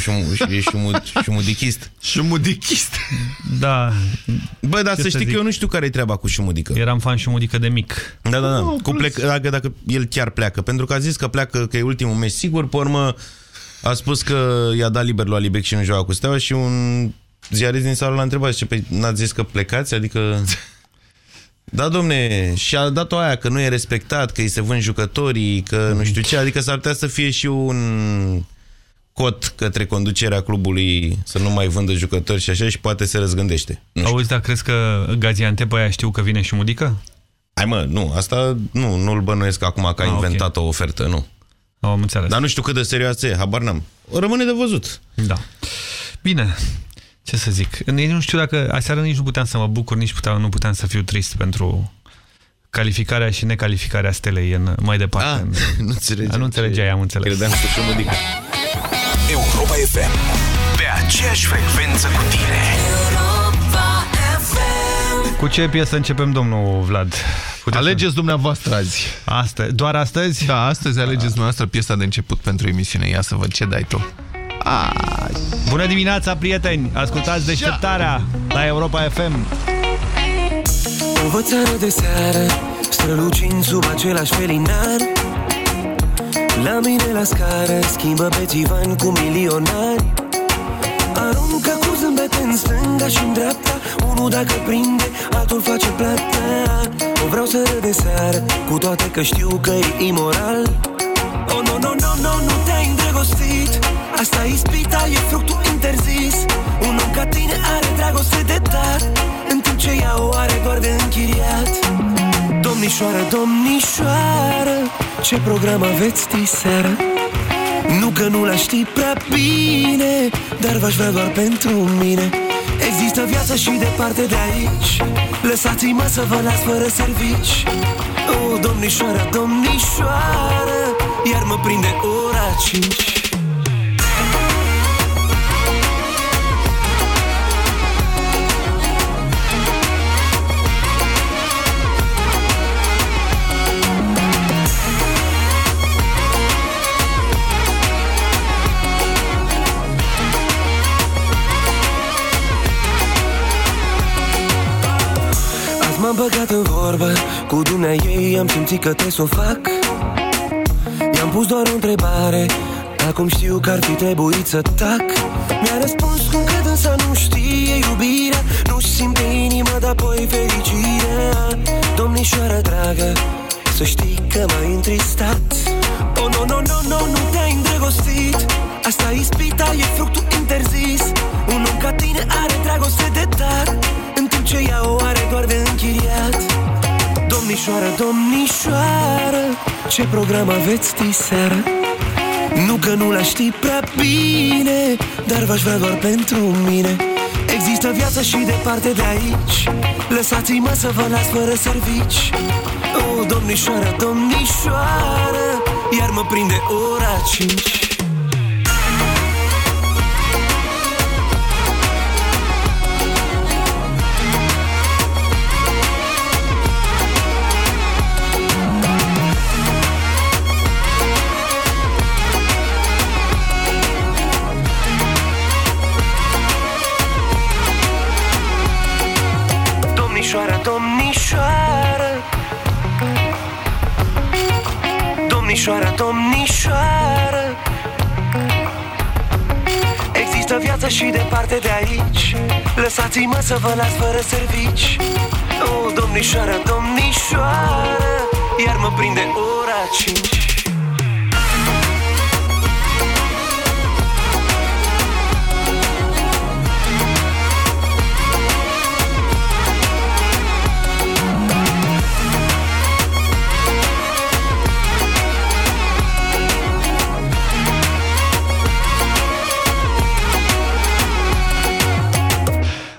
șum, e șumud, șumudichist. Șumudichist. Da. Bă, dar Ce să știi zic? că eu nu știu care e treaba cu șumudică. Eram fan șumudică de mic. Da, da, da. Oh, cu plec, dacă, dacă el chiar pleacă. Pentru că a zis că pleacă, că e ultimul meci sigur, pe urmă a spus că i-a dat liber lui Alibec și nu joacă cu Steaua și un ziarist din sală l-a întrebat și pe n-ați zis că plecați? Adică... Da, domne, și a dat-o aia că nu e respectat, că îi se vând jucătorii, că nu știu ce, adică s-ar putea să fie și un cot către conducerea clubului să nu mai vândă jucători și așa și poate se răzgândește. Nu Auzi, dar crezi că Gaziantep aia știu că vine și Mudică? Hai mă, nu, asta nu, nu-l bănuiesc acum că a, a inventat okay. o ofertă, nu. Am înțeles. Dar nu știu cât de serioasă e, habar n-am. Rămâne de văzut. Da. Bine, ce să zic, nu știu dacă aseară nici nu puteam să mă bucur, nici puteam, nu puteam să fiu trist pentru calificarea și necalificarea stelei în, mai departe. Ah, în... nu înțelegeai. Nu înțelegeai, am înțeles. Credeam că și mă dic. Europa FM. Pe aceeași frecvență cu tine. Cu ce piesă începem, domnul Vlad? Puteți alegeți să... dumneavoastră azi. Astăzi. Doar astăzi? Da, astăzi alegeți dumneavoastră piesa de început pentru emisiune. Ia să văd ce dai tu. Așa. Bună dimineața, prieteni! Ascultați deșteptarea la Europa FM. O vățară de seară, strălucind sub același felinar La mine la scară, schimbă pe divan cu milionari. Aruncă cu zâmbete în stânga și în dreapta Unul dacă prinde, altul face plata. O vreau să râd de seară, cu toate că știu că e imoral. Oh, no, no, no, no, nu te-ai îndrăgostit. Asta e ispita, e fructul interzis. Un om ca tine are dragoste de dat În timp ce ea o are doar de închiriat Domnișoară, domnișoară Ce program aveți seară? Nu că nu l ști prea bine Dar v-aș vrea doar pentru mine. Există viață și departe de aici Lăsați-mă să vă las fără servici. O, domnișoară, domnișoară Iar mă prinde ora 5 M-am băgat în vorbă Cu dumnea ei am simțit că trebuie să o fac. I-am pus doar o întrebare Acum știu că ar fi trebuit să tac. Mi-a răspuns cum că dânsa nu știe iubirea Nu simte inima, dar apoi fericirea. Domnișoară dragă Să știi că m-ai întristat. Oh, no, no, no, no, nu te-ai îndrăgostit. Asta e ispita, e fructul interzis. Un om ca tine are dragoste de dat ce ea o are doar de închiriat. Domnișoară, domnișoară Ce program aveți seară? Nu că nu la știi prea bine Dar v-aș vrea doar pentru mine. Există viață și departe de aici Lăsați-mă să vă las fără servici. O, domnișoară, domnișoară Iar mă prinde ora 5 Domnișoară, domnișoară. Există viață și departe de aici. Lăsați-mă să vă las fără servici. O, domnișoară, domnișoară Iar mă prinde ora 5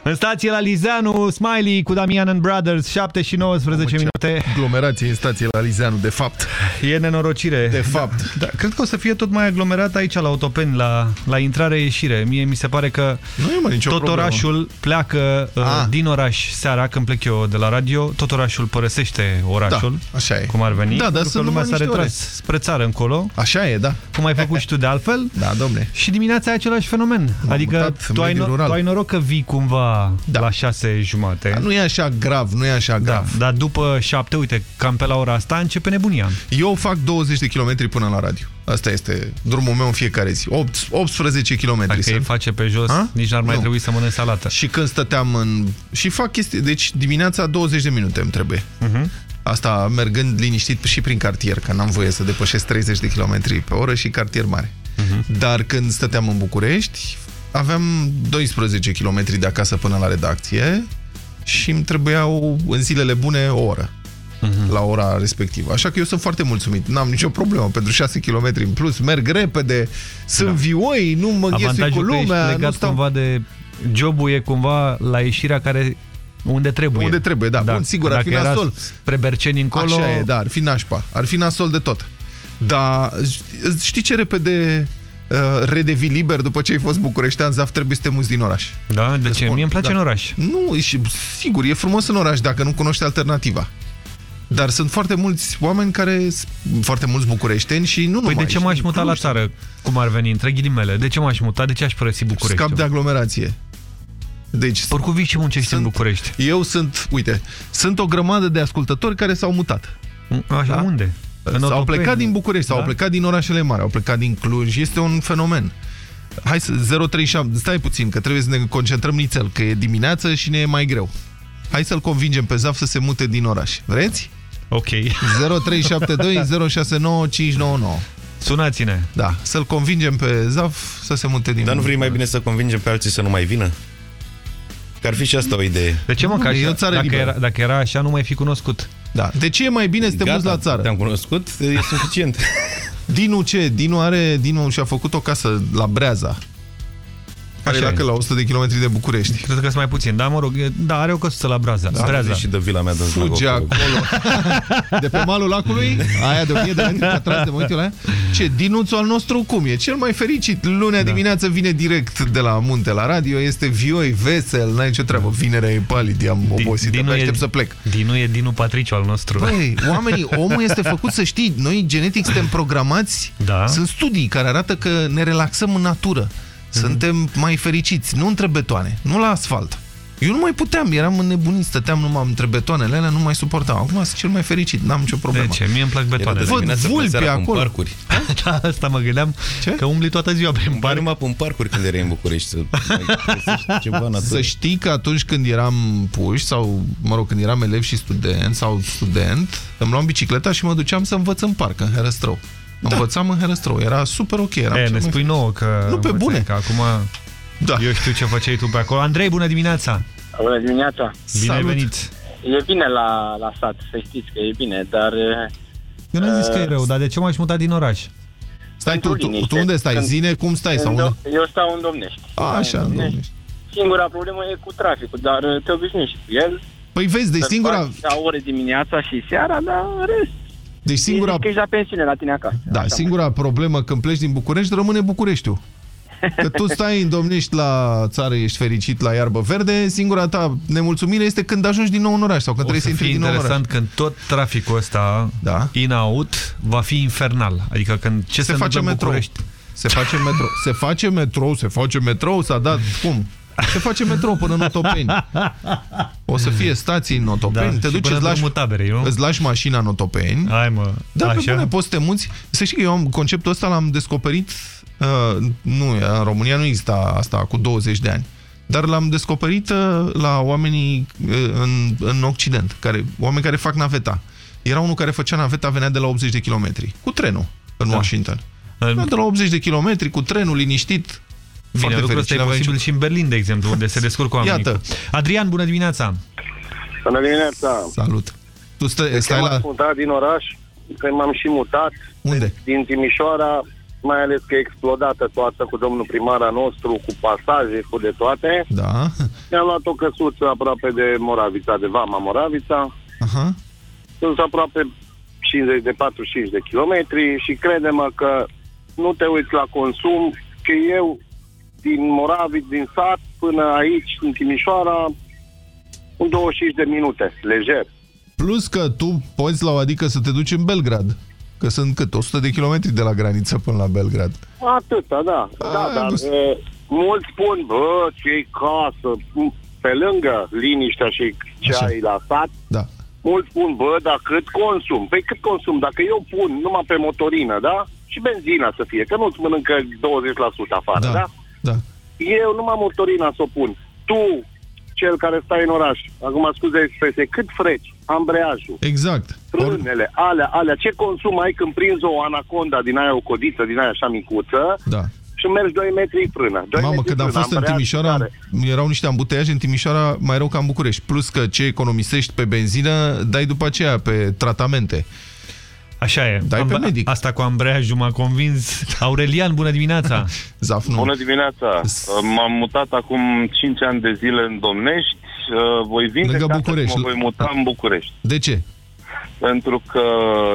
În stație la Lizeanu, Smiley cu Damian and Brothers, 7 și 19 minute. Aglomerație în stație la Lizeanu, de fapt. E nenorocire. De fapt. Da, cred că o să fie tot mai aglomerat aici la Otopeni, la, la intrare-ieșire. Mie mi se pare că Nu e, mă, nicio tot problemă. orașul pleacă uh, Ah. din oraș seara, când plec eu de la radio, tot orașul părăsește orașul, Da, așa e. cum ar veni, Da, dar pentru că sunt lumea numai s-a niște retras ore. spre țară încolo, Așa e, da. cum ai făcut și tu de altfel. Da, domne. Și dimineața e același fenomen. Adică mutat în tu ai, mediul no rural. tu ai noroc că vii cumva Da. la șase jumate. Dar nu e așa grav, nu e așa Da, grav. dar după șapte, uite, cam pe la ora asta începe nebunia. Eu fac 20 de kilometri până la radio. Asta este drumul meu în fiecare zi. 8, 18 kilometri. Dacă îi sunt. face pe jos, Ha? nici n-ar mai Nu. trebui să mănânci salată. Și când stăteam în... Și fac chestii... Deci dimineața 20 de minute îmi trebuie. Mhm. Asta mergând liniștit și prin cartier, că n-am voie să depășesc 30 de km pe oră și cartier mare. Mhm. Dar când stăteam în București, aveam 12 km de acasă până la redacție și îmi trebuiau în zilele bune o oră Mhm. la ora respectivă. Așa că eu sunt foarte mulțumit. N-am nicio problemă. Pentru 6 km în plus, merg repede, sunt da. vioi, nu mă înghesui cu Avantajul că ești lumea, nu legat stau... cumva de... Jobul e cumva la ieșirea care... Unde trebuie. Unde trebuie, da. Bun, sigur, ar Dacă fi era nasol. spre Berceni încolo... Așa e, da, ar fi nașpa. Ar fi nasol de tot. Dar știi ce repede uh, redevii liber după ce ai fost bucureștean, Zaf, trebuie să te muți din oraș. Da? De ce? spun, Mie îmi place da. în oraș. Nu, și, sigur, e frumos în oraș dacă nu cunoști alternativa. Dar sunt foarte mulți oameni care, foarte mulți bucureșteni și nu Păi numai. de ce m-aș și muta la Cluj, țară? Cum ar veni? Între ghilimele. De ce m-aș muta? De ce aș părăsi București? Scap de aglomerație. Deci, Oricum vii și muncești în Sunt- București. eu sunt, uite, sunt o grămadă de ascultători care s-au mutat. Așa, Da? unde? În S-au Otopeni? plecat din București, sau Da? au plecat din orașele mari, au plecat din Cluj, este un fenomen. Hai să 037, stai puțin, că trebuie să ne concentrăm nițel, că e dimineață și ne e mai greu. Hai să-l convingem pe Zaf să se mute din oraș. Vreți? Ok. 0372 069 599. Sunați-ne. Da, să-l convingem pe Zaf să se mute din Dar nu vrei mai bine să convingem pe alții să nu mai vină? Că ar fi și asta o idee. De ce mă? Nu, Că e așa, o țară dacă, liberă. era, dacă era așa, nu mai fi cunoscut. Da. De ce e mai bine să te muți la țară? Te-am cunoscut, e suficient. Dinu ce? Dinu are, Dinu și-a făcut o casă la Breaza. Care Așa e la, e. cât, la 100 de kilometri de București. Cred că sunt mai puțin. Da, mă rog, e- da, are o căsuță la Braza. Da, Breaza. și de vila mea de Fuge acolo. De pe malul lacului? Aia de 1000 de metri pătrați de mă uit eu la ea? Ce, Dinuțul al nostru cum e? Cel mai fericit. Lunea da. dimineață vine direct de la munte la radio, este vioi, vesel, n-ai nicio treabă. Vinerea e palid, am obosit, Dinu abia e- aștept să plec. Dinu e Dinu Patriciu al nostru. Băi, oamenii, omul este făcut să știi, noi genetic suntem programați, Da. sunt studii care arată că ne relaxăm în natură. Suntem mai fericiți, nu între betoane, nu la asfalt. Eu nu mai puteam, eram înnebunit, stăteam numai între betoanele alea, nu mai suportam. Acum sunt cel mai fericit, n-am nicio De problemă. ce? Mie îmi plac betoanele. Văd vulpi acolo. parcuri. Da, asta mă gândeam Ce? că umbli toată ziua prin Par parc. numai pe un parcuri când erai în București să mai găsești ceva natură. Să știi că atunci când eram puși sau, mă rog, când eram elev și student sau student, îmi luam bicicleta și mă duceam să învăț în parc, în Herăstrău. Da. Învățam în Herăstrău, era super ok. Eram E, cel ne mai spui nouă că... Nu, pe învățai, bune. Că acum Da. eu știu ce făceai tu pe acolo. Andrei, bună dimineața! Bună dimineața! Bine ai Salut. venit! E bine la, la sat, să știți că e bine, dar uh, Eu n-am zis că e rău, dar de ce m-aș muta din oraș? Stai tu, Pentru tu, liniște. tu unde stai? Când- Zine cum stai sau în unde? do- eu stau în Domnești. A, așa, În domnule. Singura problemă e cu traficul, dar uh, te obișnuiești și cu el. Păi vezi, deci Să singura, faci la ore dimineața și seara, dar în rest, deci singura, zici că ești la pensiune la tine acasă. da, Așa. singura problemă când pleci din București rămâne Bucureștiul. Că tu stai în Domnești la țară, ești fericit la iarbă verde, singura ta nemulțumire este când ajungi din nou în oraș sau când O trebuie să să intri fie din nou în oraș. interesant când tot traficul ăsta Da. in-out va fi infernal. Adică când ce se, Se face întâmplă în metrou. București? Se face metrou, se face metrou, se face metrou, s-a dat, cum? Se face metrou până în Otopeni. O să fie stații în Otopeni, te și duci, până îți în lași, drumul taberei, nu? îți lași mașina în Otopeni, Hai mă, Da, pe așa? bune, poți să te muți. Să știi că eu am conceptul ăsta l-am descoperit, uh, nu, în România nu exista asta cu 20 de ani, dar l-am descoperit uh, la oamenii uh, în, în Occident, care, oameni care fac naveta. Era unul care făcea naveta, venea de la 80 de kilometri, cu trenul, în Da. Washington. În- Venea de la 80 de kilometri, cu trenul, liniștit, Bine, foarte lucrul ăsta fericit. e n-avea posibil nicio- și în Berlin, de exemplu, unde se descurcă oamenii. Iată. Adrian, bună dimineața! Bună dimineața! Salut! Tu stă, De stai m-ați la... mutat din oraș, că m-am și mutat. Unde? Din Timișoara mai ales că e explodată toată cu domnul primar al nostru, cu pasaje, cu de toate. Da. Mi-am luat o căsuță aproape de Moravița, de Vama Moravița. Aha. Sunt aproape 50 de 45 de kilometri și crede-mă că nu te uiți la consum, că eu din Moravit, din sat, până aici, în Timișoara, în 25 de minute, lejer. Plus că tu poți la o adică să te duci în Belgrad. Că sunt cât? 100 de kilometri de la graniță până la Belgrad. Atâta, da. A, da, dar nu- uh, mulți spun, bă, ce casă, pe lângă liniștea și ce Așa. ai la sat, Da. mulți spun, bă, dar cât consum? Păi cât consum? Dacă eu pun numai pe motorină, da? Și benzina să fie, că nu-ți mănâncă 20% afară, da? Da. Da? Da. Eu numai motorina să o pun. Tu, cel care stai în oraș, acum scuze expresie, cât freci, ambreiajul, Exact. Or, frânele, alea, alea, ce consum ai când prinzi o anaconda din aia, o codiță din aia așa micuță da. și mergi 2 metri frână. 2 Mamă, metri când am frână, fost în ambreiaj Timișoara, care- erau niște ambuteiaje în Timișoara mai rău ca în București. Plus că ce economisești pe benzină, dai după aceea pe tratamente. Așa e. Dai pe Am- medic. Asta cu ambreiajul m-a convins. Aurelian, bună dimineața! Zaf, nu. Bună dimineața! M-am mutat acum 5 ani de zile în Domnești. Uh, Voi vinde Lângă casa și București. mă voi muta în București. De ce? Pentru că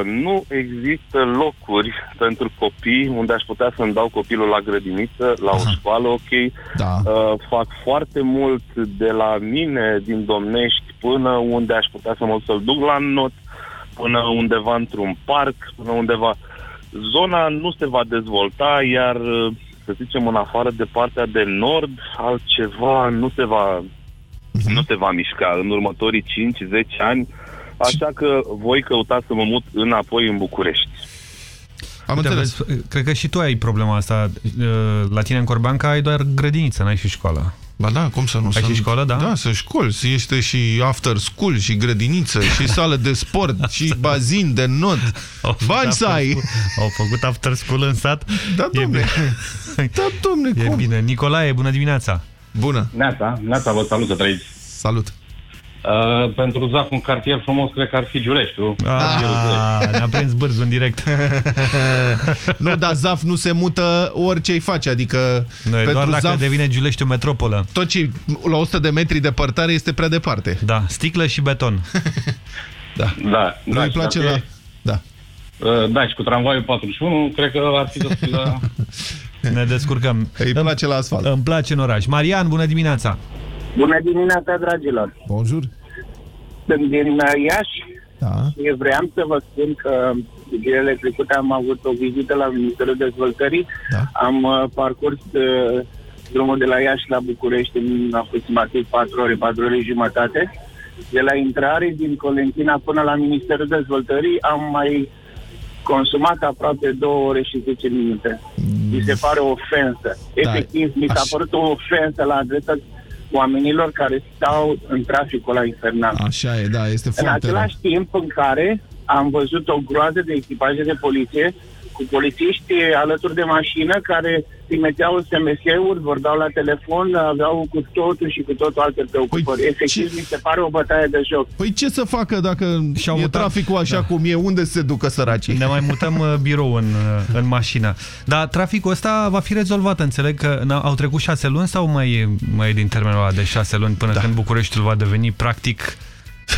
nu există locuri pentru copii unde aș putea să-mi dau copilul la grădiniță, la o Aha. școală, ok. Da. Uh, fac foarte mult de la mine din Domnești până unde aș putea să mă să-l duc la not, până undeva într-un parc, până undeva. Zona nu se va dezvolta, iar, uh, să zicem, în afară de partea de nord, altceva nu se va, nu se va mișca în următorii 5-10 ani, așa că voi căuta să mă mut înapoi în București. Am Uite, înțeles. vezi, cred că și tu ai problema asta. La tine în Corbanca ai doar grădiniță, n-ai și școală. Ba da, cum să nu? Ai Sunt- și școală, da? Da, sunt școli. Este și after school, și grădiniță, și sală de sport, și bazin de not. Au făcut Bani să after ai! school- Au făcut after school în sat? Da, E domne. bine. Da, domne, E cum? bine. Nicolae, bună dimineața! Bună. Neața, Neața, vă salut să trăiți. Salut. Uh, pentru Zaf, un cartier frumos, cred că ar fi Giuleștiu. Ah, ne-a prins bârzul în direct. Nu, dar Zaf nu se mută orice-i face, adică Noi, doar pentru dacă Zaf devine Giulești o metropolă. tot ce la 100 de metri departare este prea departe. Da, sticlă și beton. Da. Da, Nu da, îi și place dacă la... e- Da. Uh, da, și cu tramvaiul 41, cred că ar fi destul de... Ne descurcăm. Îi place la asfalt. Îmi place în oraș. Marian, bună dimineața! Bună dimineața, dragilor! Bonjour. Sunt din uh, Iași Da. și vreau să vă spun că zilele trecute am avut o vizită la Ministerul Dezvoltării. Da. Am uh, parcurs uh, drumul de la Iași la București în aproximativ 4 ore, 4 ore jumătate. De la intrare din Colentina până la Ministerul Dezvoltării am mai consumat aproape 2 ore și 10 minute. Mi se pare o ofensă. Efectiv, mi s-a Așa. părut o ofensă la adresa oamenilor care stau în traficul ăla infernal. Așa e, da, este În foarte rău. același timp în care am văzut o groază de echipaje de poliție cu polițiști alături de mașină care trimiteau SMS-uri, vorbeau la telefon, aveau cu totul și cu totul alte preocupări. Păi, Efectiv, ce- mi se pare o bătaie de joc. Păi ce să facă dacă Și-au e mutat- traficul așa Da. cum e? Unde să se ducă săracii? Ne mai mutăm uh, birou în, uh, în mașină. Dar traficul ăsta va fi rezolvat. Înțeleg că n- au trecut șase luni sau mai, e- mai e din termenul ăla de șase luni până da. când Bucureștiul va deveni practic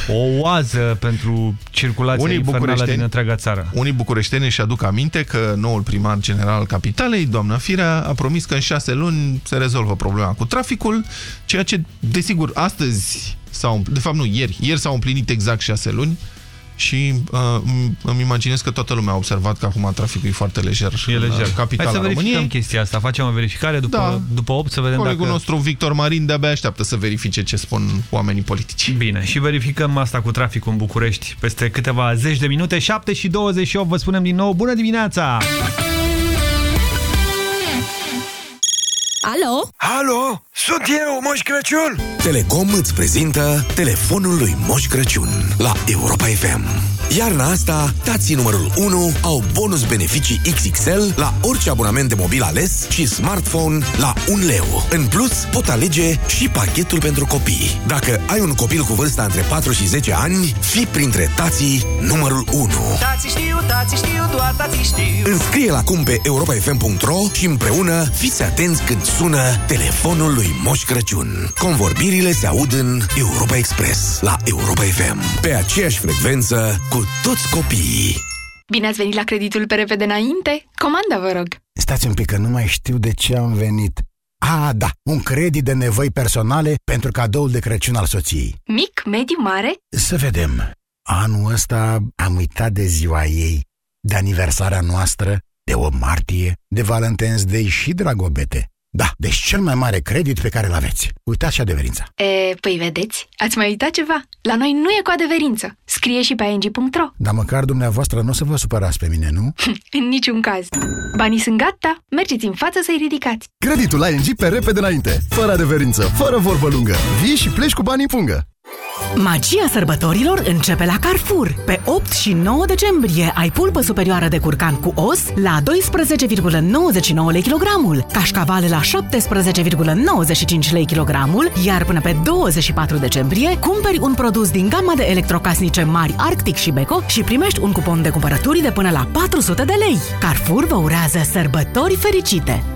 o oază pentru circulația Unii infernală bucureșteni- din întreaga țară. Unii bucureșteni își aduc aminte că noul primar general al capitalei, doamna Firea, a promis că în șase luni se rezolvă problema cu traficul, ceea ce, desigur, astăzi, sau, de fapt nu, ieri, ieri s-au împlinit exact șase luni și uh, îmi- îmi imaginez că toată lumea a observat că acum traficul e foarte lejer E în lejer. uh, capitala Hai să verificăm României. chestia asta. Facem o verificare după, Da. după 8 să vedem Colegul dacă... nostru, Victor Marin, de-abia așteaptă să verifice ce spun oamenii politici. Bine, și verificăm asta cu traficul în București peste câteva zeci de minute. 7 și 28, vă spunem din nou, bună dimineața! Alo? Alo, sunt eu, Moș Crăciun! Telecom îți prezintă telefonul lui Moș Crăciun la Europa FM. Iarna asta, tații numărul 1 au bonus beneficii XXL la orice abonament de mobil ales și smartphone la 1 leu. În plus, pot alege și pachetul pentru copii. Dacă ai un copil cu vârsta între 4 și 10 ani, fi printre tații numărul 1. Tații știu, tații știu, doar tații știu. Înscrie-l acum pe europafm.ro și împreună fiți atenți când sună telefonul lui Moș Crăciun. Convorbirile se aud în Europa Express la Europa FM. Pe aceeași frecvență cu toți copiii. Bine ați venit la creditul pe repede înainte? Comanda, vă rog. Stați un pic că nu mai știu de ce am venit. A, da, un credit de nevoi personale pentru cadoul de Crăciun al soției. Mic, mediu, mare? Să vedem. Anul ăsta am uitat de ziua ei, de aniversarea noastră, de 8 martie, de Valentine's Day și Dragobete. Da, deci cel mai mare credit pe care îl aveți. Uitați și adeverința. E, păi vedeți, ați mai uitat ceva? La noi nu e cu adeverință. Scrie și pe ing.ro. Dar măcar dumneavoastră nu o să vă supărați pe mine, nu? în niciun caz. Banii sunt gata, mergeți în față să-i ridicați. Creditul ING pe repede înainte, fără adeverință, fără vorbă lungă. Vii și pleci cu banii în pungă. Magia sărbătorilor începe la Carrefour. Pe 8 și 9 decembrie ai pulpă superioară de curcan cu os la 12,99 lei kilogramul, cașcavale la 17,95 lei kilogramul, iar până pe 24 decembrie cumperi un produs din gama de electrocasnice mari Arctic și Beko și primești un cupon de cumpărături de până la 400 de lei. Carrefour vă urează sărbători fericite!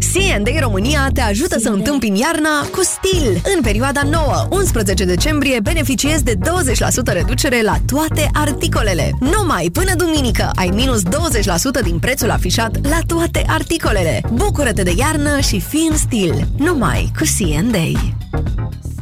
C&A România te ajută să întâmpini iarna cu stil. În perioada 9-11 decembrie beneficiezi de 20% reducere la toate articolele. Numai până duminică ai minus 20% din prețul afișat la toate articolele. Bucură-te de iarnă și fi în stil. Numai cu C&A.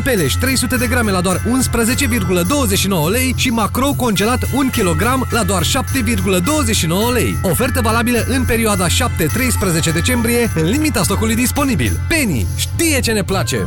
Peleș 300 de grame la doar 11,29 lei și Macro congelat 1 kg la doar 7,29 lei. Ofertă valabilă în perioada 7-13 decembrie, în limita stocului disponibil. Penny știe ce ne place!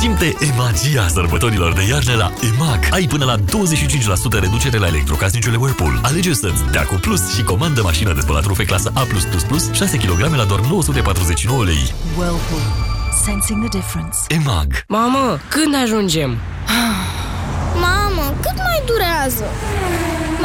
Simte magia sărbătorilor de iarnă la EMAG. Ai până la 25% reducere la electrocasnicele Whirlpool. Alege să-ți dea cu plus și comandă mașina de spălat rufe clasă A++, 6 kg la doar 949 lei. Whirlpool. Sensing the difference. EMAG. Mamă, când ajungem? Mamă, cât mai durează?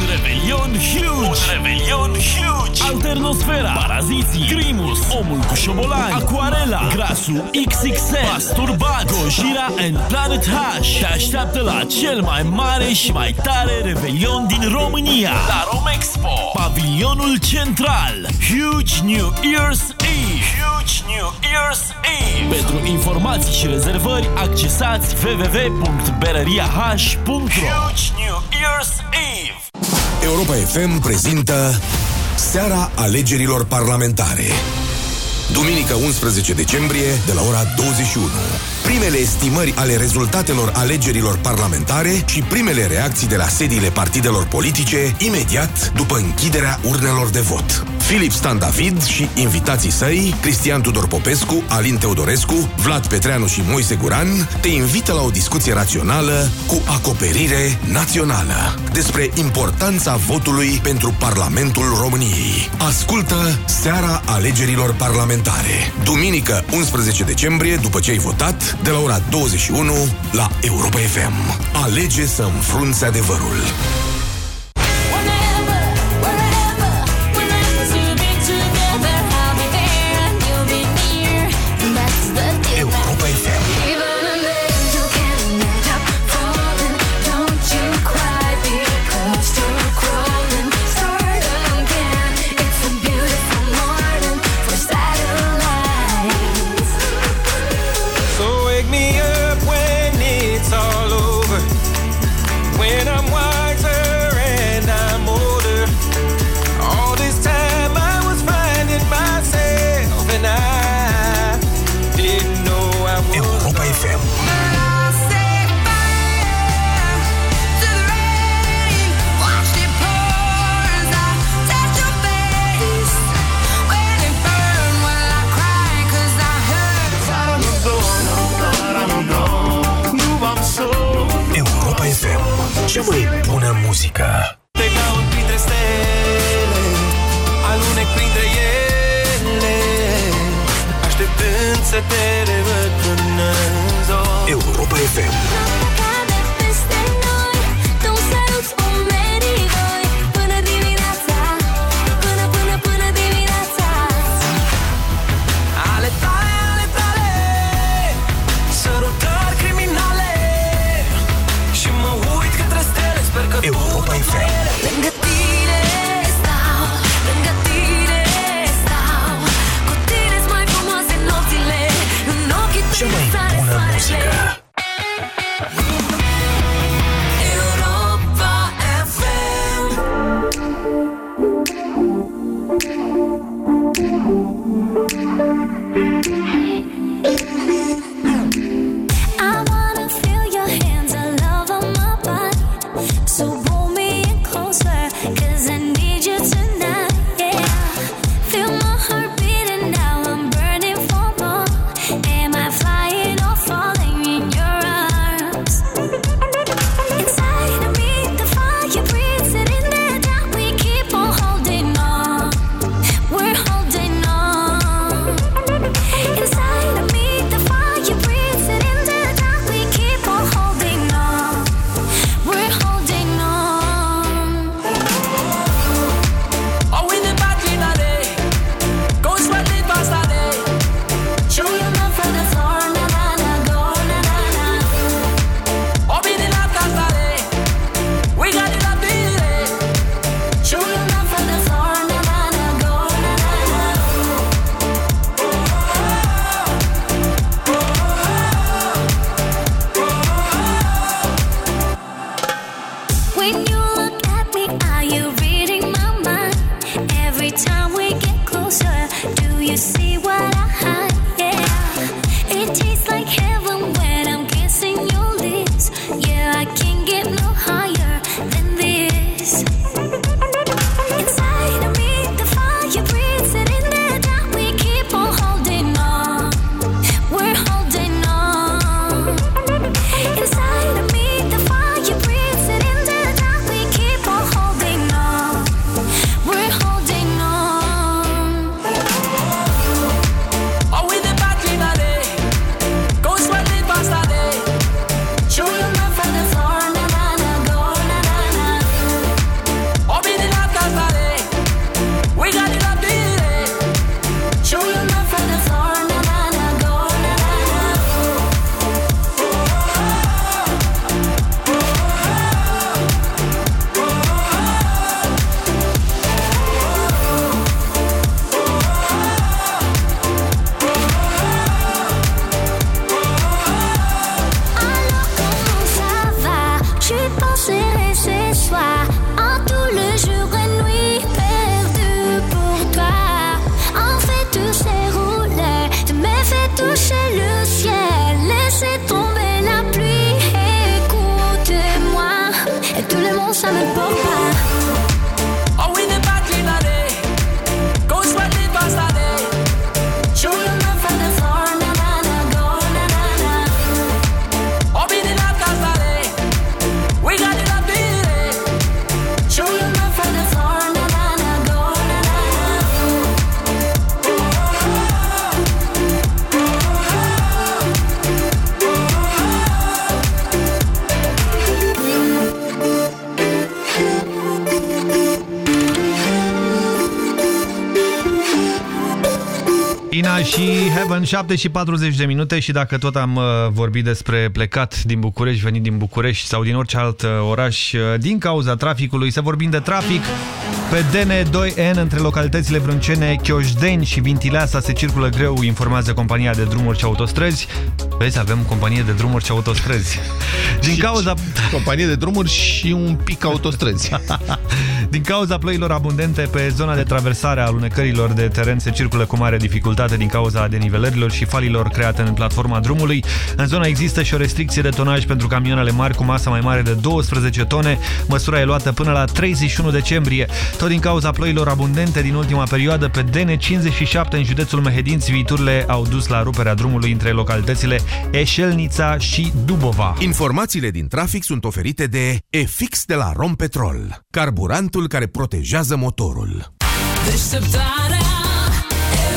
Un revelion huge! Un revelion huge! Alternosfera, Paraziții, Grimus, Omul cu șobolani, Aquarela, Grasul XXL, Masturbat, Gojira and Planet H. Te așteaptă la cel mai mare și mai tare revelion din România, la Romexpo, pavilionul central, Huge New Year's Eve. Huge New Year's Eve. Pentru informații și rezervări, accesați www.berăriah.ro Huge New Year's Eve. Europa FM prezintă Seara alegerilor parlamentare. Duminică 11 decembrie, de la ora 21. Primele estimări ale rezultatelor alegerilor parlamentare și primele reacții de la sediile partidelor politice, imediat după închiderea urnelor de vot. Filip Stan David și invitații săi, Cristian Tudor Popescu, Alin Teodorescu, Vlad Petreanu și Moise Guran, te invită la o discuție rațională cu acoperire națională despre importanța votului pentru Parlamentul României. Ascultă Seara alegerilor parlamentare. Duminică 11 decembrie, după ce ai votat, de la ora 21 la Europa FM. Alege să înfrunți adevărul. 7 și 40 de minute și dacă tot am uh, vorbit despre plecat din București, venit din București sau din orice alt uh, oraș, uh, din cauza traficului, să vorbim de trafic. Pe DN2N, între localitățile vrâncene, Chioșdeni și Vintileasa se circulă greu, informează compania de drumuri și autostrăzi. Vezi, avem companie de drumuri și autostrăzi. Din cauza... Companie de drumuri și un pic autostrăzi. Din cauza ploilor abundente pe zona de traversare a alunecărilor de teren se circulă cu mare dificultate din cauza denivelărilor și falilor create în platforma drumului. În zona există și o restricție de tonaj pentru camioanele mari cu masă mai mare de 12 tone. Măsura e luată până la 31 decembrie. Tot din cauza ploilor abundente din ultima perioadă, pe DN57 în județul Mehedinți, viiturile au dus la ruperea drumului între localitățile Eșelnița și Dubova. Informațiile din trafic sunt oferite de EFIX de la Rompetrol, carburantul care protejează motorul. Deșteptarea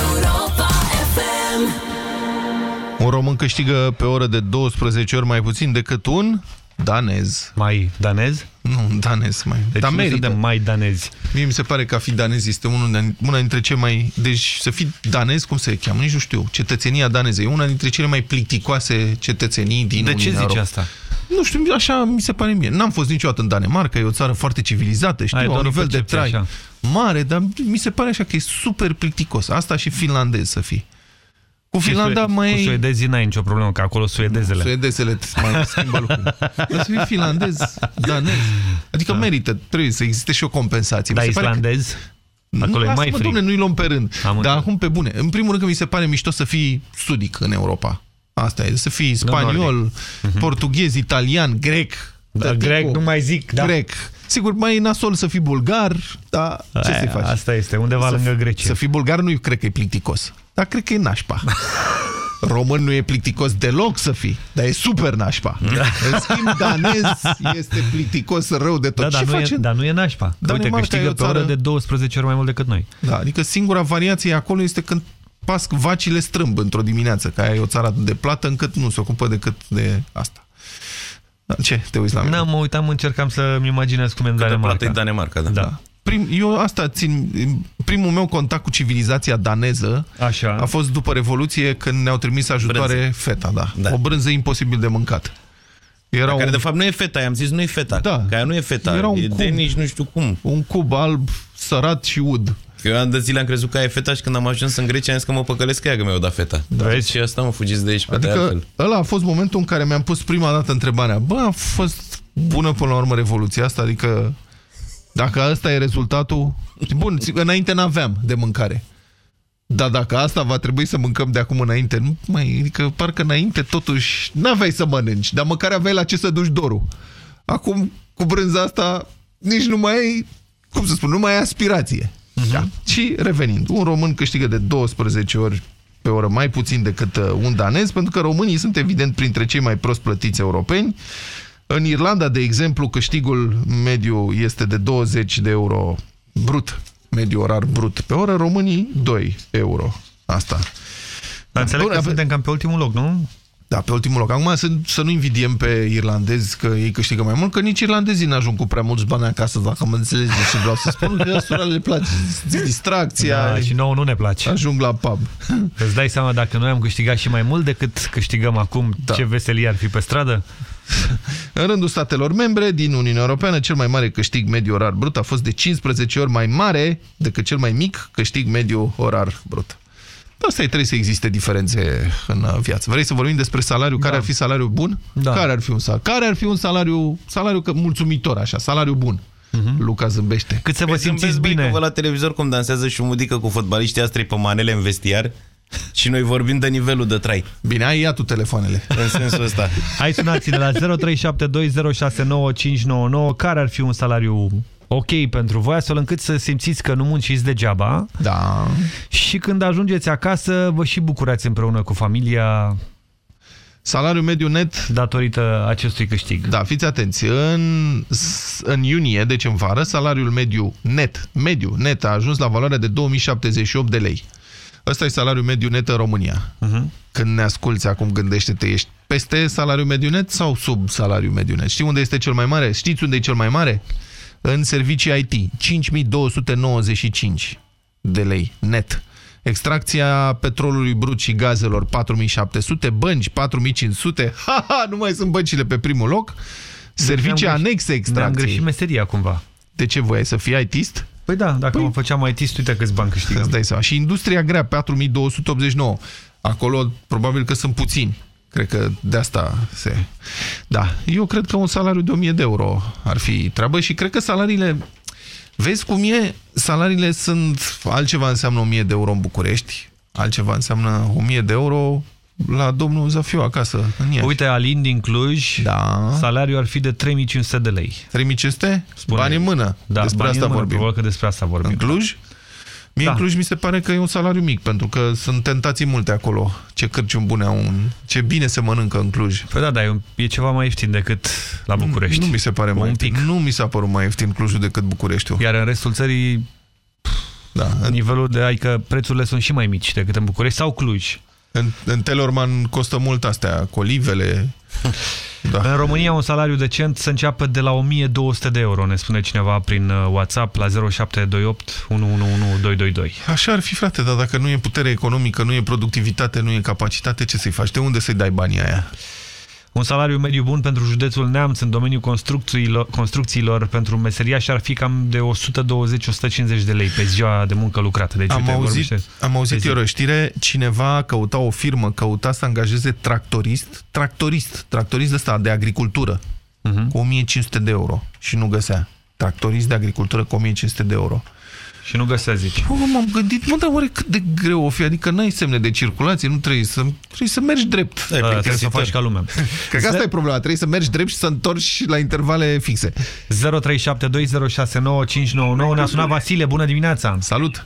Europa FM. Un român câștigă pe oră de 12 ori mai puțin decât un danez. Mai danez? Nu, danez mai. Deci Dar nu merită. suntem mai danezi. Mie mi se pare că a fi danez este unul de, una dintre cele mai... Deci să fii danez, cum se cheamă? Nici nu știu. Cetățenia daneză e una dintre cele mai plicticoase cetățenii din De ce Uniunea zici Europeană. asta? Nu știu, așa mi se pare mie. N-am fost niciodată în Danemarca, e o țară foarte civilizată, Ai știu, doar un o nivel de percepție trai așa. mare, dar mi se pare așa că e super plicticos. Asta și finlandez să fii. Cu Și Finlanda sue- mai... Cu suedezii n-ai nicio problemă, că acolo suedezele. Suedezele mai schimbă lucruri. Dar să fii finlandez, danez. Adică merită, trebuie să existe și o compensație. Da, Mi se pare că- islandez? Acolo e lasă, mai mă, frig. Domne, nu-i luăm pe rând. Am Dar înțeles. acum pe bune. În primul rând că mi se pare mișto să fii sudic în Europa. Asta e, să fii spaniol, portughez, italian, grec. Mhm. Da, Tăticu. grec nu mai zic, da. Grec. Sigur, mai e nasol să fii bulgar, dar ce Aia, să faci? asta este, undeva să, lângă Grecia. Să fii bulgar nu cred că e plicticos, dar cred că e nașpa. Român nu e plicticos deloc să fii, dar e super nașpa. În schimb, danez este plicticos rău de tot. Da, dar Ce nu, e, face? dar nu e nașpa. Că Uite, Danemarca e câștigă o pe oră țară- de 12 ori mai mult decât noi. Da, adică singura variație acolo este când pasc vacile strâmb într-o dimineață, că aia e o țară atât de plată încât nu se ocupă decât de asta. Da, Ce? Te uiți la mine? Nu, mă uitam, încercam să-mi imaginez cum e în Danemarca. plată e Danemarca, da. da. Prim, eu asta țin, primul meu contact cu civilizația daneză Așa. a fost după Revoluție când ne-au trimis ajutoare Brânză. feta, da. Da. O brânză imposibil de mâncat. Era Care un, de fapt nu e feta, i-am zis nu e feta. Da. Că aia nu e feta, Era un e cub. de nici nu știu cum. un cub alb, sărat și ud. Eu am de zile am crezut că aia e feta și când am ajuns în Grecia am zis că mă păcălesc că ea că mi-au dat feta. Da. Vezi? Și asta mă fugiți de aici pe de Adică altfel. ăla a fost momentul în care mi-am pus prima dată întrebarea. Bă, a fost bună până la urmă revoluția asta? Adică dacă ăsta e rezultatul... Bun, înainte n-aveam de mâncare. Dar dacă asta va trebui să mâncăm de acum înainte, nu mai, adică parcă înainte totuși n-aveai să mănânci, dar măcar aveai la ce să duci dorul. Acum, cu brânza asta, nici nu mai ai, cum să spun, nu mai ai aspirație. Da. Și revenind, un român câștigă de 12 ori pe oră mai puțin decât uh, un danez, pentru că românii sunt evident printre cei mai prost plătiți europeni. În Irlanda, de exemplu, câștigul mediu este de 20 de euro brut, mediu orar brut pe oră, românii 2 euro. Asta. Dar înțeleg că suntem cam pe ultimul loc, nu? Da, pe ultimul loc. Acum să, să nu invidiem pe irlandezi că ei câștigă mai mult, că nici irlandezii n-ajung cu prea mulți bani acasă, dacă mă înțelegi de ce vreau să spun, că ăstora le place distracția. Da, și nouă nu ne place. Ajung la pub. Îți dai seama dacă noi am câștigat și mai mult decât câștigăm acum, da. ce veselie ar fi pe stradă? În rândul statelor membre din Uniunea Europeană, cel mai mare câștig mediu orar brut a fost de 15 ori mai mare decât cel mai mic câștig mediu orar brut. Dar asta e, trebuie să existe diferențe în uh, viață. Vrei să vorbim despre salariu? Care Da. ar fi salariu bun? Da. Care ar fi un salariu? Care ar fi un salariu, salariu că, mulțumitor, așa, salariu bun? Luca zâmbește. Cât să vă Păi simțiți zâmbesc, băi, bine. că văd la televizor cum dansează și mudică cu fotbaliștii astri pe manele în vestiar Și noi vorbim de nivelul de trai. Bine, ai ia tu telefoanele. În sensul ăsta. Hai sunați-ne la 0372069599 care ar fi un salariu ok pentru voi, astfel încât să simțiți că nu munciți degeaba. Da. Și când ajungeți acasă, vă și bucurați împreună cu familia Salariul mediu net... Datorită acestui câștig. Da, fiți atenți. În, în iunie, deci în vară, salariul mediu net, mediu net, a ajuns la valoarea de 2078 de lei. Ăsta e salariul mediu net în România. Uh -huh. Când ne asculți acum, gândește-te, ești peste salariul mediu net sau sub salariul mediu net? Știi unde este cel mai mare? Știți unde e cel mai mare? În servicii IT. 5295 de lei net. Extracția petrolului brut și gazelor 4700, bănci 4500, ha, ha, nu mai sunt băncile pe primul loc. Servicii anexe extracției. Am greșit meseria cumva. De ce voiai să fii ITist? Păi da, dacă păi... mă făceam ITist, uite câți bani câștigăm. Îți dai seama. Și industria grea, 4289. Acolo probabil că sunt puțini. Cred că de asta se... Da, eu cred că un salariu de 1000 de euro ar fi treabă și cred că salariile Vezi cum e? Salariile sunt... Altceva înseamnă 1000 de euro în București, altceva înseamnă 1000 de euro la domnul Zafiu acasă, în Iași. Uite, Alin din Cluj, da. salariul ar fi de 3500 de lei. 3500? Bani în mână. Da, despre bani asta în mână, vorbim. că despre asta vorbim. În Cluj? Mie da. în Cluj mi se pare că e un salariu mic, pentru că sunt tentații multe acolo. Ce cârciumi bune au un... Ce bine se mănâncă în Cluj. Păi da, dar e, e ceva mai ieftin decât la București. Nu, nu mi se pare mai ieftin. Nu mi s-a părut mai ieftin Clujul decât Bucureștiul. Iar în restul țării da. nivelul de, adică prețurile sunt și mai mici decât în București sau Cluj. În, în Telorman costă mult astea, colivele... Da. În România un salariu decent să înceapă de la 1200 de euro, ne spune cineva prin uh, WhatsApp la 0728 111222. Așa ar fi, frate, dar dacă nu e putere economică, nu e productivitate, nu e capacitate, ce să-i faci? De unde să-i dai banii aia? Un salariu mediu bun pentru județul Neamț în domeniul construcțiilor, construcțiilor pentru meseriași ar fi cam de 120-150 de lei pe ziua de muncă lucrată. Deci, am uite, auzit, am auzit eu o știre, cineva căuta o firmă, căuta să angajeze tractorist, tractorist, tractorist ăsta de agricultură, uh -huh. cu 1500 de euro și nu găsea. Tractorist de agricultură cu 1500 de euro. Și nu găsea, zici. M-am gândit, mă, dar oare cât de greu o fi? Adică n-ai semne de circulație, nu trebuie să, trebuie să mergi drept. Da, trebuie să faci ca lumea. Cred că asta e problema, trebuie să mergi drept și să întorci la intervale fixe. 0372069599 ne-a sunat Vasile, bună dimineața! Salut!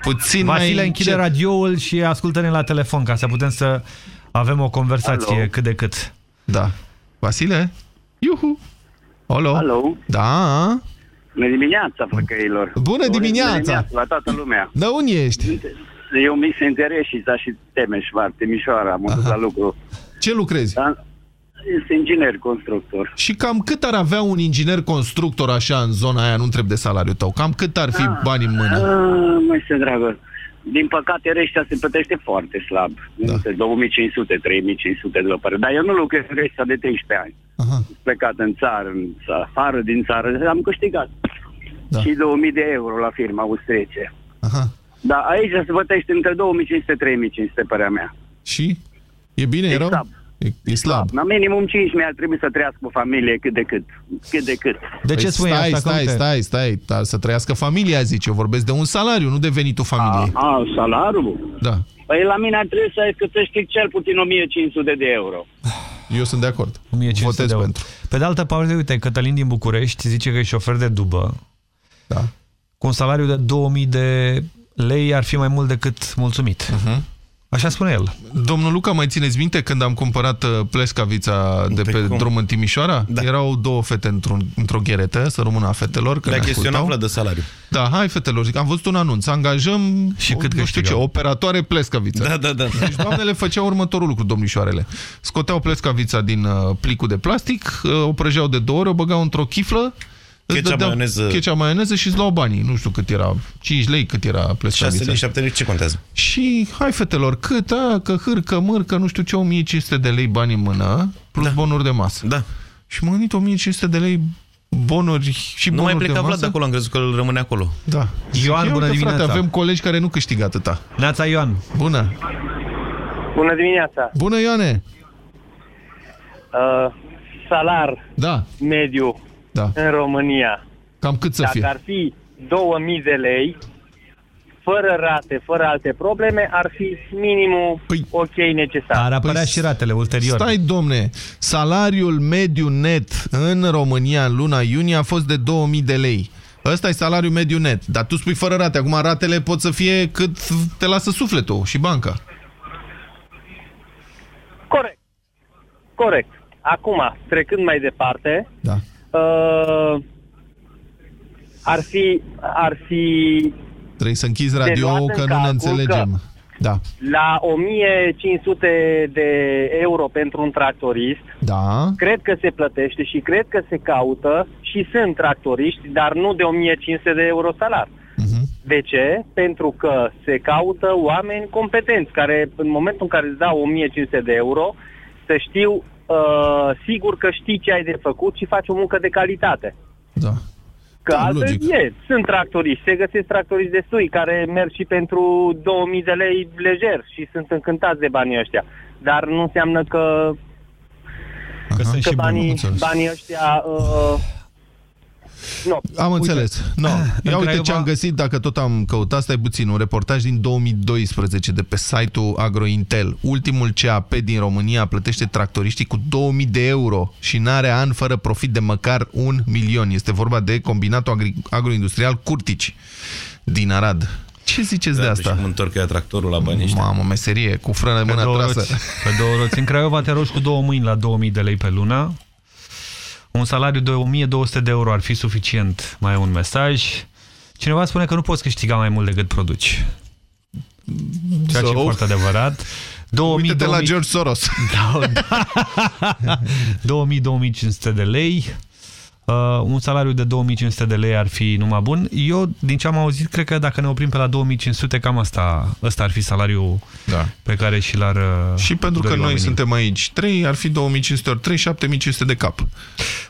Puțin Vasile, mai închide radioul și ascultă-ne la telefon ca să putem să avem o conversație Alo. cât de cât. Da. Vasile? Iuhu! Alo? Alo? Da? Bună dimineața, flăcăilor! Bună dimineața! Bună dimineața la toată lumea! Da, unde ești? Eu mi se Tereșița și Temeșvar, Timișoara, am dus la lucru. Ce lucrezi? Da? Este inginer constructor. Și cam cât ar avea un inginer constructor așa în zona aia, nu întreb de salariul tău, cam cât ar fi ah, bani în mână? Ah, mai se dragă. Din păcate, Reștea se plătește foarte slab. Da. 2500, 3500 de lăpări. Dar eu nu lucrez în Reștea de 13 ani. Aha. Plecat în țară, în afară din țară, am câștigat. Da. Și 2000 de euro la firma austriece. Aha. Dar aici se plătește între 2500-3500, părea mea. Și? E bine, e rău? Slab. E, e slab. La minimum 5 mi ar trebui să trăiască o familie cât de cât. Cât de cât. De ce păi spui stai, asta? Stai, stai, stai, stai, să trăiască familia, zice. Eu vorbesc de un salariu, nu de venitul familiei. A, a salariul? Da. Păi la mine ar trebui să câștig cel puțin 1500 de euro. Eu sunt de acord. 1500 Votez de euro. pentru. Pe de altă parte, uite, Cătălin din București zice că e șofer de dubă. Da. Cu un salariu de 2000 de lei ar fi mai mult decât mulțumit. Uh -huh. Așa spune el. Domnul Luca, mai țineți minte când am cumpărat uh, plescavița de pe, pe drum în Timișoara? Da. Erau două fete într-o într gheretă, să rămână a fetelor. Le-a chestionat de salariu. Da, hai fetelor, am văzut un anunț, angajăm și cât nu știu ce, operatoare plescaviță. Da, da, da. Deci doamnele făceau următorul lucru, domnișoarele. Scoteau plescavița din uh, plicul de plastic, uh, o prăjeau de două ori, o băgau într-o chiflă, Ketchup, maioneză. Ketchup, maioneză și îți luau banii. Nu știu cât era, 5 lei cât era plescavița. 6 lei, 7 lei, ce contează? Și hai fetelor, cât, a, că hârcă, mârcă, nu știu ce, 1500 de lei bani în mână, plus da. bonuri de masă. Da. Și mă gândit 1500 de lei bonuri și nu bonuri mai pleca de Vlad de acolo, am crezut că îl rămâne acolo. Da. Ioan, Ia bună uite, dimineața. Frate, avem colegi care nu câștigă atâta. Neața Ioan. Bună. Bună dimineața. Bună, Ioane. Uh, salar Da. mediu Da. în România. Cam cât să Dacă fie? ar fi 2000 de lei, fără rate, fără alte probleme, ar fi minimul păi, ok necesar. Ar apărea păi, și ratele ulterior. Stai, domne, salariul mediu net în România în luna iunie a fost de 2000 de lei. Ăsta e salariul mediu net, dar tu spui fără rate. Acum ratele pot să fie cât te lasă sufletul și banca. Corect. Corect. Acum, trecând mai departe, da. Uh, ar fi, ar fi Trebuie să închizi De radio luat în că nu ne calcul înțelegem. că- Da. la 1500 de euro pentru un tractorist, Da. cred că se plătește și cred că se caută și sunt tractoriști, dar nu de 1500 de euro salar. De ce? Pentru că se caută oameni competenți care în momentul în care îți dau 1500 de euro, să știu uh, sigur că știi ce ai de făcut și faci o muncă de calitate. Da. Că Da, altfel logic. e, sunt tractoriști, se găsesc tractoriști destui care merg și pentru 2000 de lei lejer și sunt încântați de banii ăștia. Dar nu înseamnă că, Că sunt că și buni, am banii, înțeles. banii ăștia... Uh, nu. Am înțeles. No. Ia uite Craiova- ce am găsit, dacă tot am căutat, stai puțin, un reportaj din 2012 de pe site-ul Agrointel. Ultimul CAP din România plătește tractoriștii cu 2000 de euro și n-are an fără profit de măcar un milion. Este vorba de combinatul agri- agroindustrial Curtici din Arad. Ce ziceți de asta? Da, Și întorc eu tractorul la bani ăștia. Mamă, meserie, cu frână în Pe mână două, trasă. roți, pe două roți. În Craiova te rogi cu două mâini la 2000 de lei pe lună. Un salariu de 1200 de euro ar fi suficient. Mai e un mesaj. Cineva spune că nu poți câștiga mai mult decât produci. Ceea ce e So? foarte adevărat. 2000, Uite-te la 2000 George Soros. Da, da. 2000-2500 de lei. Uh, un salariu de 2500 de lei ar fi numai bun. Eu, din ce am auzit, cred că dacă ne oprim pe la 2500, cam asta, ăsta ar fi salariul da. pe care și l-ar uh, Și pentru că dori noi oamenii. suntem aici 3, ar fi 2500 ori 3, 7500 de cap.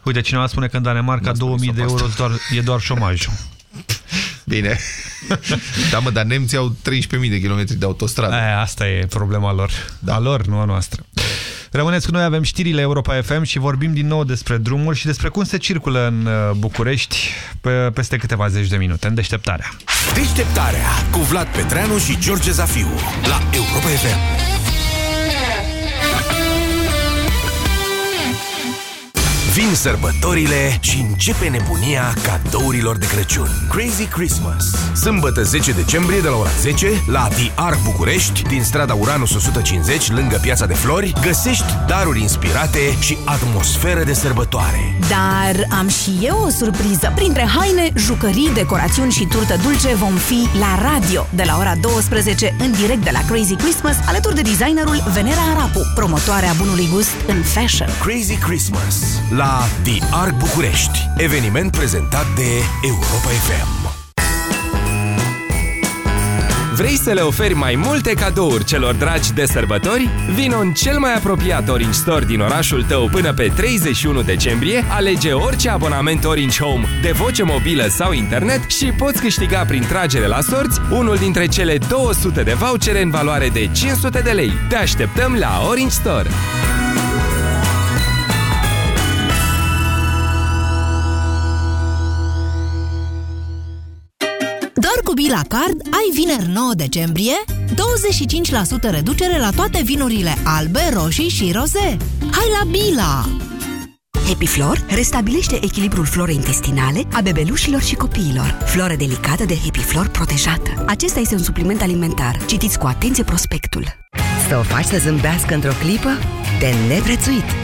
Uite, cineva spune că în Danemarca 2000 de euro doar, e doar șomajul. Bine. da, mă, dar nemții au 13.000 de kilometri de autostradă. Aia, asta e problema lor. Da. A lor, nu a noastră. Rămâneți cu noi, avem știrile Europa FM și vorbim din nou despre drumuri și despre cum se circulă în uh, București pe, peste câteva zeci de minute, în deșteptarea. Deșteptarea cu Vlad Petreanu și George Zafiu la Europa FM. Vin sărbătorile și începe nebunia cadourilor de Crăciun. Crazy Christmas. Sâmbătă 10 decembrie de la ora 10 la The Arc București, din strada Uranus 150, lângă Piața de Flori, găsești daruri inspirate și atmosferă de sărbătoare. Dar am și eu o surpriză. Printre haine, jucării, decorațiuni și turtă dulce vom fi la radio de la ora 12 în direct de la Crazy Christmas alături de designerul Venera Arapu, promotoarea bunului gust în fashion. Crazy Christmas la The Arc București, eveniment prezentat de Europa FM. Vrei să le oferi mai multe cadouri celor dragi de sărbători? Vino în cel mai apropiat Orange Store din orașul tău până pe 31 decembrie, alege orice abonament Orange Home de voce mobilă sau internet și poți câștiga prin tragere la sorți unul dintre cele 200 de vouchere în valoare de 500 de lei. Te așteptăm la Orange Store! Doar cu Bila Card ai vineri 9 decembrie 25% reducere la toate vinurile albe, roșii și roze. Hai la Bila! HappyFlor restabilește echilibrul florei intestinale a bebelușilor și copiilor. Floră delicată de HappyFlor protejată. Acesta este un supliment alimentar. Citiți cu atenție prospectul. Să o faci să zâmbească într-o clipă? De neprețuit!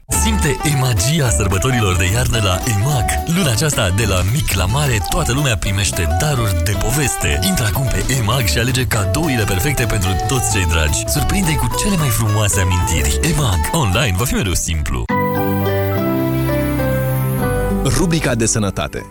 Simte e magia sărbătorilor de iarnă la EMAG. Luna aceasta, de la mic la mare, toată lumea primește daruri de poveste. Intră acum pe EMAG și alege cadourile perfecte pentru toți cei dragi. Surprinde-i cu cele mai frumoase amintiri. EMAG. Online va fi mereu simplu. Rubrica de sănătate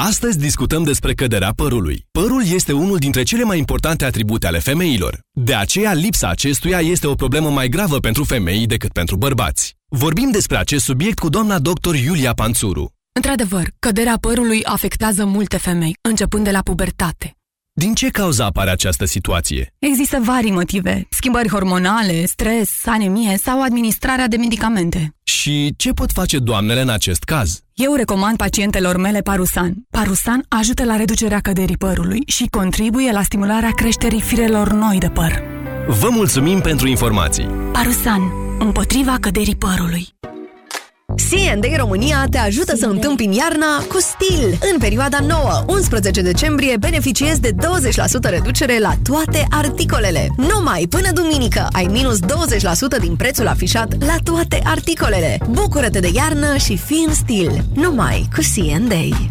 Astăzi discutăm despre căderea părului. Părul este unul dintre cele mai importante atribute ale femeilor. De aceea, lipsa acestuia este o problemă mai gravă pentru femei decât pentru bărbați. Vorbim despre acest subiect cu doamna doctor Iulia Panțuru. Într-adevăr, căderea părului afectează multe femei, începând de la pubertate. Din ce cauză apare această situație? Există vari motive. Schimbări hormonale, stres, anemie sau administrarea de medicamente. Și ce pot face doamnele în acest caz? Eu recomand pacientelor mele Parusan. Parusan ajută la reducerea căderii părului și contribuie la stimularea creșterii firelor noi de păr. Vă mulțumim pentru informații! Parusan. Împotriva căderii părului. C&A România te ajută să întâmpini iarna cu stil. În perioada 9-11 decembrie beneficiezi de 20% reducere la toate articolele. Numai până duminică ai minus 20% din prețul afișat la toate articolele. Bucură-te de iarnă și fii în stil. Numai cu C&A.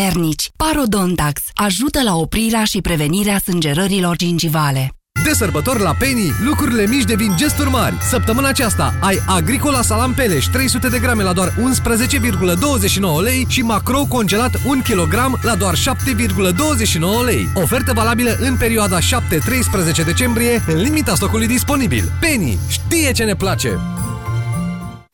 Parodontax ajută la oprirea și prevenirea sângerărilor gingivale. De sărbători la Penny, lucrurile mici devin gesturi mari. Săptămâna aceasta ai Agricola Salam Peleș 300 de grame la doar 11,29 lei și Macro congelat 1 kg la doar 7,29 lei. Ofertă valabilă în perioada 7-13 decembrie, în limita stocului disponibil. Penny știe ce ne place!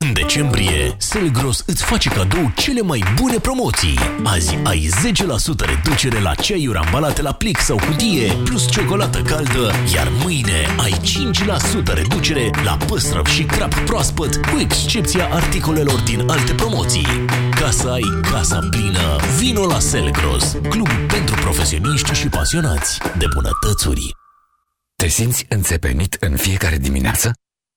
În decembrie, Selgros îți face cadou cele mai bune promoții. Azi ai 10% reducere la ceaiuri ambalate la plic sau cutie, plus ciocolată caldă, iar mâine ai 5% reducere la păstrăv și crap proaspăt, cu excepția articolelor din alte promoții. Ca să ai casa plină, vino la Selgros, club pentru profesioniști și pasionați de bunătățuri. Te simți înțepenit în fiecare dimineață?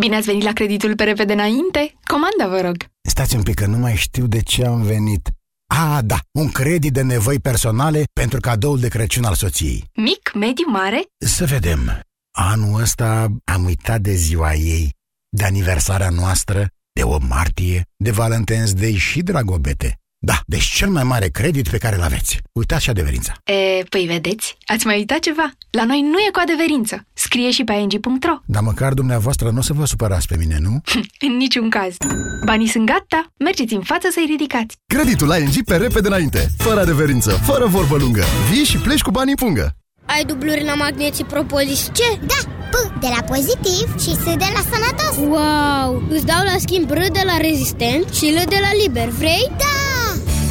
Bine ați venit la creditul pe repede înainte? Comanda, vă rog. Stați un pic, că nu mai știu de ce am venit. A, da, un credit de nevoi personale pentru cadoul de Crăciun al soției. Mic, mediu, mare? Să vedem. Anul ăsta am uitat de ziua ei, de aniversarea noastră, de 8 martie, de Valentine's Day și Dragobete. Da, deci cel mai mare credit pe care îl aveți. Uitați și adeverința. E, păi vedeți, ați mai uitat ceva? La noi nu e cu adeverință. Scrie și pe ing.ro. Dar măcar dumneavoastră nu o să vă supărați pe mine, nu? În niciun caz. Banii sunt gata, mergeți în față să-i ridicați. Creditul ING pe repede înainte, fără adeverință, fără vorbă lungă. Vii și pleci cu banii în pungă. Ai dubluri la magneții propolis ce? Da, P de la pozitiv și S de la sănătos Wow! Îți dau la schimb R de la rezistent și L de la liber, vrei? Da!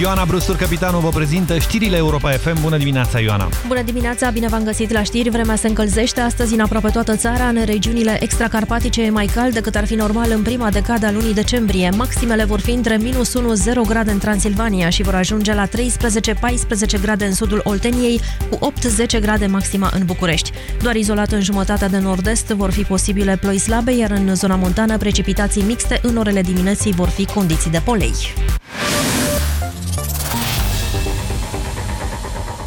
Ioana Brustur, capitanul, vă prezintă știrile Europa FM. Bună dimineața, Ioana! Bună dimineața, bine v-am găsit la știri. Vremea se încălzește astăzi în aproape toată țara. În regiunile extracarpatice e mai cald decât ar fi normal în prima decadă a lunii decembrie. Maximele vor fi între minus 1-0 grade în Transilvania și vor ajunge la 13-14 grade în sudul Olteniei, cu 8-10 grade maxima în București. Doar izolat în jumătatea de nord-est vor fi posibile ploi slabe, iar în zona montană precipitații mixte în orele dimineții vor fi condiții de polei.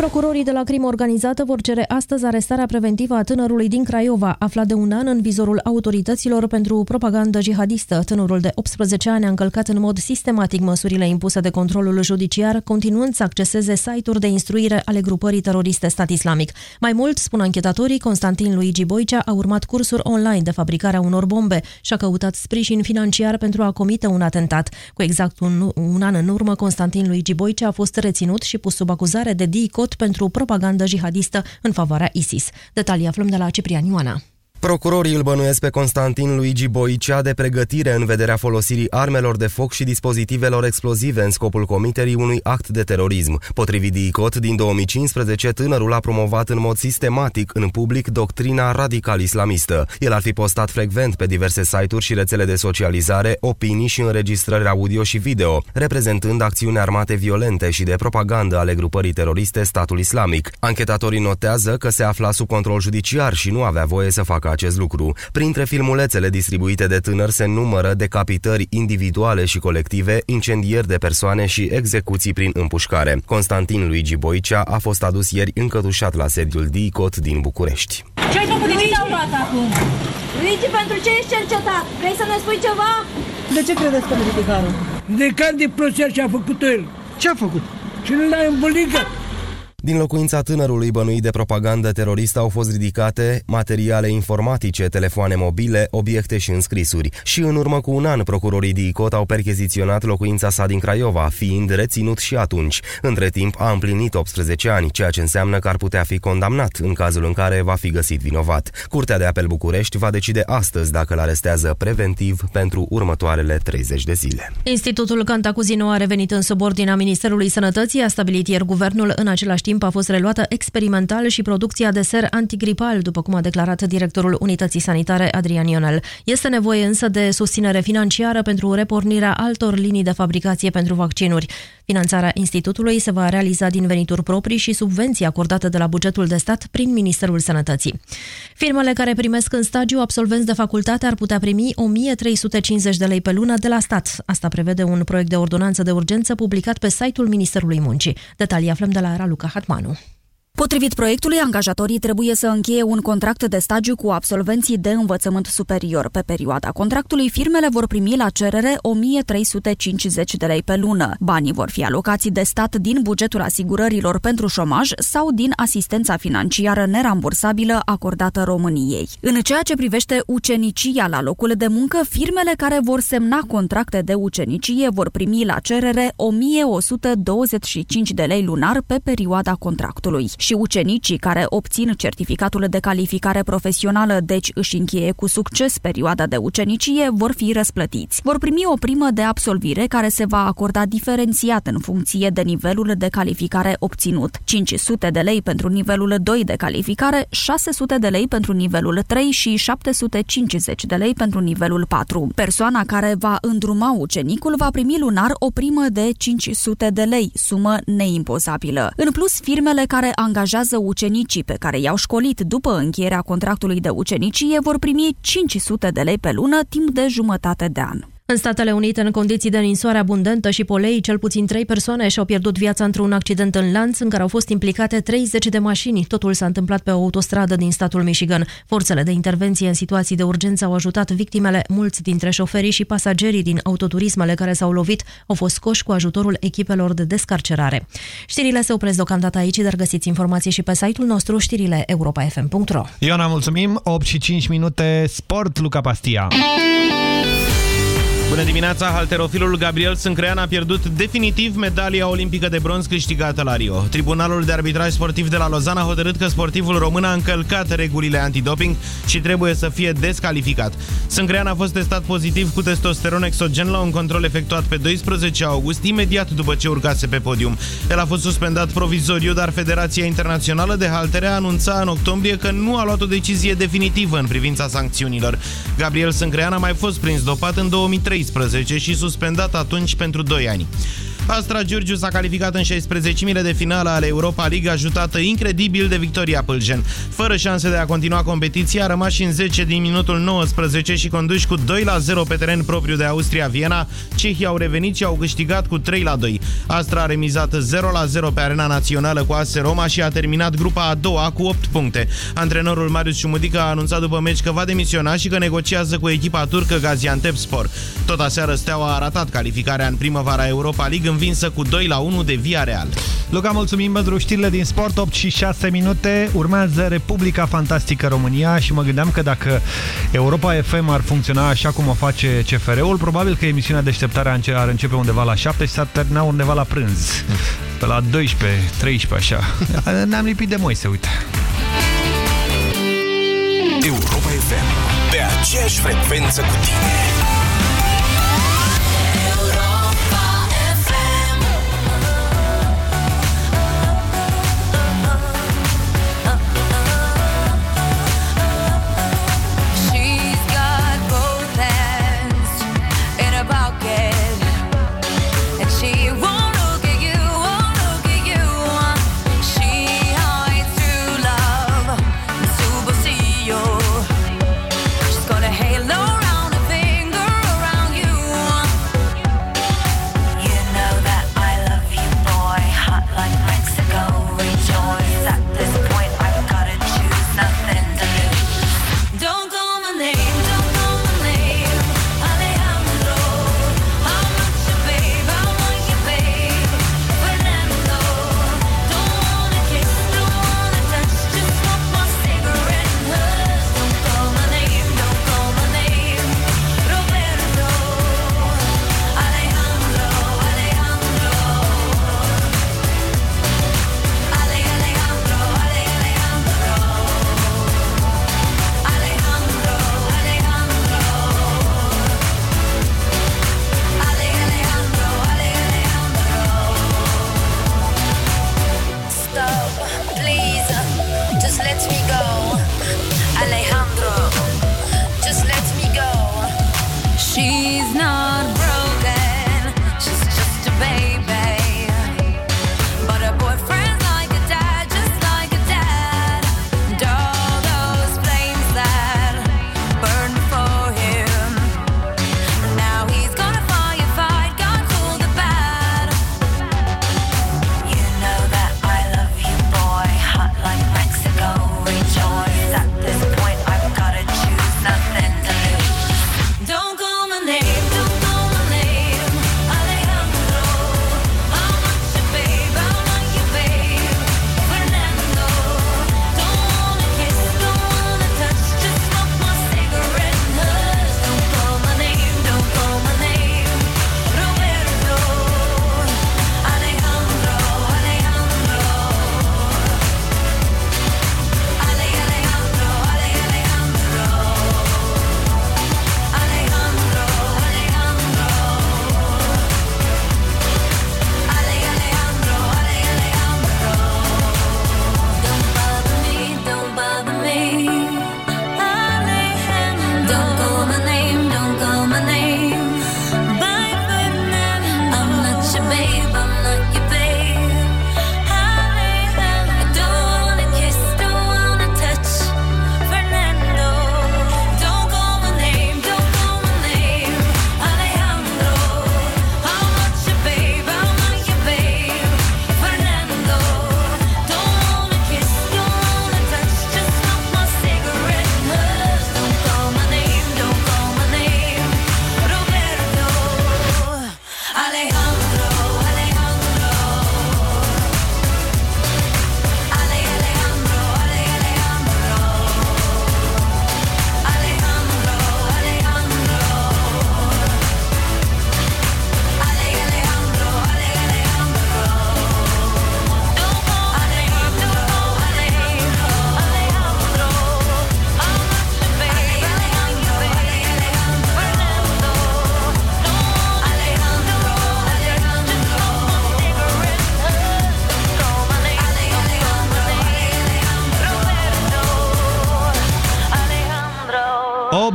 Procurorii de la crimă organizată vor cere astăzi arestarea preventivă a tânărului din Craiova, aflat de un an în vizorul autorităților pentru propagandă jihadistă. Tânărul de 18 ani a încălcat în mod sistematic măsurile impuse de controlul judiciar, continuând să acceseze site-uri de instruire ale grupării teroriste stat islamic. Mai mult, spun anchetatorii, Constantin Luigi Boicea a urmat cursuri online de fabricare a unor bombe și a căutat sprijin financiar pentru a comite un atentat. Cu exact un, un an în urmă, Constantin Luigi Boicea a fost reținut și pus sub acuzare de DICOT pentru propagandă jihadistă în favoarea ISIS. Detalii aflăm de la Ciprian Ioana. Procurorii îl bănuiesc pe Constantin Luigi Boicea de pregătire în vederea folosirii armelor de foc și dispozitivelor explozive în scopul comiterii unui act de terorism. Potrivit DICOT, din 2015, tânărul a promovat în mod sistematic în public doctrina radical-islamistă. El ar fi postat frecvent pe diverse site-uri și rețele de socializare opinii și înregistrări audio și video, reprezentând acțiuni armate violente și de propagandă ale grupării teroriste Statul Islamic. Anchetatorii notează că se afla sub control judiciar și nu avea voie să facă acest lucru. Printre filmulețele distribuite de tânăr se numără decapitări individuale și colective, incendieri de persoane și execuții prin împușcare. Constantin Luigi Boicea a fost adus ieri încătușat la sediul DICOT din București. Ce ai făcut? De ce te-au luat acum? Luigi, pentru ce ești cercetat? Vrei să ne spui ceva? De ce credeți că merge carul? De când de prosel ce a făcut el? Ce a făcut? Și nu l-a îmbulicat. Din locuința tânărului bănuit de propagandă teroristă au fost ridicate materiale informatice, telefoane mobile, obiecte și înscrisuri. Și în urmă cu un an, procurorii DICOT au percheziționat locuința sa din Craiova, fiind reținut și atunci. Între timp a împlinit 18 ani, ceea ce înseamnă că ar putea fi condamnat în cazul în care va fi găsit vinovat. Curtea de apel București va decide astăzi dacă îl arestează preventiv pentru următoarele 30 de zile. Institutul Cantacuzino a revenit în subordinea Ministerului Sănătății, a stabilit ieri guvernul în același timp timp a fost reluată experimental și producția de ser antigripal, după cum a declarat directorul Unității Sanitare Adrian Ionel. Este nevoie însă de susținere financiară pentru repornirea altor linii de fabricație pentru vaccinuri. Finanțarea institutului se va realiza din venituri proprii și subvenții acordate de la bugetul de stat prin Ministerul Sănătății. Firmele care primesc în stagiu absolvenți de facultate ar putea primi 1350 de lei pe lună de la stat. Asta prevede un proiect de ordonanță de urgență publicat pe site-ul Ministerului Muncii. Detalii aflăm de la Raluca Hatmanu. Potrivit proiectului, angajatorii trebuie să încheie un contract de stagiu cu absolvenții de învățământ superior. Pe perioada contractului, firmele vor primi la cerere 1350 de lei pe lună. Banii vor fi alocați de stat din bugetul asigurărilor pentru șomaj sau din asistența financiară nerambursabilă acordată României. În ceea ce privește ucenicia la locul de muncă, firmele care vor semna contracte de ucenicie vor primi la cerere 1125 de lei lunar pe perioada contractului și ucenicii care obțin certificatul de calificare profesională, deci își încheie cu succes perioada de ucenicie, vor fi răsplătiți. Vor primi o primă de absolvire care se va acorda diferențiat în funcție de nivelul de calificare obținut. 500 de lei pentru nivelul 2 de calificare, 600 de lei pentru nivelul 3 și 750 de lei pentru nivelul 4. Persoana care va îndruma ucenicul va primi lunar o primă de 500 de lei, sumă neimpozabilă. În plus, firmele care angajează ucenicii pe care i-au școlit după încheierea contractului de ucenicie vor primi 500 de lei pe lună timp de jumătate de an. În Statele Unite, în condiții de ninsoare abundentă și polei, cel puțin trei persoane și-au pierdut viața într-un accident în lanț în care au fost implicate 30 de mașini. Totul s-a întâmplat pe o autostradă din statul Michigan. Forțele de intervenție în situații de urgență au ajutat victimele. Mulți dintre șoferii și pasagerii din autoturismele care s-au lovit au fost scoși cu ajutorul echipelor de descarcerare. Știrile se opresc deocamdată aici, dar găsiți informații și pe site-ul nostru știrile europa.fm.ro Iona, mulțumim! 8 și 5 minute, sport, Luca Pastia. Bună dimineața! Halterofilul Gabriel Sâncrean a pierdut definitiv medalia olimpică de bronz câștigată la Rio. Tribunalul de arbitraj sportiv de la Lozan a hotărât că sportivul român a încălcat regulile antidoping și trebuie să fie descalificat. Sâncrean a fost testat pozitiv cu testosteron exogen la un control efectuat pe 12 august, imediat după ce urcase pe podium. El a fost suspendat provizoriu, dar Federația Internațională de Haltere a anunțat în octombrie că nu a luat o decizie definitivă în privința sancțiunilor. Gabriel Sâncrean a mai fost prins dopat în 2003 2013 și suspendat atunci pentru 2 ani. Astra Giurgiu s-a calificat în 16-mile de finală ale Europa League, ajutată incredibil de Victoria Pâlgen. Fără șanse de a continua competiția, a rămas și în 10 din minutul 19 și conduși cu 2 la 0 pe teren propriu de Austria-Viena. Cehii au revenit și au câștigat cu 3 la 2. Astra a remizat 0 la 0 pe arena națională cu AS Roma și a terminat grupa a doua cu 8 puncte. Antrenorul Marius Ciumudică a anunțat după meci că va demisiona și că negociază cu echipa turcă Gaziantep Spor. Tot aseară Steaua a ratat calificarea în primăvara Europa League învinsă cu 2 la 1 de Via Real. Luca, mulțumim pentru știrile din sport, 8 și 6 minute. Urmează Republica Fantastică România și mă gândeam că dacă Europa FM ar funcționa așa cum o face CFR-ul, probabil că emisiunea deșteptarea ar începe undeva la 7 și s-ar termina undeva la prânz. Pe la 12, 13, așa. Ne-am lipit de moi, se uite. Europa FM, pe aceeași frecvență cu tine.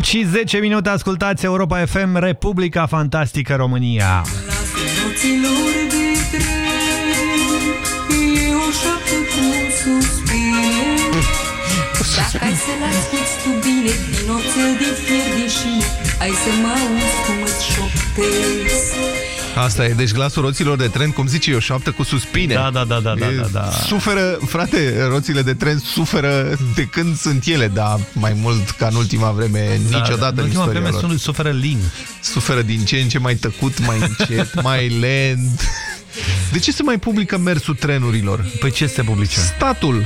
Și 10 minute ascultați Europa FM, Republica Fantastică România. Dacă ai să-l asculti tu bine Din oțel de fier de șine Ai să mă auzi cum îți șoptezi Asta e, deci glasul roților de tren, cum zice, e o șoaptă cu suspine. Da, da, da, da, da, da, da. Suferă, frate, roțile de tren suferă de când sunt ele, dar mai mult ca în ultima vreme, da, niciodată în, în ultima vreme lor. Sunt, suferă lin. Suferă din ce în ce mai tăcut, mai încet, mai lent. De ce se mai publică mersul trenurilor? Păi ce se publică? Statul.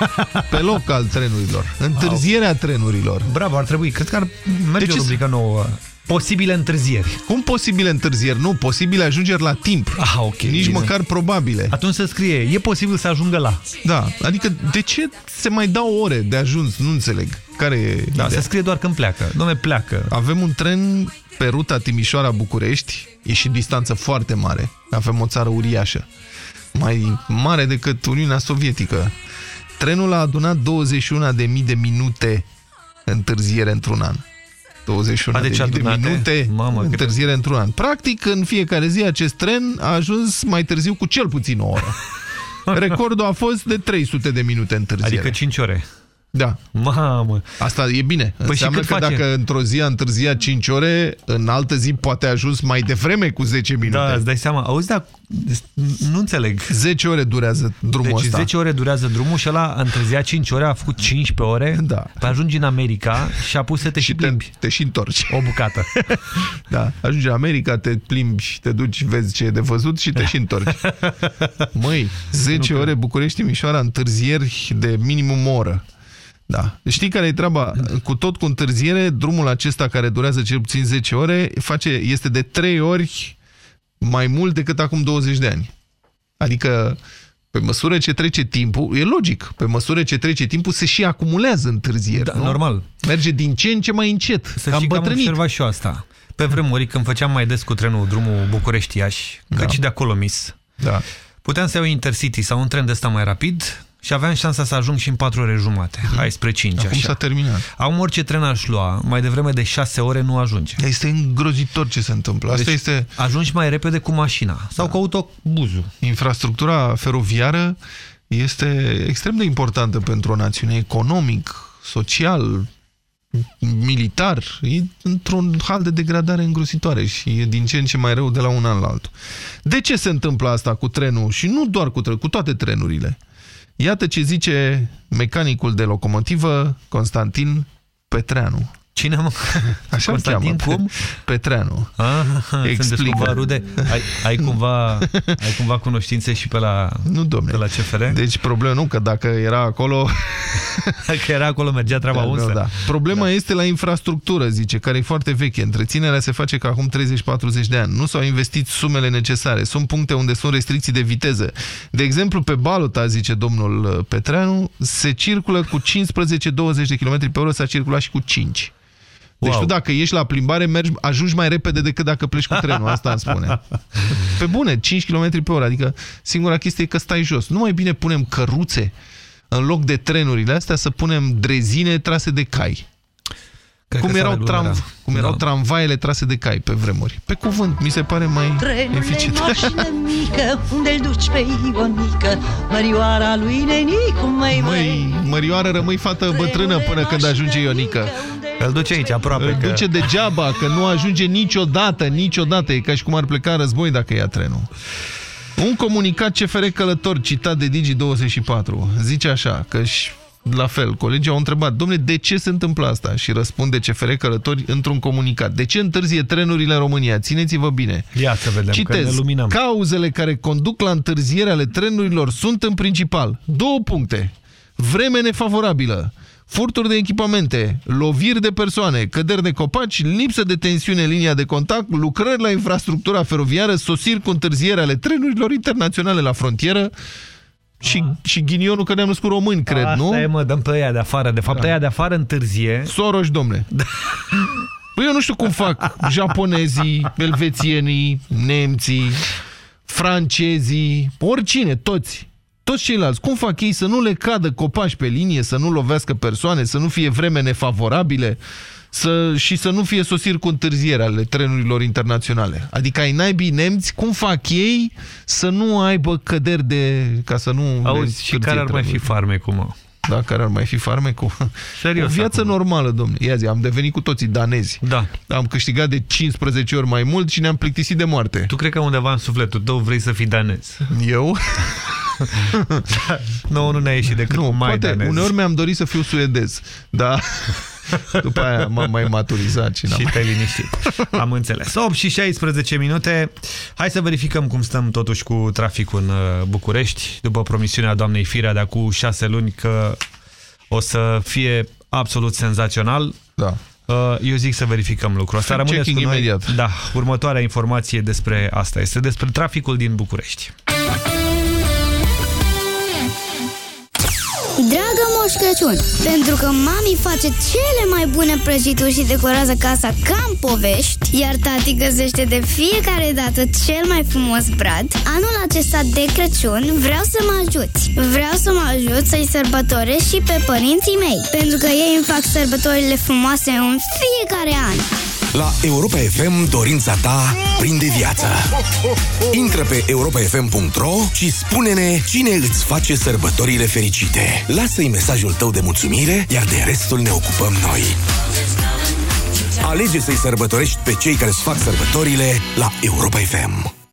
Pe loc al trenurilor. Întârzierea trenurilor. Bravo, ar trebui. Cred că ar merge o rubrică nouă. Posibile întârzieri. Cum posibile întârzieri? Nu, posibile ajungeri la timp. Ah, ok. Nici bine. măcar probabile. Atunci se scrie, e posibil să ajungă la. Da, adică de ce se mai dau ore de ajuns? Nu înțeleg. Care e Da, ideea? se scrie doar când pleacă. Dom'le, pleacă. Avem un tren pe ruta Timișoara-București, e și distanță foarte mare. Avem o țară uriașă, mai mare decât Uniunea Sovietică. Trenul a adunat 21.000 de minute întârziere într-un an. 21 A, de, deci mii de adunate? minute Mamă, întârziere într-un an. Practic, în fiecare zi, acest tren a ajuns mai târziu cu cel puțin o oră. Recordul a fost de 300 de minute întârziere. Adică 5 ore. Da. Mamă. Asta e bine. Păi Înseamnă și că cât face? dacă într-o zi a întârziat 5 ore, în altă zi poate a ajuns mai devreme cu 10 minute. Da, îți dai seama. Auzi, dar nu înțeleg. 10 ore durează drumul deci ăsta. 10 ore durează drumul și ăla a întârziat 5 ore, a făcut 15 ore, da. pe ajungi în America și a pus să te și, și plimbi. Te, te și întorci. O bucată. da, ajungi în America, te plimbi, te duci, vezi ce e de văzut și te și întorci. Măi, 10 ore București-Mișoara, întârzieri de minimum o oră. Da. Știi care e treaba? Cu tot cu întârziere, drumul acesta care durează cel puțin 10 ore face, este de 3 ori mai mult decât acum 20 de ani. Adică, pe măsură ce trece timpul, e logic, pe măsură ce trece timpul se și acumulează întârzieri. Da, nu? normal. Merge din ce în ce mai încet. Să știi că am observat și eu asta. Pe vremuri, când făceam mai des cu trenul drumul București-Iași, da. cât și de acolo mis, da. puteam să iau Intercity sau un tren de ăsta mai rapid și aveam șansa să ajung și în 4 ore jumate, mm -hmm. hai spre 5. Acum s-a terminat. Acum orice tren aș lua, mai devreme de 6 ore nu ajunge. Este îngrozitor ce se întâmplă. Asta deci este... ajungi mai repede cu mașina sau da. cu autobuzul. Infrastructura feroviară este extrem de importantă pentru o națiune economic, social, militar. E într-un hal de degradare îngrozitoare și e din ce în ce mai rău de la un an la altul. De ce se întâmplă asta cu trenul? Și nu doar cu trenul, cu toate trenurile. Iată ce zice mecanicul de locomotivă Constantin Petreanu. Cine mă? Așa Constantin cheamă, cum? Petreanu. Ah, Explică. Cumva rude. Ai, ai, cumva, ai cumva cunoștințe și pe la, nu, domne. pe la CFR? Deci problema nu, că dacă era acolo... că era acolo, mergea treaba da, unsă. Da, da. Problema da. este la infrastructură, zice, care e foarte veche. Întreținerea se face ca acum 30-40 de ani. Nu s-au investit sumele necesare. Sunt puncte unde sunt restricții de viteză. De exemplu, pe Balota, zice domnul Petreanu, se circulă cu 15-20 de km pe oră, s-a circulat și cu 5. Deci wow. tu dacă ești la plimbare, mergi, ajungi mai repede decât dacă pleci cu trenul, asta îmi spune. Pe bune, 5 km pe oră, adică singura chestie e că stai jos. Nu mai bine punem căruțe în loc de trenurile astea, să punem drezine trase de cai. Cred cum erau, tram, cum erau da. tramvaiele trase de cai pe vremuri. Pe cuvânt, mi se pare mai Trenurile eficient. mașină mică, unde-l duci pe Ivonică, Mărioara lui Nenicu, măi, măi. Mărioară, rămâi fată bătrână până când ajunge Ionica. Îl duce aici, aproape. Îl că... duce degeaba, că nu ajunge niciodată, niciodată. E ca și cum ar pleca război dacă ia trenul. Un comunicat CFR Călător, citat de Digi24, zice așa, că și la fel, colegii au întrebat, domnule, de ce se întâmplă asta? Și răspunde CFR Călători într-un comunicat. De ce întârzie trenurile în România? Țineți-vă bine. Ia să vedem, Citez, că ne luminăm. cauzele care conduc la întârziere ale trenurilor sunt în principal două puncte. Vreme nefavorabilă, furturi de echipamente, loviri de persoane, căderi de copaci, lipsă de tensiune în linia de contact, lucrări la infrastructura feroviară, sosiri cu întârziere ale trenurilor internaționale la frontieră, și, și ghinionul că ne-am născut români, cred, Asta nu? e, mă, dăm pe aia de afară. De fapt, da. aia de afară întârzie. Soros, domne. Da. Păi eu nu știu cum fac japonezii, elvețienii, nemții, francezii, oricine, toți. Toți ceilalți, cum fac ei să nu le cadă copaci pe linie, să nu lovească persoane, să nu fie vreme nefavorabile, să, și să nu fie sosiri cu întârziere ale trenurilor internaționale. Adică ai naibii nemți, cum fac ei să nu aibă căderi de... ca să nu... Auzi, și care ar mai fi farmecul, mă? Da, care ar mai fi farmecul? Serios O viață acum. normală, domnule. Ia zi, am devenit cu toții danezi. Da. Am câștigat de 15 ori mai mult și ne-am plictisit de moarte. Tu cred că undeva în sufletul tău vrei să fii danez. Eu? nu, nu ne-a ieșit decât Nu, mai poate, danez. uneori mi-am dorit să fiu suedez, dar după aia m-am mai maturizat și, și te-ai liniștit. Am înțeles. 8 și 16 minute. Hai să verificăm cum stăm totuși cu traficul în uh, București, după promisiunea doamnei Firea de acum 6 luni că o să fie absolut senzațional. Da. Uh, Eu zic să verificăm lucrul ăsta. Rămâneți cu Fact-checking noi. imediat. Da, următoarea informație despre asta este despre traficul din București. Dragă Moș Crăciun, pentru că mami face cele mai bune prăjituri și decorează casa ca în povești, iar tati găsește de fiecare dată cel mai frumos brad, anul acesta de Crăciun vreau să mă ajuți. Vreau să mă ajut să-i sărbătoresc și pe părinții mei, pentru că ei îmi fac sărbătorile frumoase în fiecare an. La Europa FM, dorința ta prinde viață. Intră pe europafm.ro și spune-ne cine îți face sărbătorile fericite. Lasă-i mesajul tău de mulțumire, iar de restul ne ocupăm noi. Alege să-i sărbătorești pe cei care îți fac sărbătorile la Europa FM.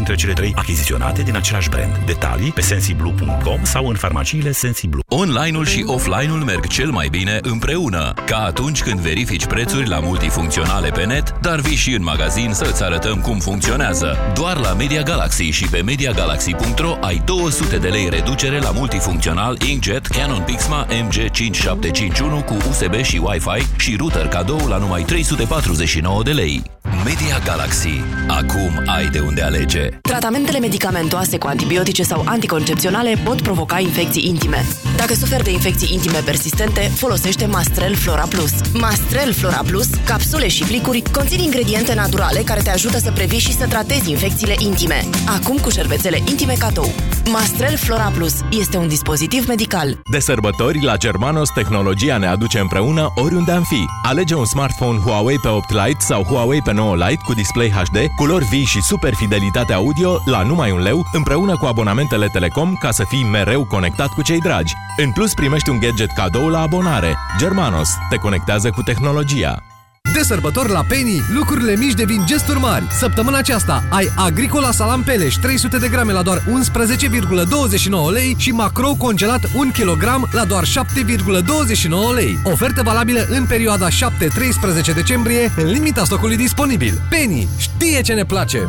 dintre cele trei achiziționate din același brand. Detalii pe sensiblu.com sau în farmaciile Sensiblu. Online-ul și offline-ul merg cel mai bine împreună, ca atunci când verifici prețuri la multifuncționale pe net, dar vii și în magazin să-ți arătăm cum funcționează. Doar la Media Galaxy și pe MediaGalaxy.ro ai 200 de lei reducere la multifuncțional Inkjet Canon Pixma MG5751 cu USB și Wi-Fi și router cadou la numai 349 de lei. Media Galaxy. Acum ai de unde alege. Tratamentele medicamentoase cu antibiotice sau anticoncepționale pot provoca infecții intime. Dacă suferi de infecții intime persistente, folosește Mastrel Flora Plus. Mastrel Flora Plus, capsule și plicuri, conțin ingrediente naturale care te ajută să previi și să tratezi infecțiile intime. Acum cu șervețele intime cadou. Mastrel Flora Plus este un dispozitiv medical. De sărbători, la Germanos, tehnologia ne aduce împreună oriunde am fi. Alege un smartphone Huawei pe 8 Lite sau Huawei pe 9 Lite cu display HD, culori vii și super fidelitate audio la numai un leu, împreună cu abonamentele Telecom ca să fii mereu conectat cu cei dragi. În plus, primești un gadget cadou la abonare. Germanos te conectează cu tehnologia. De sărbători la Penny, lucrurile mici devin gesturi mari. Săptămâna aceasta ai Agricola Salam Peleș 300 de grame la doar 11,29 lei și Macro congelat 1 kg la doar 7,29 lei. Ofertă valabilă în perioada 7-13 decembrie, în limita stocului disponibil. Penny știe ce ne place!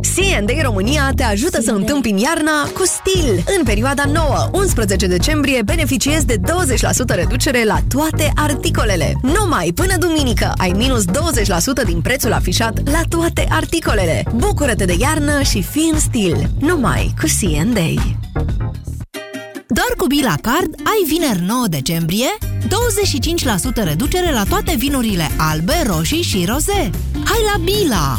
C&A România te ajută să întâmpini iarna cu stil. În perioada 9-11 decembrie beneficiezi de 20% reducere la toate articolele. Numai până duminică ai minus 20% din prețul afișat la toate articolele. Bucură-te de iarnă și fi în stil. Numai cu C&A. Doar cu Bila Card ai vineri 9 decembrie 25% reducere la toate vinurile albe, roșii și roze. Hai la Bila!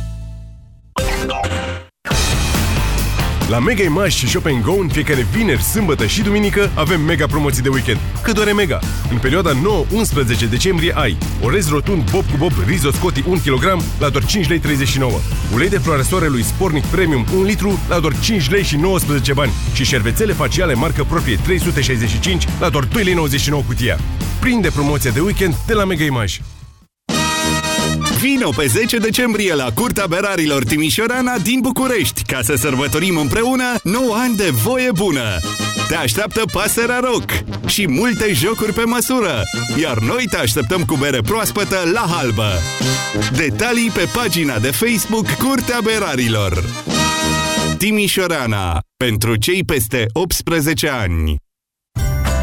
La Mega Image și Shop Go în fiecare vineri, sâmbătă și duminică avem mega promoții de weekend. Cât doare mega! În perioada 9-11 decembrie ai orez rotund Bob cu Bob Rizo Scotti 1 kg la doar 5 lei 39. Ulei de floare lui Spornic Premium 1 litru la doar 5 lei și 19 bani. Și șervețele faciale marcă proprie 365 la doar 2 lei 99 cutia. Prinde promoția de weekend de la Mega Image. Vino pe 10 decembrie la Curtea Berarilor Timișorana din București ca să sărbătorim împreună 9 ani de voie bună. Te așteaptă pasărea rock și multe jocuri pe măsură, iar noi te așteptăm cu bere proaspătă la halbă. Detalii pe pagina de Facebook Curtea Berarilor. Timișorana. Pentru cei peste 18 ani.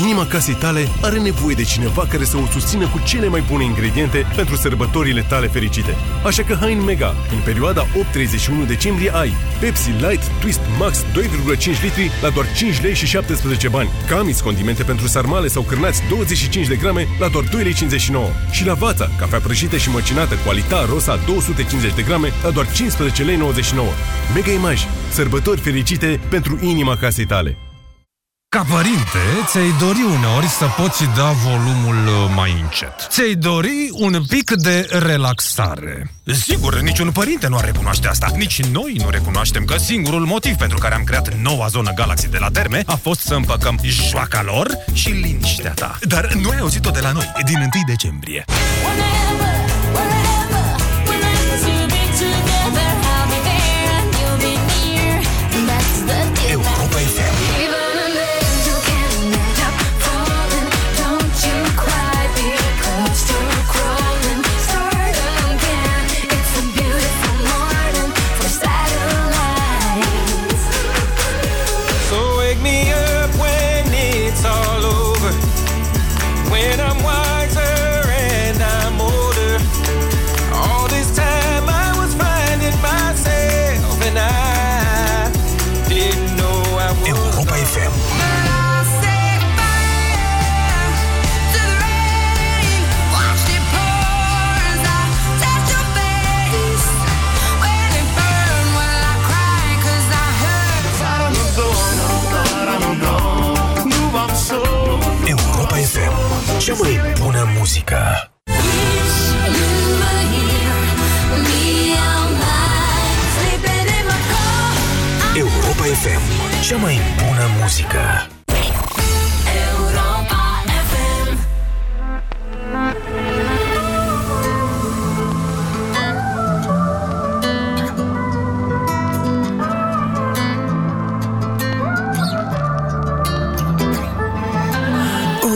Inima casei tale are nevoie de cineva care să o susțină cu cele mai bune ingrediente pentru sărbătorile tale fericite. Așa că hai în Mega! În perioada 8-31 decembrie ai Pepsi Light Twist Max 2,5 litri la doar 5 lei și 17 bani. Camis condimente pentru sarmale sau cârnați 25 de grame la doar 2 lei 59. Și la Vața, cafea prăjită și măcinată Qualita Rosa 250 de grame la doar 15 lei 99. Mega Image. Sărbători fericite pentru inima casei tale. Ca părinte, ți-ai dori uneori să poți da volumul uh, mai încet. Ți-ai dori un pic de relaxare. Sigur, niciun părinte nu ar recunoaște asta. Nici noi nu recunoaștem că singurul motiv pentru care am creat noua zonă Galaxy de la Terme a fost să împăcăm joaca lor și liniștea ta. Dar nu ai auzit-o de la noi, din 1 decembrie. Europa cea mai bună muzică.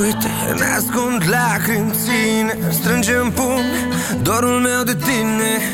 Uite, ne ascund lacrimi ține Strângem pumn dorul meu de tine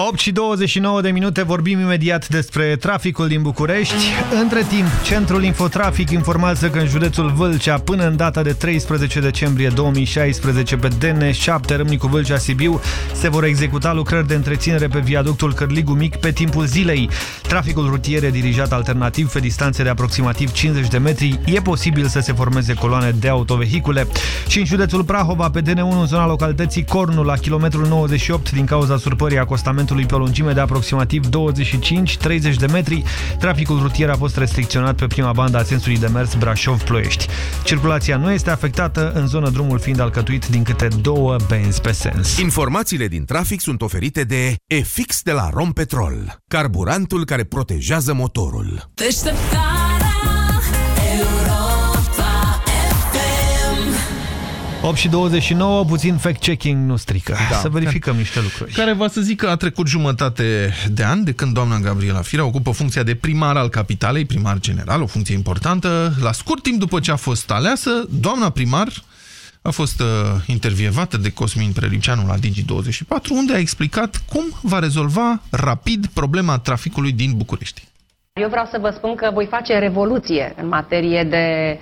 8 și 29 de minute vorbim imediat despre traficul din București. Între timp, Centrul Infotrafic informează că în județul Vâlcea, până în data de 13 decembrie 2016, pe DN7 Râmnicu Vâlcea Sibiu, se vor executa lucrări de întreținere pe viaductul Cărligu Mic pe timpul zilei. Traficul rutier e dirijat alternativ pe distanțe de aproximativ 50 de metri. E posibil să se formeze coloane de autovehicule. Și în județul Prahova, pe DN1, în zona localității Cornu, la kilometrul 98, din cauza surpării acostamentului pe o lungime de aproximativ 25-30 de metri, traficul rutier a fost restricționat pe prima bandă a sensului de mers Brașov-Ploiești. Circulația nu este afectată, în zonă drumul fiind alcătuit din câte două benzi pe sens. Informațiile din trafic sunt oferite de EFIX de la Rompetrol, carburantul care protejează motorul. Deșteptarea 8 și 29, puțin fact-checking nu strică. Da. Să verificăm niște lucruri. Care va să zic că a trecut jumătate de an de când doamna Gabriela Firea ocupă funcția de primar al capitalei, primar general, o funcție importantă. La scurt timp după ce a fost aleasă, doamna primar a fost uh, intervievată de Cosmin Preliceanu la Digi24, unde a explicat cum va rezolva rapid problema traficului din București. Eu vreau să vă spun că voi face revoluție în materie de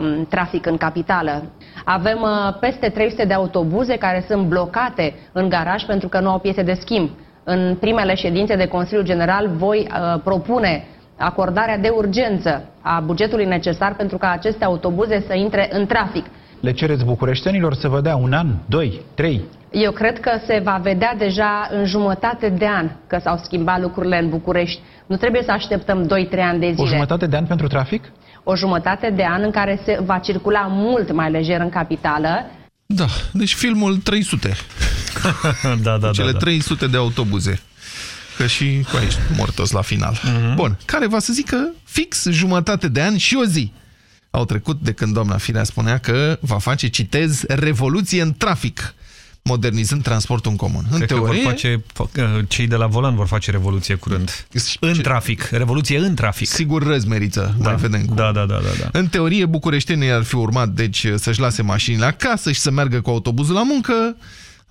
um, trafic în capitală. Avem uh, peste 300 de autobuze care sunt blocate în garaj pentru că nu au piese de schimb. În primele ședințe de Consiliu General voi uh, propune acordarea de urgență a bugetului necesar pentru ca aceste autobuze să intre în trafic. Le cereți bucureștenilor să vă dea un an, doi, trei? Eu cred că se va vedea deja în jumătate de an că s-au schimbat lucrurile în București. Nu trebuie să așteptăm 2-3 ani de zile. O jumătate de an pentru trafic? O jumătate de an în care se va circula mult mai lejer în capitală. Da, deci filmul 300. da, da, Cele da, da. 300 de autobuze. Că și cu aici mor toți la final. Mhm. Bun, care va să zică fix jumătate de ani și o zi. Au trecut de când doamna Firea spunea că va face, citez, revoluție în trafic, modernizând transportul în comun. În Cred că teorie, vor face, fă- cei de la volan vor face revoluție curând. În trafic. Revoluție în trafic. Sigur răzmeriță. Da. Mai vedem cum. Da, da, da, da, da. În teorie, bucureștenii ar fi urmat deci să-și lase mașinile acasă și să meargă cu autobuzul la muncă.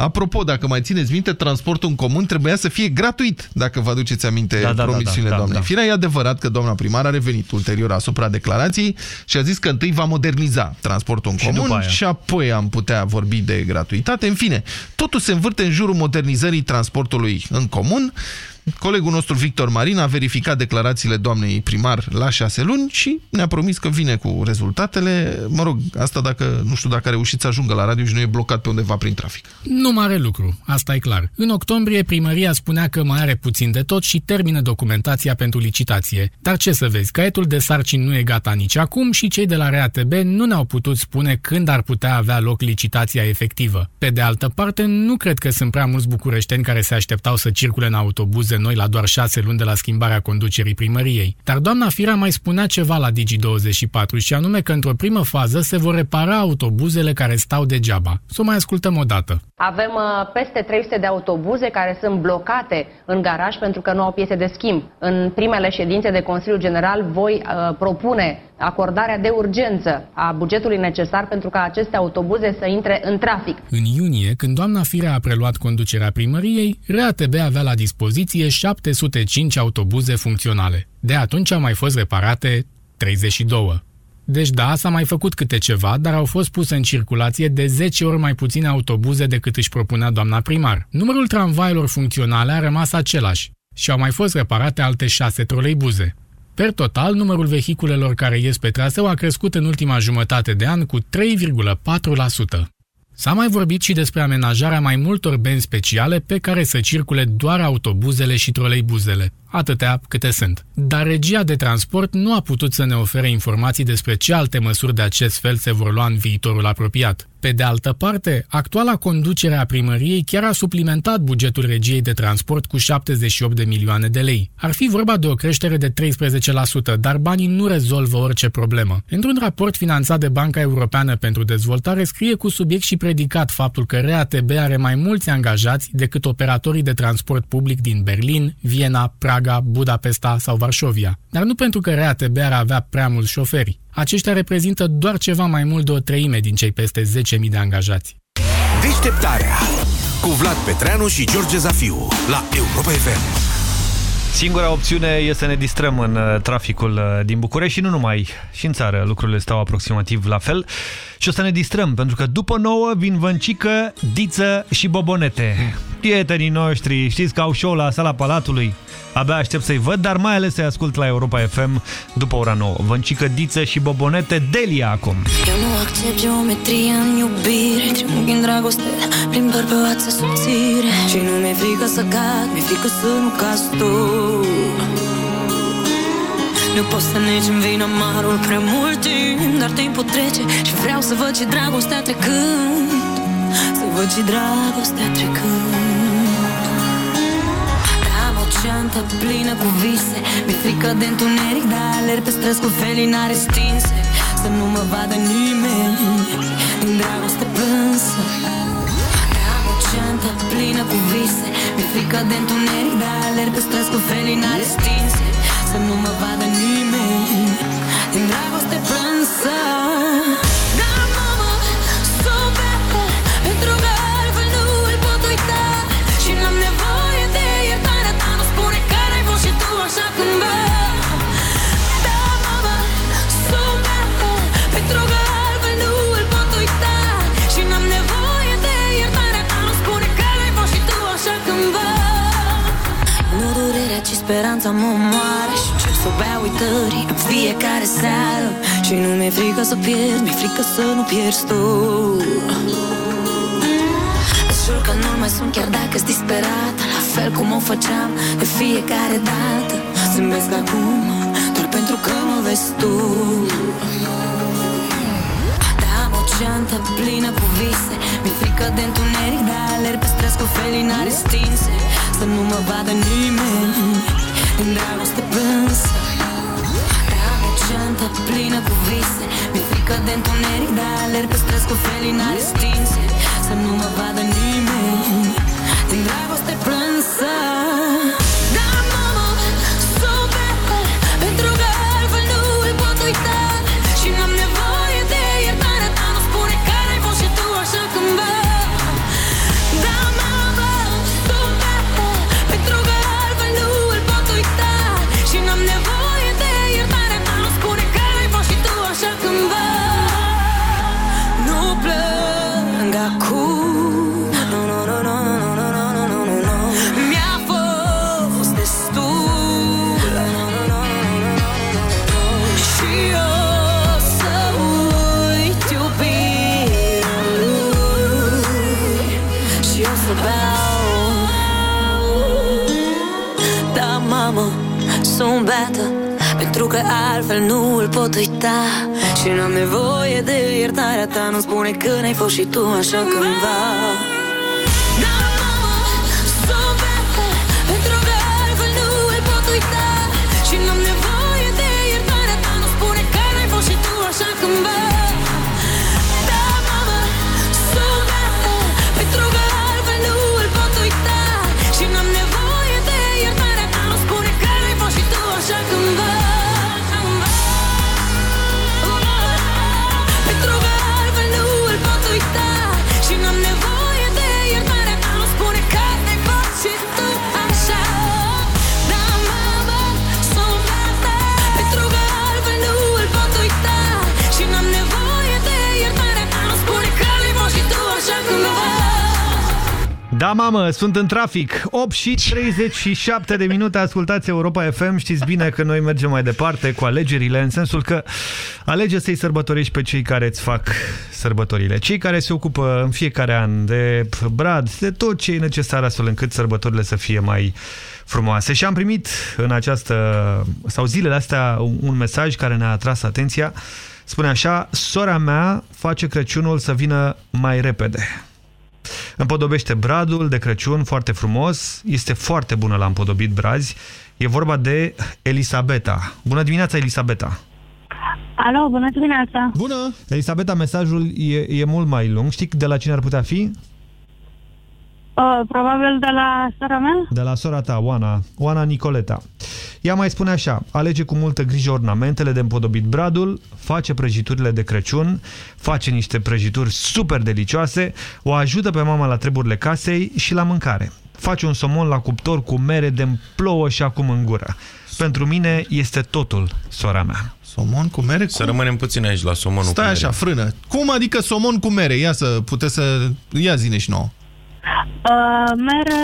Apropo, dacă mai țineți minte, transportul în comun trebuia să fie gratuit, dacă vă aduceți aminte Da, da, da, promisiunile da, da, doamnei da. Firea. E adevărat că doamna primar a revenit ulterior asupra declarației și a zis că întâi va moderniza transportul în Și după comun aia. și apoi am putea vorbi de gratuitate. În fine, totul se învârte în jurul modernizării transportului în comun. Colegul nostru Victor Marin a verificat declarațiile doamnei primar la șase luni și ne-a promis că vine cu rezultatele. Mă rog, asta dacă, nu știu dacă a reușit să ajungă la radio și nu e blocat pe undeva prin trafic. Nu mare lucru, asta e clar. În octombrie, primăria spunea că mai are puțin de tot și termină documentația pentru licitație. Dar ce să vezi, caietul de sarcini nu e gata nici acum și cei de la RATB nu ne-au putut spune când ar putea avea loc licitația efectivă. Pe de altă parte, nu cred că sunt prea mulți bucureșteni care se așteptau să circule în autobuze noi la doar șase luni de la schimbarea conducerii primăriei. Dar doamna Firea mai spunea ceva la Digi24 și anume că într-o primă fază se vor repara autobuzele care stau degeaba. Să o mai ascultăm o dată. Avem uh, peste 300 de autobuze care sunt blocate în garaj pentru că nu au piese de schimb. În primele ședințe de Consiliu General voi uh, propune acordarea de urgență a bugetului necesar pentru ca aceste autobuze să intre în trafic. În iunie, când doamna Firea a preluat conducerea primăriei, RATB avea la dispoziție 705 autobuze funcționale. De atunci au mai fost reparate 32. Deci da, s-a mai făcut câte ceva, dar au fost puse în circulație de 10 ori mai puține autobuze decât își propunea doamna primar. Numărul tramvailor funcționale a rămas același și au mai fost reparate alte 6 troleibuze. Per total, numărul vehiculelor care ies pe traseu a crescut în ultima jumătate de an cu 3,4%. S-a mai vorbit și despre amenajarea mai multor benzi speciale pe care să circule doar autobuzele și troleibuzele, atâtea câte sunt. Dar regia de transport nu a putut să ne ofere informații despre ce alte măsuri de acest fel se vor lua în viitorul apropiat. Pe de altă parte, actuala conducere a primăriei chiar a suplimentat bugetul regiei de transport cu 78 de milioane de lei. Ar fi vorba de o creștere de 13%, dar banii nu rezolvă orice problemă. Într-un raport finanțat de Banca Europeană pentru Dezvoltare scrie cu subiect și predicat faptul că RATB are mai mulți angajați decât operatorii de transport public din Berlin, Viena, Praga, Budapesta sau Varșovia. Dar nu pentru că RATB ar avea prea mulți șoferi. Aceștia reprezintă doar ceva mai mult de o treime din cei peste 10.000 de angajați. Deșteptarea cu Vlad Petreanu și George Zafiu la Europa FM. Singura opțiune este să ne distrăm în uh, traficul uh, din București și nu numai. Și în țară lucrurile stau aproximativ la fel. Și o să ne distrăm, pentru că după nouă vin Vâncică, Diță și Bobonete. Prietenii noștri, știți că au show la sala Palatului. Abia aștept să-i văd, dar mai ales să-i ascult la Europa FM după ora 9. Vâncică, Diță și Bobonete, Delia acum. Eu nu accept geometria în iubire Triunghi în dragoste, prin bărbăață subțire Și nu mi-e frică să cad, mi-e frică să nu caz tu Nu pot să negi în vin amarul prea mult timp Dar timpul trece și vreau să văd și dragostea trecând Să văd și dragostea trecând o geantă plină cu vise. Mi-e frică de întuneric, dar alerg pe străzi cu felinare stinse. Să nu mă vadă nimeni din dragoste plânsă. Am o geantă plină cu vise. Mi-e frică de întuneric, dar alerg pe străzi cu felinare stinse. Să nu mă vadă nimeni din dragoste plânsă speranța mă moare Și încep să beau uitării în fiecare seară. Și nu mi-e frică să pierd, mi-e frică să nu pierzi tu. Îți jur că nu mai sunt chiar dacă-s disperată La fel cum o făceam de fiecare dată. Zâmbesc acum doar pentru că mă vezi tu. Da, am o geantă plină cu vise Mi-e frică de întuneric, dar alerg pe străzi cu felinare stinse Să nu mă vadă nimeni. Din dragoste plânsă Da, am o geantă plină cu vise. Mi-e frică de întuneric, dar alerg pe străzi cu felinare stinse. Să nu mă vadă nimeni Pentru că altfel nu îl pot uita. Și n-am nevoie de iertarea ta Nu spune că n-ai fost și tu așa cândva Da, mamă, sunt în trafic. 8 și 37 de minute, ascultați Europa FM. Știți bine că noi mergem mai departe cu alegerile, în sensul că alege să-i sărbătorești pe cei care îți fac sărbătorile. Cei care se ocupă în fiecare an de brad, de tot ce e necesar astfel încât sărbătorile să fie mai frumoase. Și am primit în această, sau zilele astea, un mesaj care ne-a atras atenția. Spune așa, sora mea face Crăciunul să vină mai repede. Împodobește bradul de Crăciun foarte frumos, este foarte bună la împodobit brazi. E vorba de Elisabeta. Bună dimineața, Elisabeta! Alo, bună dimineața! Bună! Elisabeta, mesajul e, e mult mai lung. Știi de la cine ar putea fi? Uh, probabil de la sora mea? De la sora ta, Oana, Oana Nicoleta. Ea mai spune așa, alege cu multă grijă ornamentele de împodobit bradul, face prăjiturile de Crăciun, face niște prăjituri super delicioase, o ajută pe mama la treburile casei și la mâncare. Face un somon la cuptor cu mere de plouă și acum în gură. Pentru mine este totul, sora mea. Somon cu mere? Să rămânem puțin aici la somonul Stai cu mere. așa, frână. Cum adică somon cu mere? Ia să puteți să... Ia zine și nouă. Uh, mere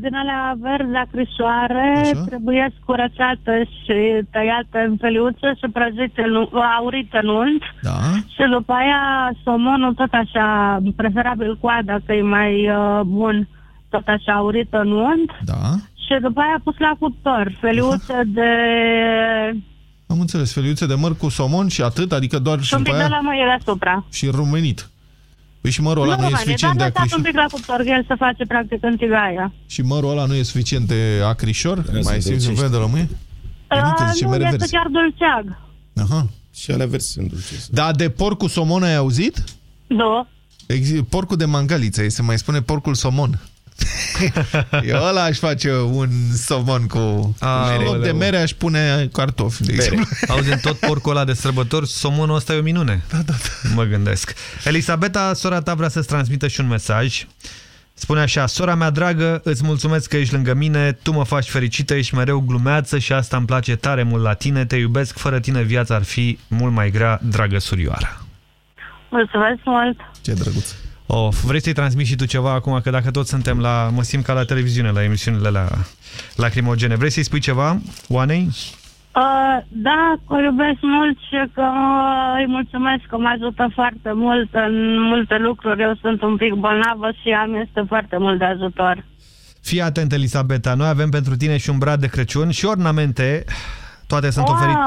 din alea verzi acrisoare trebuie curățate și tăiate în feliuțe și prăjite, în- aurite în unt. Da. Și după aia somonul tot așa, preferabil coada, că e mai uh, bun, tot așa aurit în unt. Da. Și după aia pus la cuptor, feliuțe de... Am înțeles, feliuțe de măr cu somon și atât, adică doar și și un după pic de aia lămâie deasupra. și rumenit. Păi și mărul ăla nu, e mai suficient de dar lăsat un acrișor? pic la cuptor, că el se face practic în tigaia. Și mărul ăla nu e suficient de acrișor? Mai simți un fel de lămâie? Uh, nu, că zice nu, mere este verzi. chiar dulceag. Aha. Și alea verzi sunt dulce. Da, de porc cu somon ai auzit? Da. Exi- Porcul de mangaliță, se mai spune porcul somon. Eu ăla aș face un somon cu, cu mere. În loc de mere aș pune cartofi, de exemplu. Auzi, în tot porcul ăla de sărbători, somonul ăsta e o minune. Da, da, da. Mă gândesc. Elisabeta, sora ta vrea să-ți transmită și un mesaj. Spune așa, sora mea dragă, îți mulțumesc că ești lângă mine, tu mă faci fericită, ești mereu glumeață și asta îmi place tare mult la tine, te iubesc, fără tine viața ar fi mult mai grea, dragă surioară. Mulțumesc mult. Ce drăguț. Of, vrei să-i transmiți și tu ceva acum? Că dacă tot suntem la... Mă simt ca la televiziune, la emisiunile la lacrimogene. Vrei să-i spui ceva, Oanei? Uh, da, o iubesc mult și că uh, îi mulțumesc că mă ajută foarte mult în multe lucruri. Eu sunt un pic bolnavă și am este foarte mult de ajutor. Fii atent, Elisabeta, noi avem pentru tine și un brad de Crăciun și ornamente. Toate sunt, Wow! oferite,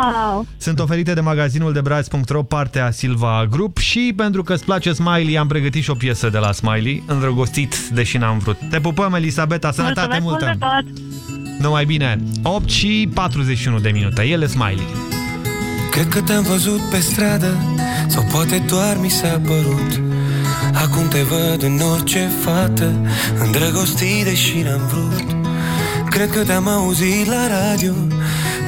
sunt oferite de magazinul de brazi.ro, partea Silva Group și pentru că îți place Smiley, am pregătit și o piesă de la Smiley, îndrăgostit, deși n-am vrut. Te pupăm, Elisabeta, sănătate Mulțumesc multă! mult de tot! Numai bine, 8 și 41 de minute, el e Smiley. Cred că te-am văzut pe stradă Sau poate doar mi s-a părut Acum te văd în orice fată Îndrăgostit deși n-am vrut Cred că te-am auzit la radio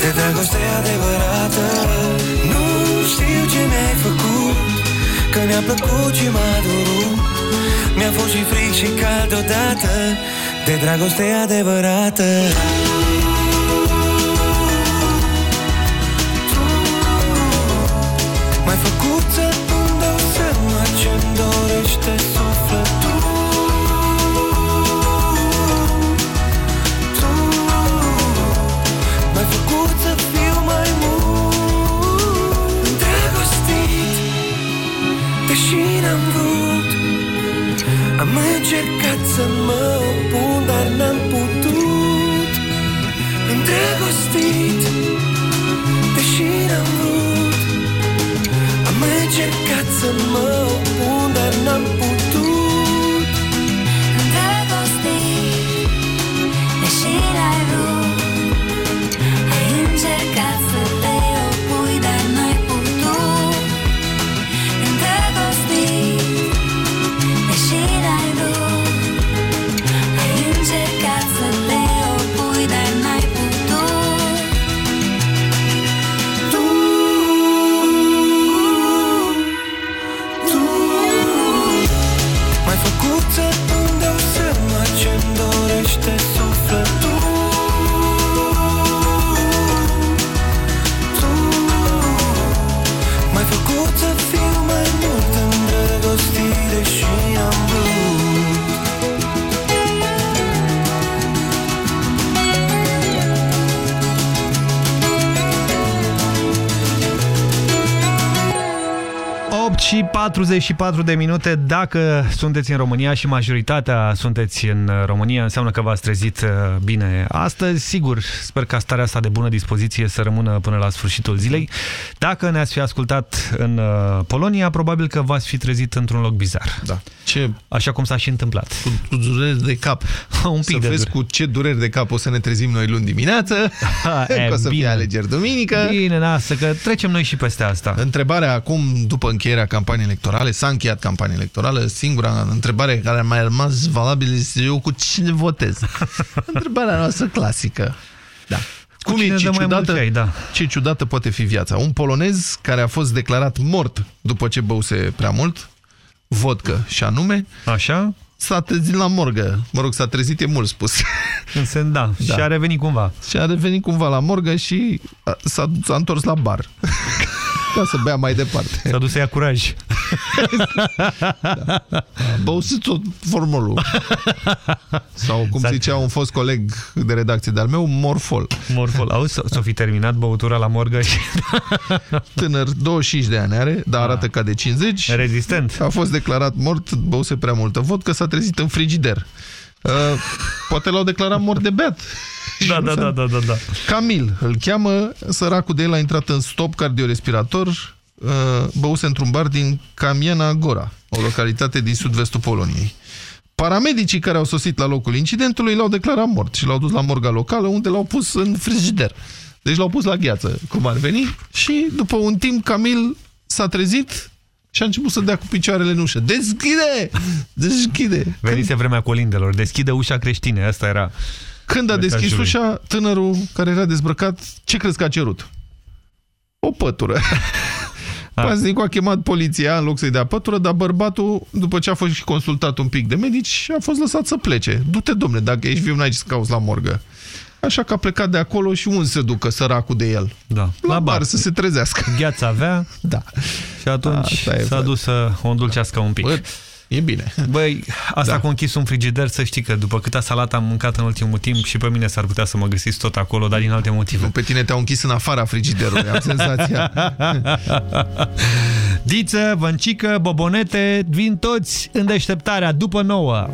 De dragoste adevărată. Nu știu ce mi-ai făcut Că mi-a plăcut și m-a dorut Mi-a fost și fric și cald odată De dragoste adevărată 44 de minute. Dacă sunteți în România și majoritatea sunteți în România, înseamnă că v-ați trezit uh, bine astăzi. Sigur, sper ca starea asta de bună dispoziție să rămână până la sfârșitul zilei. Dacă ne-ați fi ascultat în uh, Polonia, probabil că v-ați fi trezit într-un loc bizar. Da. Ce... Așa cum s-a și întâmplat. Cu, cu dureri de cap. Un pic să de vezi durere. cu ce dureri de cap o să ne trezim noi luni dimineață, Ha, că e, o să bine. fie alegeri duminică. Bine, lasă, că trecem noi și peste asta. Întrebarea acum, după încheierea campaniei electorale, s-a încheiat campania electorală, singura întrebare care a mai rămas valabilă este eu cu cine votez. Întrebarea noastră clasică. Da. Cu cine ce dă mai mult ciudată, cai, da. ce ciudată poate fi viața? Un polonez care a fost declarat mort după ce băuse prea mult, vodcă și anume... Așa? S-a trezit la morgă. Mă rog, s-a trezit, e mult spus. Însemn, da. da. Și a revenit cumva. Și a revenit cumva la morgă și s-a întors la bar. Ca să bea mai departe. S-a dus să ia curaj. da. Băusiți tot formolul. Sau cum zicea un fost coleg de redacție de-al meu, morfol. Morfol. Auzi, s-o fi terminat băutura la morgă și... Tânăr, 25 de ani are, dar arată ca de 50. Rezistent. A fost declarat mort, băuse prea multă vodcă, s-a trezit în frigider. Uh, poate l-au declarat mort de beat. Da, da, da, da, da, da. Camil îl cheamă, săracul de el a intrat în stop cardiorespirator, uh, băuse într-un bar din Camiena Gora, o localitate din sud-vestul Poloniei. Paramedicii care au sosit la locul incidentului l-au declarat mort și l-au dus la morga locală unde l-au pus în frigider. Deci l-au pus la gheață, cum ar veni, și după un timp Camil s-a trezit și a început să dea cu picioarele în ușă. Deschide! Deschide! Venise vremea colindelor. Deschide ușa creștine. Asta era... Când a deschis ușa, tânărul care era dezbrăcat, ce crezi că a cerut? O pătură. Paznicul a chemat poliția în loc să-i dea pătură, dar bărbatul, după ce a fost și consultat un pic de medici, a fost lăsat să plece. Du-te, domne, dacă ești viu, n-ai ce să cauți la morgă. Așa că a plecat de acolo și unde se ducă săracul de el? Da. La, la bar, bar, să se trezească. Gheața avea da. și atunci s-a dus să o îndulcească un pic. Bă, E bine. Băi, asta da. cu închis un frigider, să știi că după câta salată am mâncat în ultimul timp și pe mine s-ar putea să mă găsiți tot acolo, dar din alte motive. Nu, pe tine te-au închis în afara frigiderului, am senzația. Diță, Văncică, Bobonete, vin toți în deșteptarea după nouă.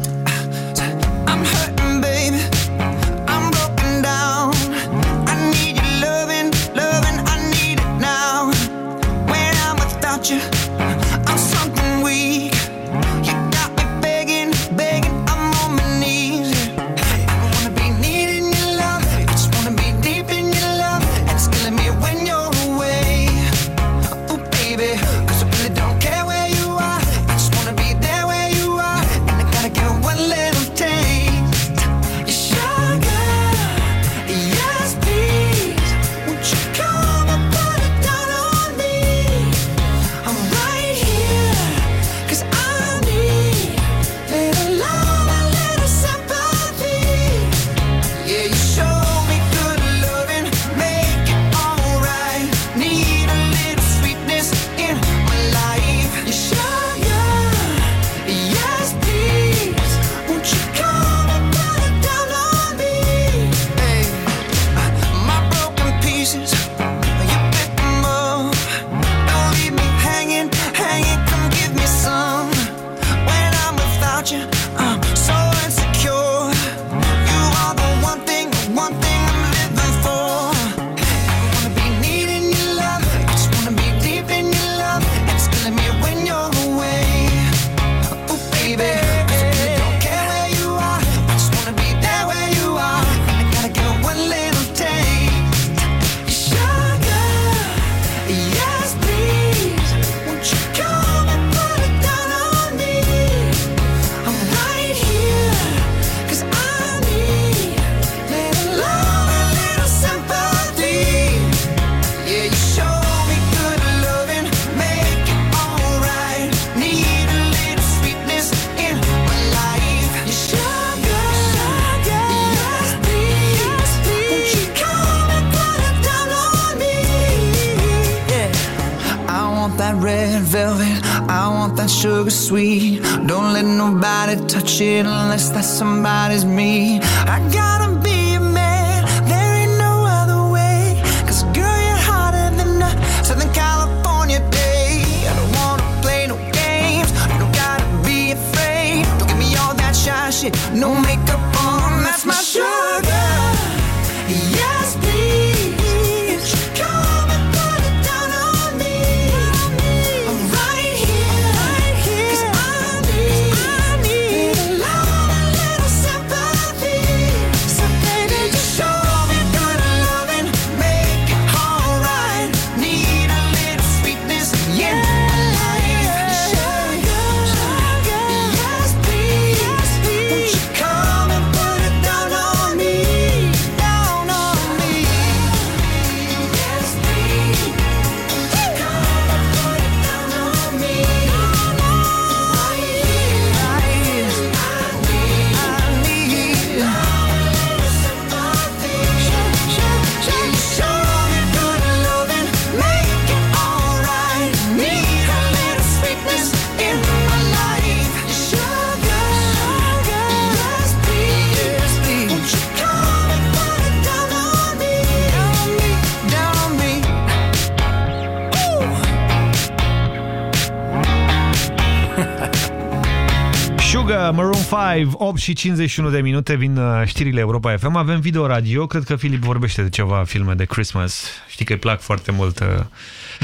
8 și 51 de minute vin uh, știrile Europa FM. Avem video radio, cred că Filip vorbește de ceva filme de Christmas. Știi că îi plac foarte mult uh,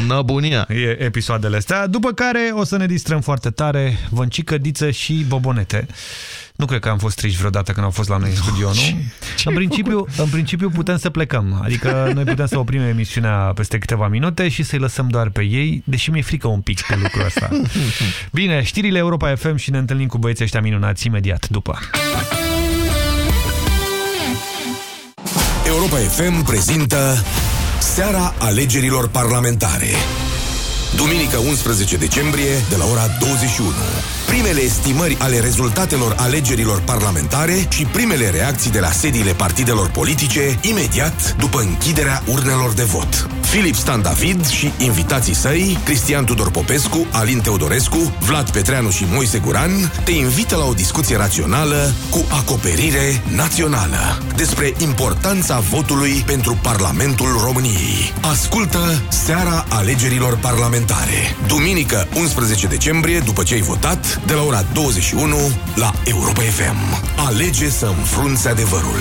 Năbunia. e, episoadele astea. După care o să ne distrăm foarte tare, Vâncică, Diță și Bobonete. Nu cred că am fost triști vreodată când au fost la noi în studio, nu? În principiu, în principiu putem să plecăm. Adică noi putem să oprim emisiunea peste câteva minute și să-i lăsăm doar pe ei, deși mi-e frică un pic pe lucrul ăsta. Bine, știrile Europa FM și ne întâlnim cu băieții ăștia minunați imediat după. Europa FM prezintă Seara alegerilor parlamentare. Duminică 11 decembrie, de la ora 21. Primele estimări ale rezultatelor alegerilor parlamentare și primele reacții de la sediile partidelor politice, imediat după închiderea urnelor de vot. Filip Stan David și invitații săi, Cristian Tudor Popescu, Alin Teodorescu, Vlad Petreanu și Moise Guran, te invită la o discuție rațională cu acoperire națională despre importanța votului pentru Parlamentul României. Ascultă Seara alegerilor parlamentare. Duminică 11 decembrie, după ce ai votat, de la ora 21 la Europa FM. Alege să înfrunți adevărul.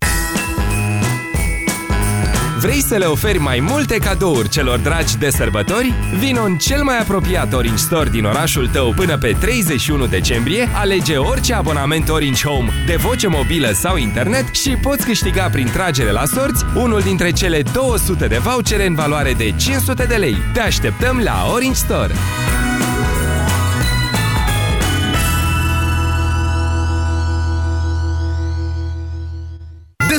Vrei să le oferi mai multe cadouri celor dragi de sărbători? Vino în cel mai apropiat Orange Store din orașul tău până pe 31 decembrie, alege orice abonament Orange Home de voce mobilă sau internet și poți câștiga prin tragere la sorți unul dintre cele 200 de vouchere în valoare de 500 de lei. Te așteptăm la Orange Store!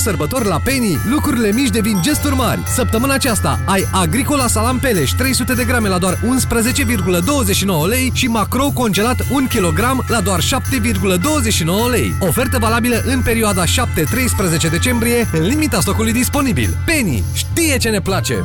Sărbători la Penny, lucrurile mici devin gesturi mari. Săptămâna aceasta ai Agricola Salam Peleș 300 de grame la doar 11,29 lei și Macro congelat 1 kg la doar 7,29 lei. Ofertă valabilă în perioada 7-13 decembrie, în limita stocului disponibil. Penny știe ce ne place!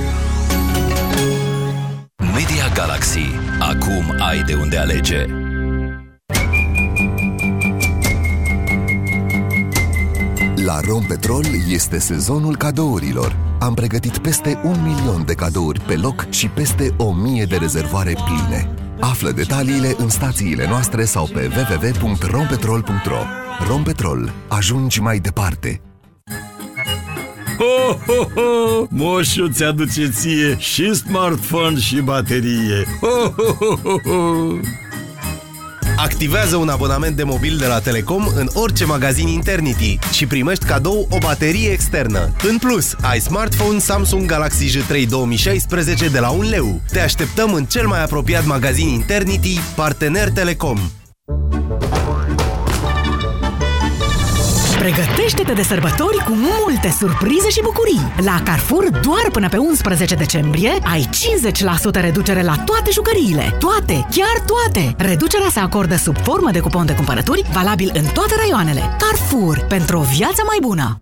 Media Galaxy. Acum ai de unde alege. La Rompetrol este sezonul cadourilor. Am pregătit peste un milion de cadouri pe loc și peste o mie de rezervoare pline. Află detaliile în stațiile noastre sau pe www.rompetrol.ro Rompetrol. Ajungi mai departe. Ho, ho, ho! Moșu ți-aduce ție și smartphone și baterie. Ho, ho, ho, ho, ho! Activează un abonament de mobil de la Telecom în orice magazin Internity și primești cadou o baterie externă. În plus, ai smartphone Samsung Galaxy J3 2016 de la 1 leu. Te așteptăm în cel mai apropiat magazin Internity, partener Telecom. Pregătește-te de sărbători cu multe surprize și bucurii! La Carrefour, doar până pe 11 decembrie, ai 50% reducere la toate jucăriile. Toate, chiar toate! Reducerea se acordă sub formă de cupon de cumpărături, valabil în toate raioanele. Carrefour, pentru o viață mai bună!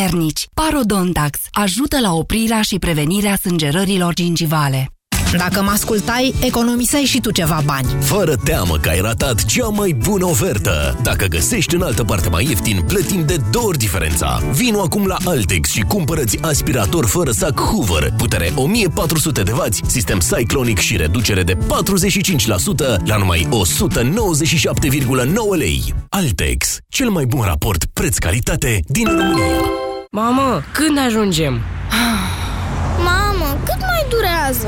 Parodontax ajută la oprirea și prevenirea sângerărilor gingivale. Dacă mă ascultai, economiseai și tu ceva bani. Fără teamă că ai ratat cea mai bună ofertă. Dacă găsești în altă parte mai ieftin, plătim de două ori diferența. Vino acum la Altex și cumpărăți aspirator fără sac Hoover, putere 1400 de W, sistem Cyclonic și reducere de 45% la numai 197,9 lei. Altex, cel mai bun raport preț-calitate din România. Mamă, când ajungem? Mamă, cât mai durează?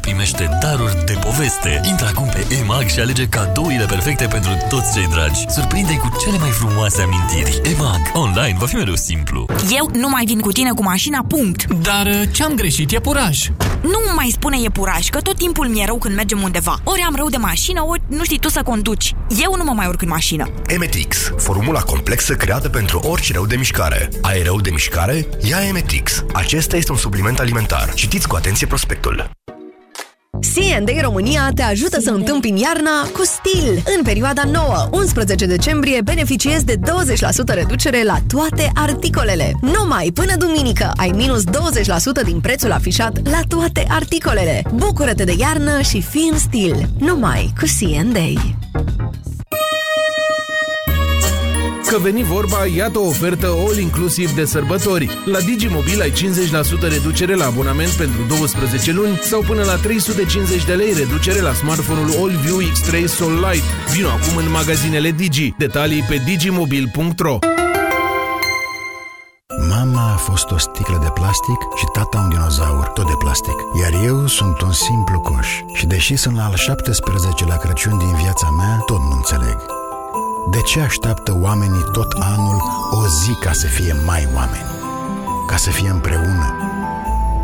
primește daruri de poveste. Intră acum pe EMAG și alege cadourile perfecte pentru toți cei dragi. Surprinde-i cu cele mai frumoase amintiri. EMAG. Online va fi mereu simplu. Eu nu mai vin cu tine cu mașina, punct. Dar uh, ce-am greșit? E puraj. Nu mai spune e puraj, că tot timpul mi-e rău când mergem undeva. Ori am rău de mașină, ori nu știi tu să conduci. Eu nu mă mai urc în mașină. Emetix, formula complexă creată pentru orice rău de mișcare. Ai rău de mișcare? Ia Emetix. Acesta este un supliment alimentar. Citiți cu atenție prospectul. C&A România te ajută să întâmpini iarna cu stil. În perioada 9-11 decembrie beneficiezi de 20% reducere la toate articolele. Numai până duminică ai minus 20% din prețul afișat la toate articolele. Bucură-te de iarnă și fii în stil. Numai cu C&A. Că veni vorba, iată o ofertă all-inclusiv de sărbători. La Digimobil ai 50% reducere la abonament pentru 12 luni sau până la 350 de lei reducere la smartphone-ul AllView X3 Sol Lite. Vino acum în magazinele Digi. Detalii pe digimobil.ro Mama a fost o sticlă de plastic și tata un dinozaur, tot de plastic. Iar eu sunt un simplu coș. Și deși sunt la al 17-lea Crăciun din viața mea, tot nu înțeleg. De ce așteaptă oamenii tot anul o zi ca să fie mai oameni? Ca să fie împreună?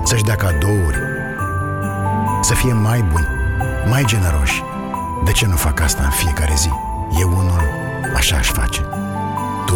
Să-și dea cadouri? Să fie mai buni, mai generoși? De ce nu fac asta în fiecare zi? Eu unul așa aș face. Tu?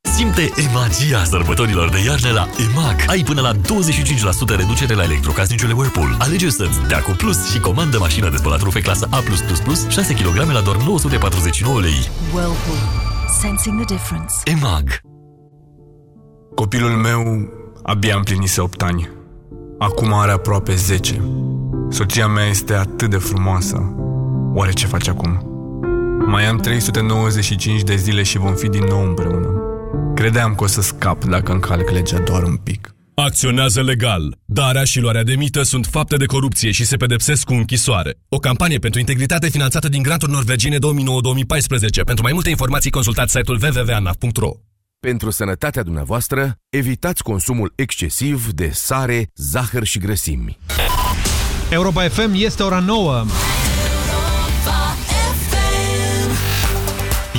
Simte e magia sărbătorilor de iarnă la EMAG. Ai până la 25% reducere la electrocasnicele Whirlpool. Alege să-ți dea cu plus și comandă mașina de spălat rufe clasă A+++, 6 kg la doar 949 lei. Whirlpool. Sensing the difference. EMAG. Copilul meu abia împlinise 8 ani. Acum are aproape 10. Soția mea este atât de frumoasă. Oare ce face acum? Mai am 395 de zile și vom fi din nou împreună. Credeam că o să scap dacă încalc legea doar un pic. Acționează legal. Darea și luarea de mită sunt fapte de corupție și se pedepsesc cu închisoare. O campanie pentru integritate finanțată din granturi norvegiene 2009-2014. Pentru mai multe informații consultați site-ul www.anaf.ro Pentru sănătatea dumneavoastră, evitați consumul excesiv de sare, zahăr și grăsimi. Europa FM este ora 9.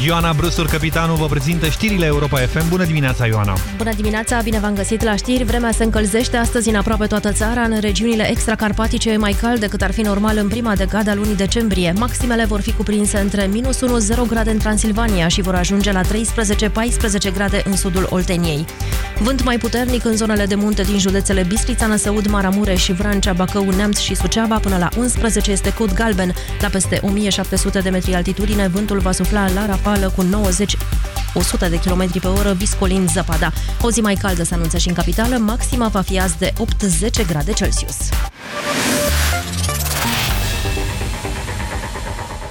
Ioana Brustur, capitanul, vă prezintă știrile Europa FM. Bună dimineața, Ioana! Bună dimineața, bine v-am găsit la știri. Vremea se încălzește astăzi în aproape toată țara. În regiunile extracarpatice e mai cald decât ar fi normal în prima decadă a lunii decembrie. Maximele vor fi cuprinse între minus 1-0 grade în Transilvania și vor ajunge la 13-14 grade în sudul Olteniei. Vânt mai puternic în zonele de munte din județele Bistrița, Năsăud, Maramureș și Vrancea, Bacău, Neamț și Suceava. Până la 11 este cod galben. La peste 1700 de metri altitudine, vântul va sufla la rafală cu 90 100 de km pe oră, viscolind zăpada. O zi mai caldă se anunță și în capitală, maxima va fi azi de 8-10 grade Celsius.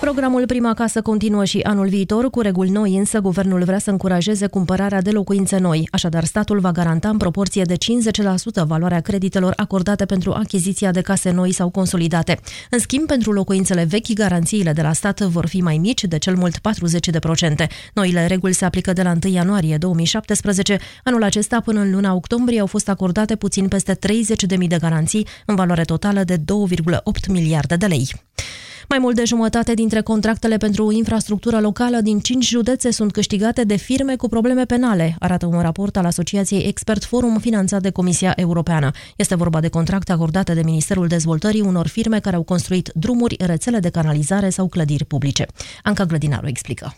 Programul Prima Casă continuă și anul viitor. Cu reguli noi, însă, guvernul vrea să încurajeze cumpărarea de locuințe noi. Așadar, statul va garanta în proporție de 50% valoarea creditelor acordate pentru achiziția de case noi sau consolidate. În schimb, pentru locuințele vechi, garanțiile de la stat vor fi mai mici, de cel mult 40%. Noile reguli se aplică de la 1 ianuarie 2017. Anul acesta, până în luna octombrie, au fost acordate puțin peste 30.000 de garanții, în valoare totală de 2,8 miliarde de lei. Mai mult de jumătate dintre contractele pentru infrastructură locală din cinci județe sunt câștigate de firme cu probleme penale, arată un raport al Asociației Expert Forum finanțat de Comisia Europeană. Este vorba de contracte acordate de Ministerul Dezvoltării unor firme care au construit drumuri, rețele de canalizare sau clădiri publice. Anca Glădinaru explică.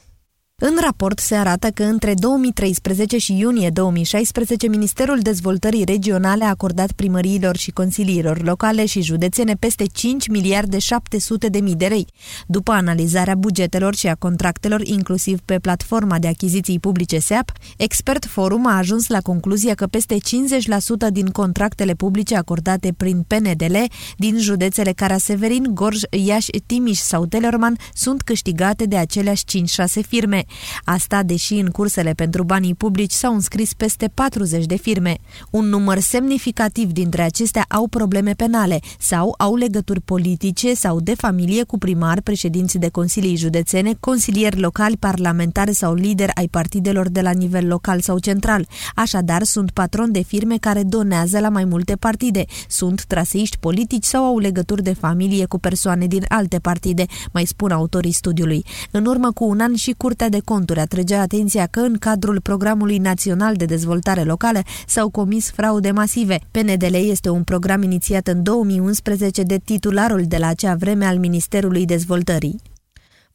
În raport se arată că între 2013 și iunie 2016 Ministerul Dezvoltării Regionale a acordat primăriilor și consiliilor locale și județene peste 5 miliarde 700 de mii de lei. După analizarea bugetelor și a contractelor, inclusiv pe platforma de achiziții publice SEAP, Expert Forum a ajuns la concluzia că peste 50% din contractele publice acordate prin PNDL din județele Caraseverin, Gorj, Iași, Timiș sau Telorman sunt câștigate de aceleași 5-6 firme. Asta deși în cursele pentru banii publici s-au înscris peste 40 de firme. Un număr semnificativ dintre acestea au probleme penale sau au legături politice sau de familie cu primari, președinți de consilii județene, consilieri locali, parlamentari sau lideri ai partidelor de la nivel local sau central. Așadar, sunt patron de firme care donează la mai multe partide, sunt traseiști politici sau au legături de familie cu persoane din alte partide, mai spun autorii studiului. În urmă cu un an și Curtea de Conturi atrage atenția că în cadrul Programului Național de Dezvoltare Locală s-au comis fraude masive. PNDL este un program inițiat în 2011 de titularul de la acea vreme al Ministerului Dezvoltării.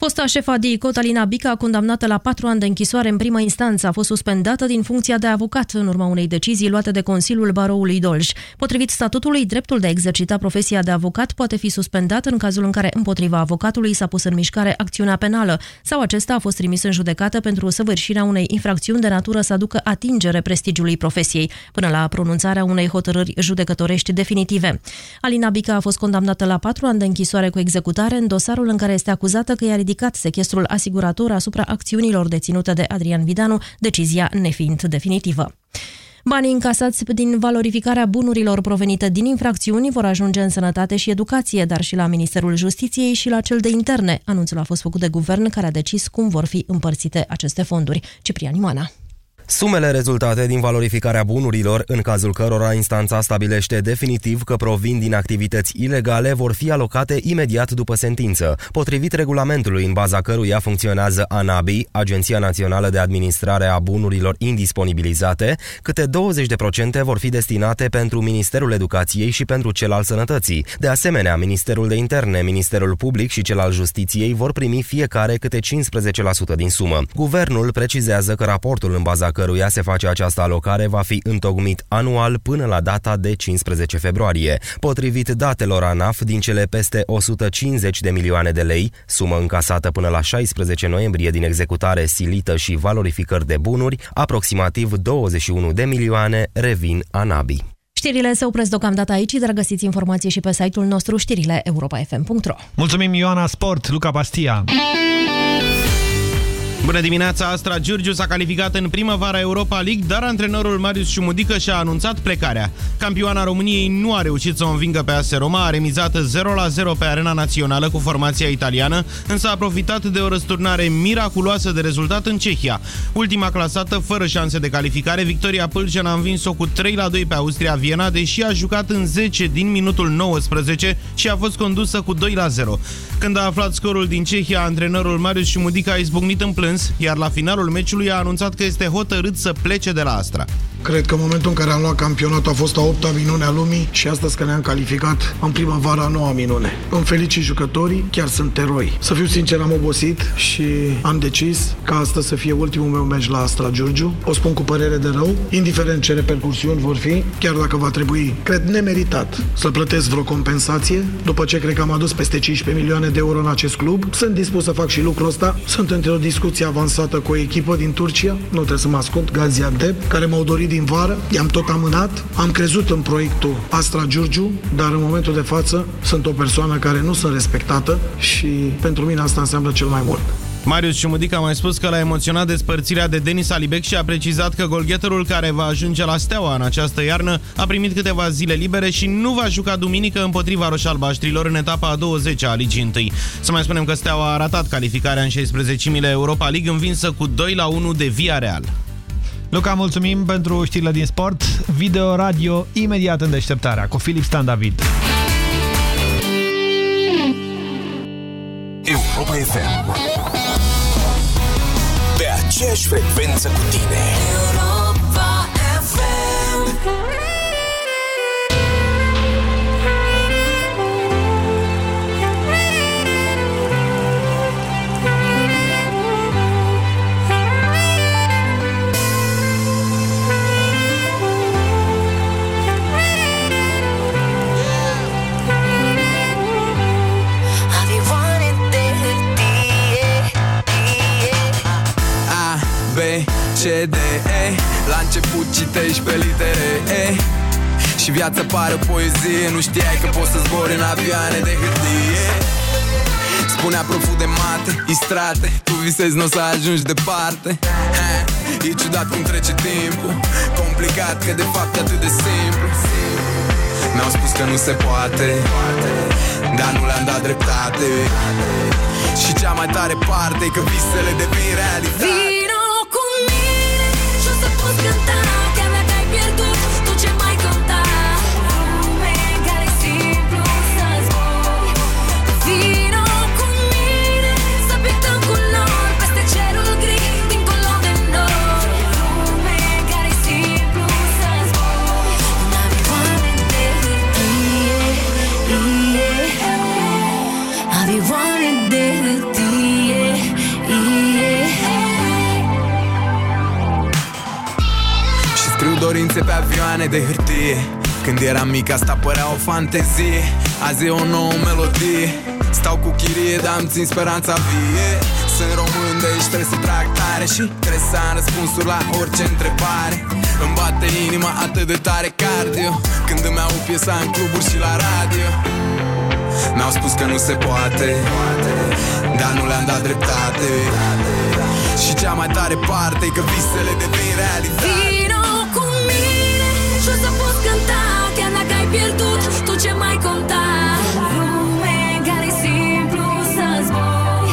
Fosta șefa DICOT, Alina Bica, condamnată la patru ani de închisoare în prima instanță, a fost suspendată din funcția de avocat în urma unei decizii luate de Consiliul Baroului Dolj. Potrivit statutului, dreptul de a exercita profesia de avocat poate fi suspendat în cazul în care împotriva avocatului s-a pus în mișcare acțiunea penală sau acesta a fost trimis în judecată pentru săvârșirea unei infracțiuni de natură să aducă atingere prestigiului profesiei, până la pronunțarea unei hotărâri judecătorești definitive. Alina Bica a fost condamnată la patru ani de închisoare cu executare în dosarul în care este acuzată că i-a ridicat sechestrul asigurator asupra acțiunilor deținute de Adrian Vidanu, decizia nefiind definitivă. Banii încasați din valorificarea bunurilor provenite din infracțiuni vor ajunge în sănătate și educație, dar și la Ministerul Justiției și la cel de interne. Anunțul a fost făcut de guvern care a decis cum vor fi împărțite aceste fonduri. Ciprian Ioana. Sumele rezultate din valorificarea bunurilor, în cazul cărora instanța stabilește definitiv că provin din activități ilegale, vor fi alocate imediat după sentință. Potrivit regulamentului în baza căruia funcționează ANABI, Agenția Națională de Administrare a Bunurilor Indisponibilizate, câte 20% vor fi destinate pentru Ministerul Educației și pentru cel al Sănătății. De asemenea, Ministerul de Interne, Ministerul Public și cel al Justiției vor primi fiecare câte 15% din sumă. Guvernul precizează că raportul în baza căruia se face această alocare va fi întocmit anual până la data de 15 februarie. Potrivit datelor ANAF, din cele peste 150 de milioane de lei, sumă încasată până la 16 noiembrie din executare silită și valorificări de bunuri, aproximativ 21 de milioane revin ANABI. Știrile se opresc deocamdată aici, dar găsiți informații și pe site-ul nostru știrile europa.fm.ro Mulțumim Ioana Sport, Luca Pastia! Bună dimineața! Astra Giurgiu s-a calificat în primăvara Europa League, dar antrenorul Marius Șumudică și-a anunțat plecarea. Campioana României nu a reușit să o învingă pe AS Roma, a remizat 0-0 pe arena națională cu formația italiană, însă a profitat de o răsturnare miraculoasă de rezultat în Cehia. Ultima clasată, fără șanse de calificare, Victoria Pâlgen a învins-o cu 3-2 pe Austria Viena, deși a jucat în 10 din minutul 19 și a fost condusă cu 2-0. Când a aflat scorul din Cehia, antrenorul Marius Șumudică a izbucnit în plâns sens, iar la finalul meciului a anunțat că este hotărât să plece de la Astra. Cred că în momentul în care am luat campionatul a fost a opta minune a lumii și astăzi că ne-am calificat în primăvara a noua minune. Îmi felicit jucătorii, chiar sunt eroi. Să fiu sincer, am obosit și am decis ca astăzi să fie ultimul meu meci la Astra Giurgiu. O spun cu părere de rău, indiferent ce repercursiuni vor fi, chiar dacă va trebui, cred nemeritat, să plătesc vreo compensație, după ce cred că am adus peste 15 milioane de euro în acest club. Sunt dispus să fac și lucrul ăsta. Sunt într-o discuție avansată cu o echipă din Turcia, nu trebuie să mă ascund, Gaziantep, care m-au dorit din vară, i-am tot amânat, am crezut în proiectul Astra Giurgiu, dar în momentul de față sunt o persoană care nu sunt respectată și pentru mine asta înseamnă cel mai mult. Marius Ciumudic a mai spus că l-a emoționat despărțirea de Denis Alibec și a precizat că golgheterul care va ajunge la Steaua în această iarnă a primit câteva zile libere și nu va juca duminică împotriva roșalbaștrilor în etapa a 20 a Ligii 1. Să mai spunem că Steaua a ratat calificarea în 16.000 Europa League învinsă cu 2 la 1 de Via Real. Luca, mulțumim pentru știrile din sport. Video, radio, imediat în deșteptarea cu Filip Stan David. Europa FM Pe aceeași frecvență cu tine Europa C, D, E La început citești pe litere E. Și viața pare o poezie Nu știai că poți să zbori în avioane de hârtie. Spunea proful de mate, istrate Tu visezi n-o să ajungi departe. Ha, E ciudat cum trece timpul Complicat că de fapt e atât de simplu. Mi-au spus că nu se poate Dar nu le-am dat dreptate. Și cea mai tare parte e că visele devin realitate. Vino cu mine și o dorințe pe avioane de hârtie. Când eram mic asta părea o fantezie. Azi e o nouă melodie. Stau cu chirie, dar îmi țin speranța vie. Sunt român, deci trebuie să trag tare Și trebuie să am răspunsuri la orice întrebare. Îmi bate inima atât de tare cardio Când îmi aud piesa în cluburi și la radio. Mi-au spus că nu se poate Dar nu le-am dat dreptate. Și cea mai tare parte e că visele devin realitate pierdut tot ce mai conta? Lume în care e simplu să zbori.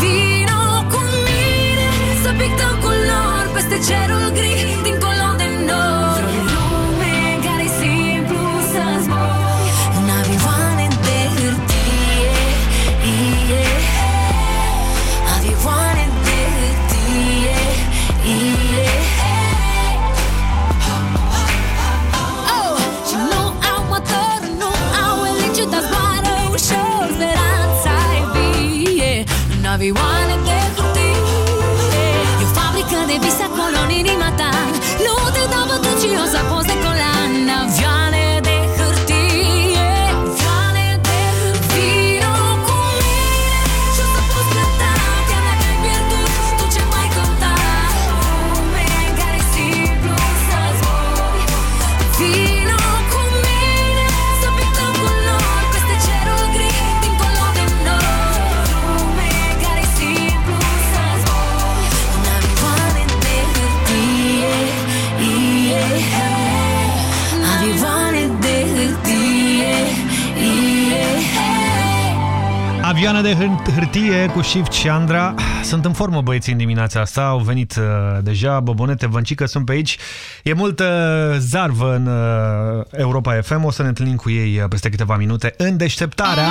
Vino cu mine să pictăm culori Peste cerul gri, dincolo de hâr- hârtie cu Shift și Andra. Sunt în formă băieții în dimineața asta, au venit uh, deja, Bobonete, Văncică sunt pe aici. E multă zarvă în uh, Europa FM, o să ne întâlnim cu ei uh, peste câteva minute în deșteptarea.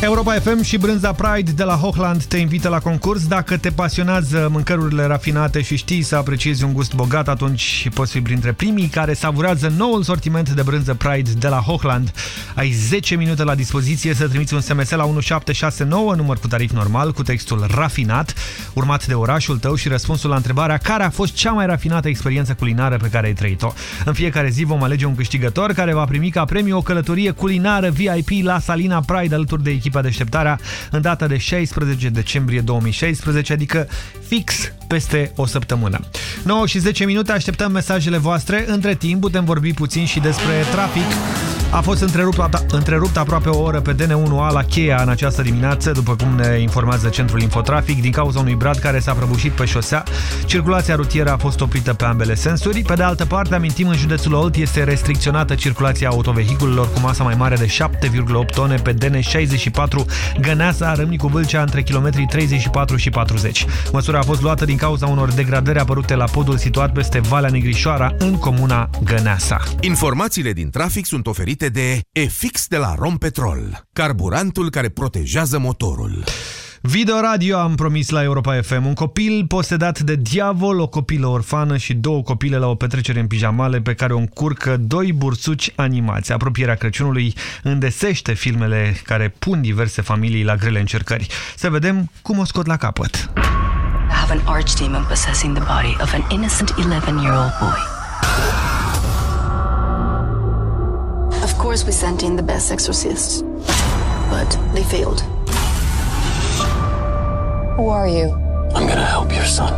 Europa FM și Brânza Pride de la Hochland te invită la concurs. Dacă te pasionează mâncărurile rafinate și știi să apreciezi un gust bogat, atunci poți fi printre primii care savurează noul sortiment de brânză Pride de la Hochland. Ai 10 minute la dispoziție să trimiți un SMS la 1769, număr cu tarif normal, cu textul rafinat, urmat de orașul tău și răspunsul la întrebarea care a fost cea mai rafinată experiență culinară pe care ai trăit-o. În fiecare zi vom alege un câștigător care va primi ca premiu o călătorie culinară VIP la Salina Pride alături de echipa deșteptarea în data de 16 decembrie 2016, adică fix peste o săptămână. 9 și 10 minute, așteptăm mesajele voastre. Între timp putem vorbi puțin și despre trafic. A fost întrerupt, întrerupt aproape o oră pe DN1A la Cheia în această dimineață, după cum ne informează Centrul Infotrafic, din cauza unui brad care s-a prăbușit pe șosea. Circulația rutieră a fost oprită pe ambele sensuri. Pe de altă parte, amintim, în județul Olt este restricționată circulația autovehiculelor cu masă mai mare de 7,8 tone pe DN64 Găneasa, Râmnicu Vâlcea, între kilometrii 34 și 40. Măsura a fost luată din cauza unor degradări apărute la podul situat peste Valea Negrișoara, în comuna Găneasa. Informațiile din trafic sunt oferite de EFIX de la Rompetrol, carburantul care protejează motorul. Video radio am promis la Europa FM. Un copil posedat de diavol, o copilă orfană și două copile la o petrecere în pijamale pe care o încurcă doi bursuci animați. Apropierea Crăciunului îndesește filmele care pun diverse familii la grele încercări. Să vedem cum o scot la capăt. I have an archdemon possessing the body of an innocent 11-year-old boy. Of course, we sent in the best exorcists, but they failed. Who are you? I'm gonna help your son.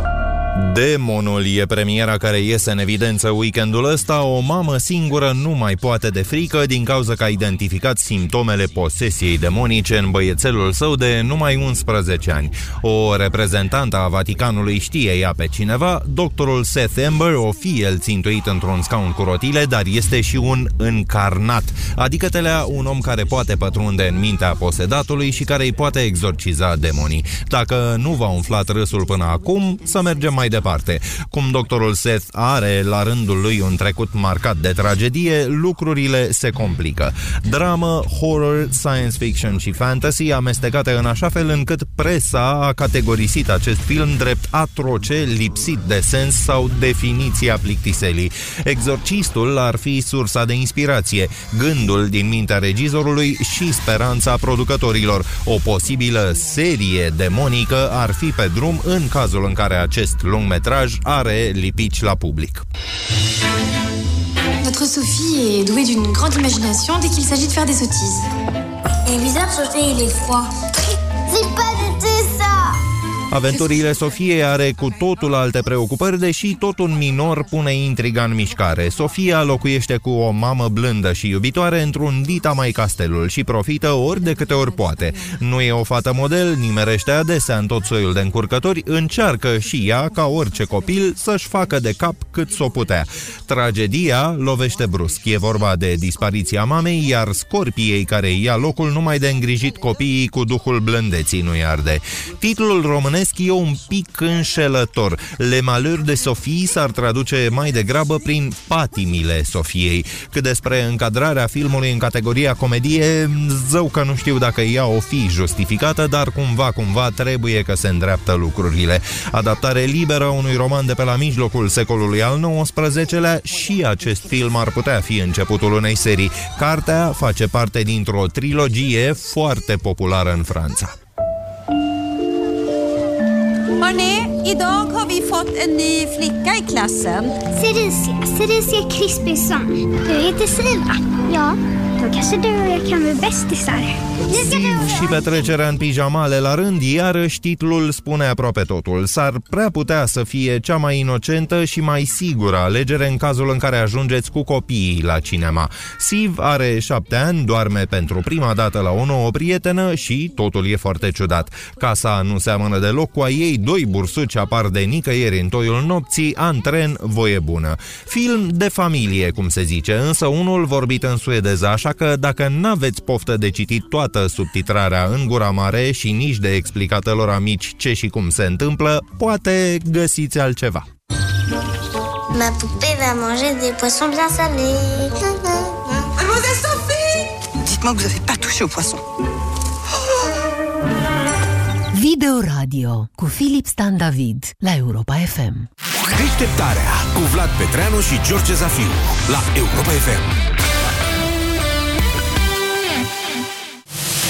Demonul e premiera care iese în evidență weekendul ăsta. O mamă singură nu mai poate de frică din cauza că a identificat simptomele posesiei demonice în băiețelul său de numai 11 ani. O reprezentantă a Vaticanului știe ea pe cineva, doctorul Seth Amber o fi el țintuit într-un scaun cu rotile, dar este și un încarnat, adică telea un om care poate pătrunde în mintea posedatului și care îi poate exorciza demonii. Dacă nu v-a umflat râsul până acum, să mergem mai departe. Cum doctorul Seth are la rândul lui un trecut marcat de tragedie, lucrurile se complică. Dramă, horror, science fiction și fantasy amestecate în așa fel încât presa a categorisit acest film drept atroce, lipsit de sens sau definiția plictiselii. Exorcistul ar fi sursa de inspirație, gândul din mintea regizorului și speranța producătorilor. O posibilă serie demonică ar fi pe drum în cazul în care acest lungmetraj are lipici la public. Notre Sophie est douée d'une grande imagination dès qu'il s'agit de faire des sottises. Et bizarre, Sophie, il est froid. C'est pas du tout ça Aventurile Sofiei are cu totul alte preocupări, deși tot un minor pune intriga în mișcare. Sofia locuiește cu o mamă blândă și iubitoare într-un dita mai castelul și profită ori de câte ori poate. Nu e o fată model, nimerește adesea în tot soiul de încurcători, încearcă și ea, ca orice copil, să-și facă de cap cât s-o putea. Tragedia lovește brusc. E vorba de dispariția mamei, iar scorpiei care ia locul numai de îngrijit copiii cu duhul blândeții nu arde. Titlul românesc e un pic înșelător. Le Malheurs de Sofie s-ar traduce mai degrabă prin patimile Sofiei. Cât despre încadrarea filmului în categoria comedie, zău că nu știu dacă ea o fi justificată, dar cumva, cumva trebuie că se îndreaptă lucrurile. Adaptare liberă unui roman de pe la mijlocul secolului al XIX-lea și acest film ar putea fi începutul unei serii. Cartea face parte dintr-o trilogie foarte populară în Franța. Hörni, idag har vi fått en ny flicka i klassen. Cerisia, Cerisia Crispinson. Du heter Siva? Ja, då kanske du och jag kan bli bästisar. Nu ska du Și petrecerea în pijamale la rând, iarăși titlul spune aproape totul. S-ar prea putea să fie cea mai inocentă și mai sigură alegere în cazul în care ajungeți cu copiii la cinema. Siv are șapte ani, doarme pentru prima dată la o nouă prietenă și totul e foarte ciudat. Casa nu seamănă deloc cu a ei, doi bursuci apar de nicăieri în toiul nopții, antren, voie bună. Film de familie, cum se zice, însă unul vorbit în suedeză, așa că dacă n-aveți poftă de citit toată subtitrarea în gura mare și nici de explicată lor amici ce și cum se întâmplă, poate găsiți altceva. Ma poupée va manger des poissons bien salés. Mademoiselle Sophie Dites-moi que vous n'avez pas touché au poisson. Video Radio cu Filip Stan David la Europa FM. Deșteptarea cu Vlad Petreanu și George Zafiu la Europa FM.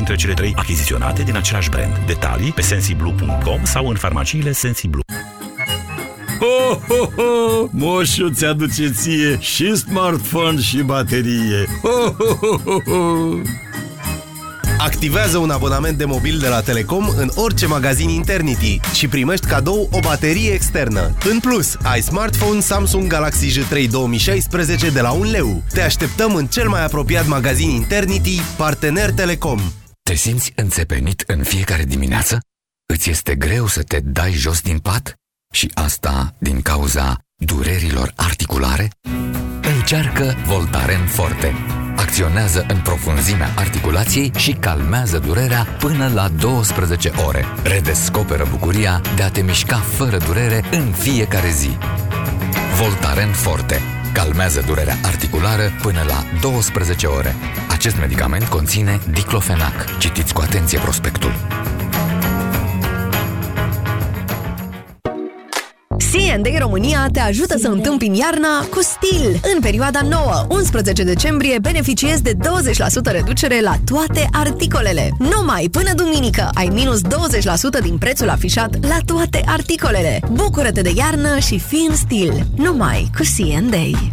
dintre cele trei achiziționate din același brand. Detalii pe sensiblu.com sau în farmaciile Sensiblu. Ho, ho, ho! Moșu ți-aduce ție și smartphone și baterie. Ho, ho, ho, ho, ho! Activează un abonament de mobil de la Telecom în orice magazin Internity și primești cadou o baterie externă. În plus, ai smartphone Samsung Galaxy J3 2016 de la 1 leu. Te așteptăm în cel mai apropiat magazin Internity, partener Telecom. Te simți înțepenit în fiecare dimineață? Îți este greu să te dai jos din pat? Și asta din cauza durerilor articulare? Încearcă Voltaren Forte. Acționează în profunzimea articulației și calmează durerea până la 12 ore. Redescoperă bucuria de a te mișca fără durere în fiecare zi. Voltaren Forte. Calmează durerea articulară până la 12 ore. Acest medicament conține diclofenac. Citiți cu atenție prospectul. C&A România te ajută să întâmpini iarna cu stil. În perioada 9-11 decembrie beneficiezi de 20% reducere la toate articolele. Numai până duminică ai minus 20% din prețul afișat la toate articolele. Bucură-te de iarnă și fii în stil. Numai cu C&A.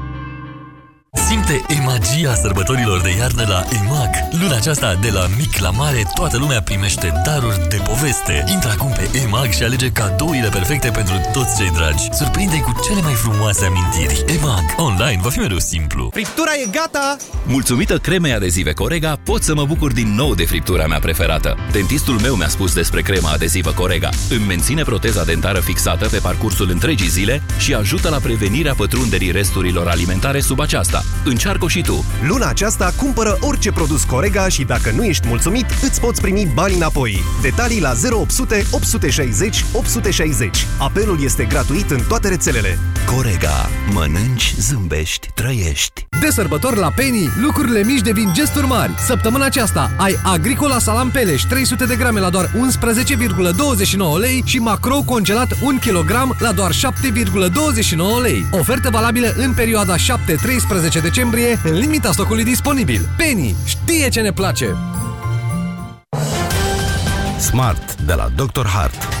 Simte e magia sărbătorilor de iarnă la EMAG. Luna aceasta, de la mic la mare, toată lumea primește daruri de poveste. Intră acum pe EMAG și alege cadourile perfecte pentru toți cei dragi. surprinde cu cele mai frumoase amintiri. EMAG. Online va fi mereu simplu. Friptura e gata! Mulțumită cremei adezive Corega, pot să mă bucur din nou de friptura mea preferată. Dentistul meu mi-a spus despre crema adezivă Corega. Îmi menține proteza dentară fixată pe parcursul întregii zile și ajută la prevenirea pătrunderii resturilor alimentare sub aceasta. Încearcă și tu! Luna aceasta cumpără orice produs Corega și dacă nu ești mulțumit, îți poți primi bani înapoi. Detalii la 0800 860 860. Apelul este gratuit în toate rețelele. Corega. Mănânci, zâmbești, trăiești. De sărbători la Penny, lucrurile mici devin gesturi mari. Săptămâna aceasta ai Agricola Salam Peleș 300 de grame la doar 11,29 lei și Macro congelat 1 kg la doar 7,29 lei. Ofertă valabilă în perioada 7-13 decembrie, în limita stocului disponibil. Penny știe ce ne place! Smart de la Dr. Hart.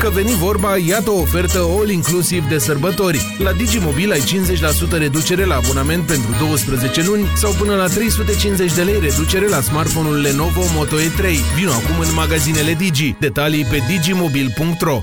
Că veni vorba, iată o ofertă all-inclusiv de sărbători. La Digimobil ai 50% reducere la abonament pentru 12 luni sau până la 350 de lei reducere la smartphone-ul Lenovo Moto E3. Vino acum în magazinele Digi. Detalii pe digimobil.ro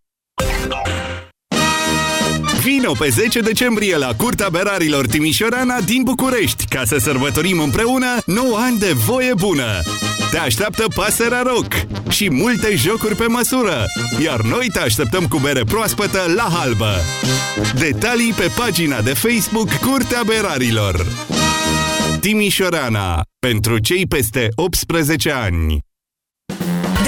Vino pe 10 decembrie la Curtea Berarilor Timișorana din București ca să sărbătorim împreună 9 ani de voie bună. Te așteaptă pasărea rock și multe jocuri pe măsură, iar noi te așteptăm cu bere proaspătă la halbă. Detalii pe pagina de Facebook Curtea Berarilor. Timișorana. Pentru cei peste 18 ani.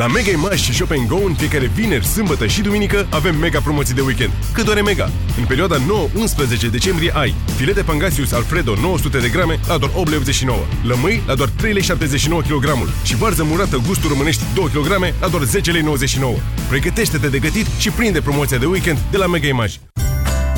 La Mega Image și Shop Go în fiecare vineri, sâmbătă și duminică avem mega promoții de weekend. Cât doare mega? În perioada 9-11 decembrie ai filet de Pangasius Alfredo 900 de grame la doar 8,89 lămâi la doar 3,79 kg și varză murată gustul românești 2 kg la doar 10,99 Pregătește-te de gătit și prinde promoția de weekend de la Mega Image.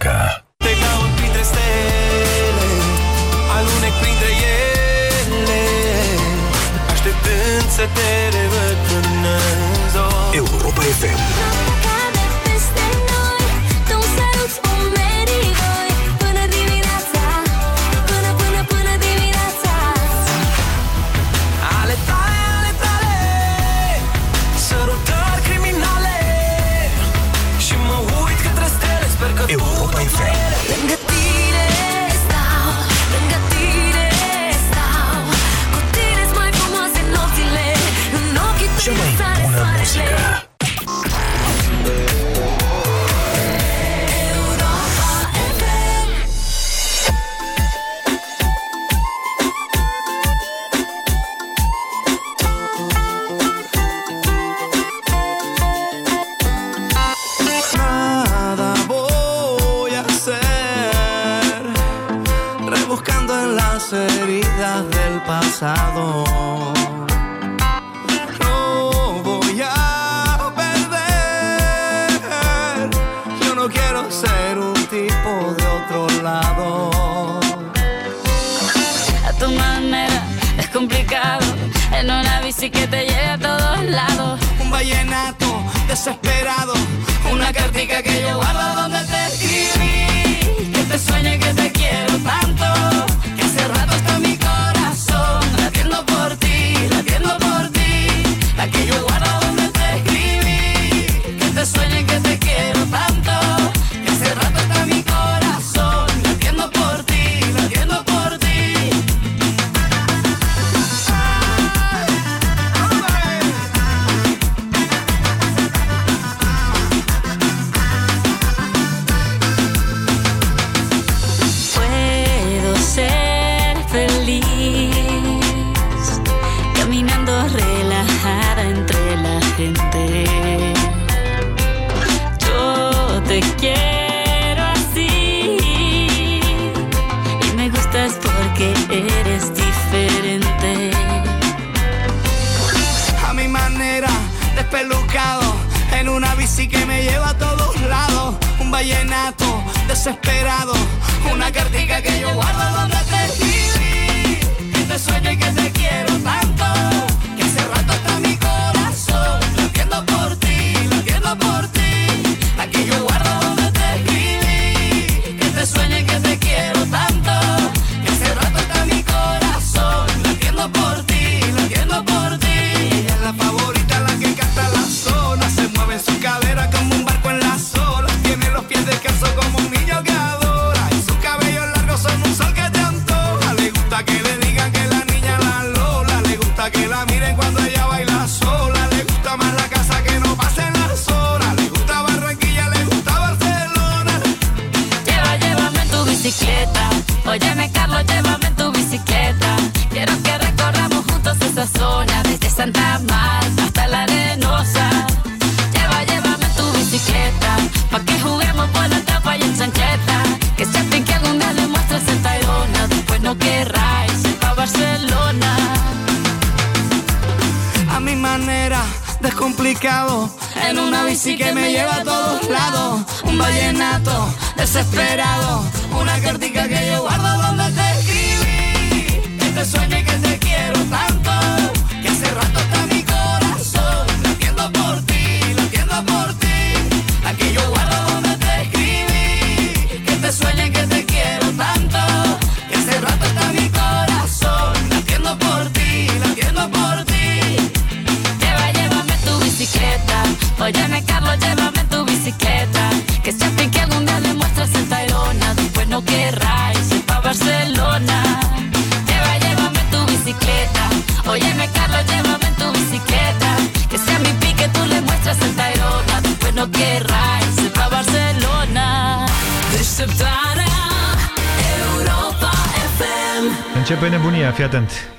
Bună muzică. Te caut printre stele Alunec printre ele Așteptând să te revăd până în zon Europa FM.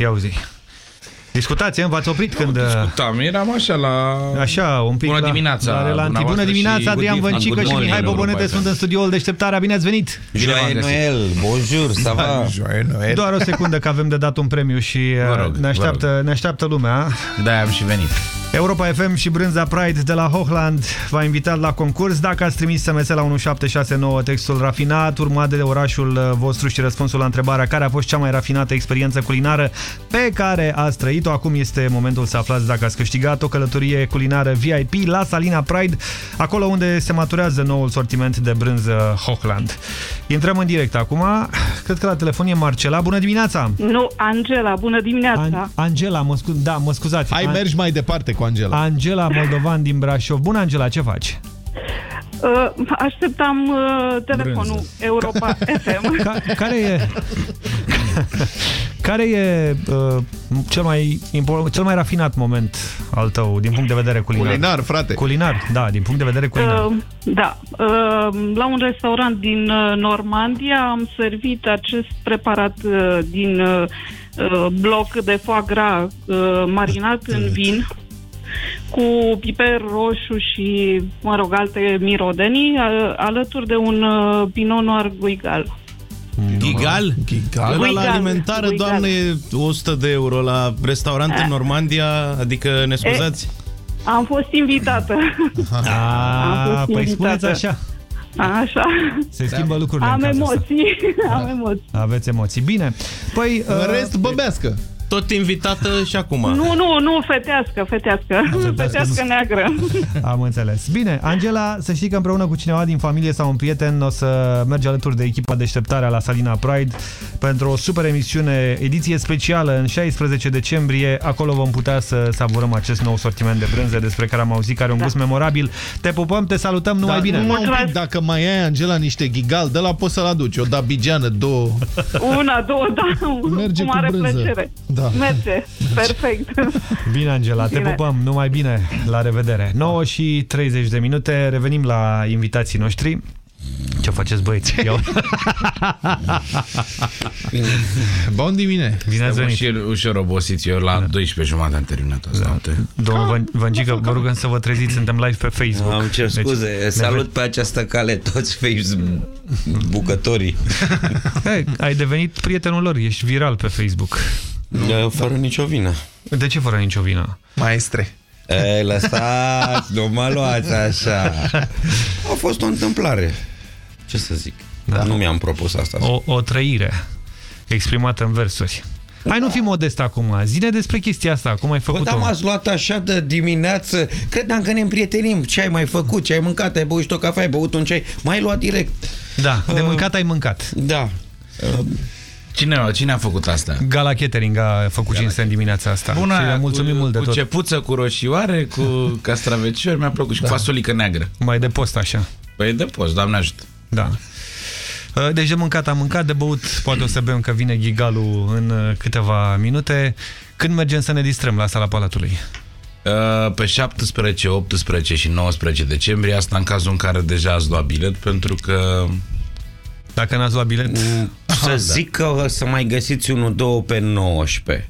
Ia auzi. Discutați, v-ați oprit când... Discutam, eram așa la... Așa, un pic Bună la, dimineața, la relanti. Bună dumneavoastră dimineața, și Adrian good Văncică evening, și good Mihai morning, Bobonete Europa sunt în studioul Deșteptarea. Bine ați venit! Joyeux Noël, bonjour, ça va? Joyeux Noël. Doar o secundă că avem de dat un premiu și Vă uh, rog, ne, vă așteaptă, ne așteaptă lumea. Da, am și venit. Europa FM și Brânza Pride de la Hochland v-a invitat la concurs. Dacă ați trimis SMS la 1769 textul rafinat, urmat de orașul uh, vostru și răspunsul la întrebarea care a fost cea mai rafinată experiență culinară pe care ați trăit-o, acum este momentul să aflați dacă ați câștigat o călătorie culinară VIP la Salina Pride, acolo unde se maturează noul sortiment de brânză Hochland. Intrăm în direct acum. Cred că la telefon e Marcela. Bună dimineața! Nu, Angela, bună dimineața! An Angela, mă scu da, mă scuzați. Hai, An mergi mai departe cu Angela. Angela Moldovan din Brașov. Bună, Angela, ce faci? Uh, așteptam uh, telefonul Brânză. Europa FM. Ca, care e... Care e uh, cel, mai impo- cel mai rafinat moment al tău din punct de vedere culinar? Culinar, frate. Culinar, da, din punct de vedere culinar. Uh, da, uh, la un restaurant din uh, Normandia am servit acest preparat uh, din uh, uh, bloc de foie gras uh, marinat în vin cu piper roșu și, mă rog, alte mirodenii, uh, alături de un uh, pinot noir guigal. Gigal? Gigal? La Guigal, alimentară, Guigal. doamne, 100 de euro la restaurant în Normandia, adică ne scuzați? Am fost invitată. A, Am fost păi invitată. spuneți așa. Așa. Se schimbă lucrurile Am în cazul ăsta. emoții. Am emoții. Aveți emoții. Bine. Păi, În rest, băbească. Tot invitată și acum. Nu, nu, nu, fetească, fetească. Fetească neagră. Am înțeles. Bine, Angela, să știi că împreună cu cineva din familie sau un prieten o să mergi alături de echipa deșteptarea la Salina Pride pentru o super emisiune, ediție specială în 16 decembrie. Acolo vom putea să savurăm acest nou sortiment de brânze despre care am auzit, care are un Da. gust memorabil. Te pupăm, te salutăm, numai Dar bine! numai un pic, dacă mai ai, Angela, niște gigal, de la poți să-l aduci. O dabigeană, două... Una, două, da, Merge cu cu mare brânză. plăcere. Da. Merge, perfect. Bine, Angela, te Bine. pupăm, numai bine, la revedere. 9 și 30 de minute, revenim la invitații noștri. Ce faceți, băieți? Eu... Bun dimine! Bine ați venit. Ușor, ușor obosiți. Eu la 12 jumate am terminat asta. noapte. Domnul Van- Vancică, vă rugăm să vă treziți, suntem live pe Facebook. Am cer scuze, ne salut pe această cale toți Facebook-bucătorii. Hey, ai devenit prietenul lor, ești viral pe Facebook. Da, fără nicio vină. De ce fără nicio vină? Maestre. Ei, lăsați, nu mă luați așa. A fost o întâmplare. Ce să zic? Da. Nu mi-am propus asta. O, o trăire exprimată în versuri. Hai, nu fi modest acum. Zine despre chestia asta. Cum ai Bă, făcut-o? dar m-ați luat așa de dimineață Credeam că ne împrietenim Ce ai mai făcut? Ce ai mâncat? Ai băut și o cafea? Ai băut un ceai? M-ai luat direct Da, de mâncat ai mâncat. Da Cine, cine a făcut asta? Gala Catering a făcut cinste în dimineața asta. Bună, Și le mulțumim cu, mult de cu tot. cepuță, cu roșioare, cu castraveciori, mi-a plăcut și cu fasolică neagră. Mai de post așa. Păi de post, doamne ajută. Da. Uh, Deci de mâncat am mâncat, de băut poate o să bem că vine gigalul în uh, câteva minute. Când mergem să ne distrăm la sala Palatului? Uh, Pe 17, 18 și 19 decembrie, asta în cazul în care deja ați luat bilet, pentru că... Dacă n-ați luat bilet... Să da. zic că să mai găsiți unul, două pe 19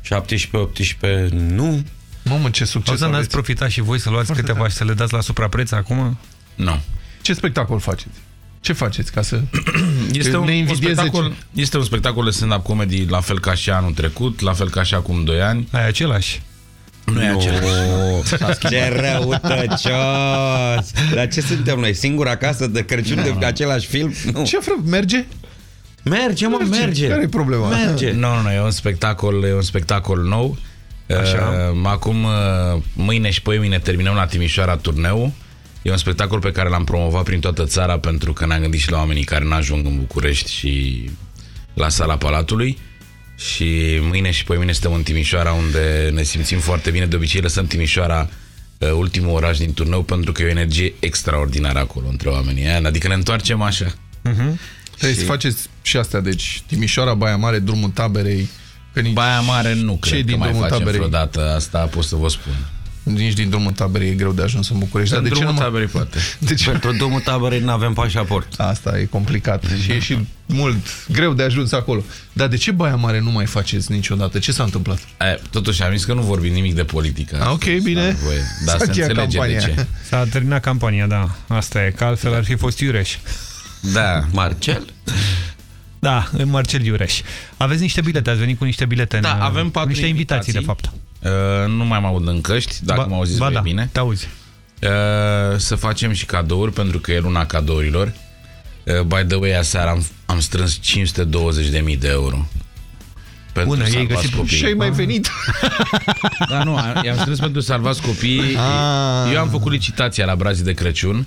17, 18, nu Mamă, ce O succes să n-ați aveți. profitat și voi să luați câteva și să le dați la suprapreț acum? Nu. Ce spectacol faceți? Ce faceți ca să Este ne un, un invidieze spectacol, ce- este un spectacol de stand-up comedy la fel ca și anul trecut, la fel ca și acum 2 ani. Ai același? Nu e același. Ce răutăcios Dar ce suntem noi? Singura casă de Crăciun de același film? Nu. Ce, fră, merge? Merge, mă, merge. Care e problema? Merge. Nu, nu, nu, e un spectacol, e un spectacol nou. Așa. Uh, acum, uh, mâine și poimine terminăm la Timișoara turneul. E un spectacol pe care l-am promovat prin toată țara pentru că ne-am gândit și la oamenii care n-ajung în București și la sala Palatului. Și mâine și poimine suntem în Timișoara unde ne simțim foarte bine. De obicei lăsăm Timișoara uh, ultimul oraș din turneu pentru că e o energie extraordinară acolo între oamenii aia. Adică ne întoarcem așa. Uh-huh. Trebuie Și- să faceți și astea, deci Timișoara, Baia Mare, drumul taberei. Că nici Baia Mare nu cei cred că din mai drumul facem taberei. vreodată. Asta pot să vă spun. Nici din drumul taberei e greu de ajuns în București. În Dar de ce drumul nu taberei poate. De ce? Pentru drumul taberei nu avem pașaport. Asta e complicat și e și mult greu de ajuns acolo. Dar de ce Baia Mare nu mai faceți niciodată? Ce s-a întâmplat? E, totuși am zis că nu vorbim nimic de politică. Ah, ok, bine. Dar S-a se încheiat înțelege campania. de ce. S-a terminat campania, da. Asta e, că altfel ar fi fost Iureș. Da. Marcel? Da, în Marcel Iureș. Aveți niște bilete, ați venit cu niște bilete. Da, în, avem cu patru niște invitații, de fapt. Uh, nu mai mă aud în căști, dacă Ba- mă auziți ba voi da, bine. te auzi. Uh, să facem și cadouri, pentru că e luna cadourilor. Uh, by the way, aseară am, am strâns 520.000 de euro. Pentru Bună, ei salvați găsit- copiii. Și ai mai venit. Da, nu, am- i-am strâns pentru salvați copiii. Ah. Eu am făcut licitația la brazii de Crăciun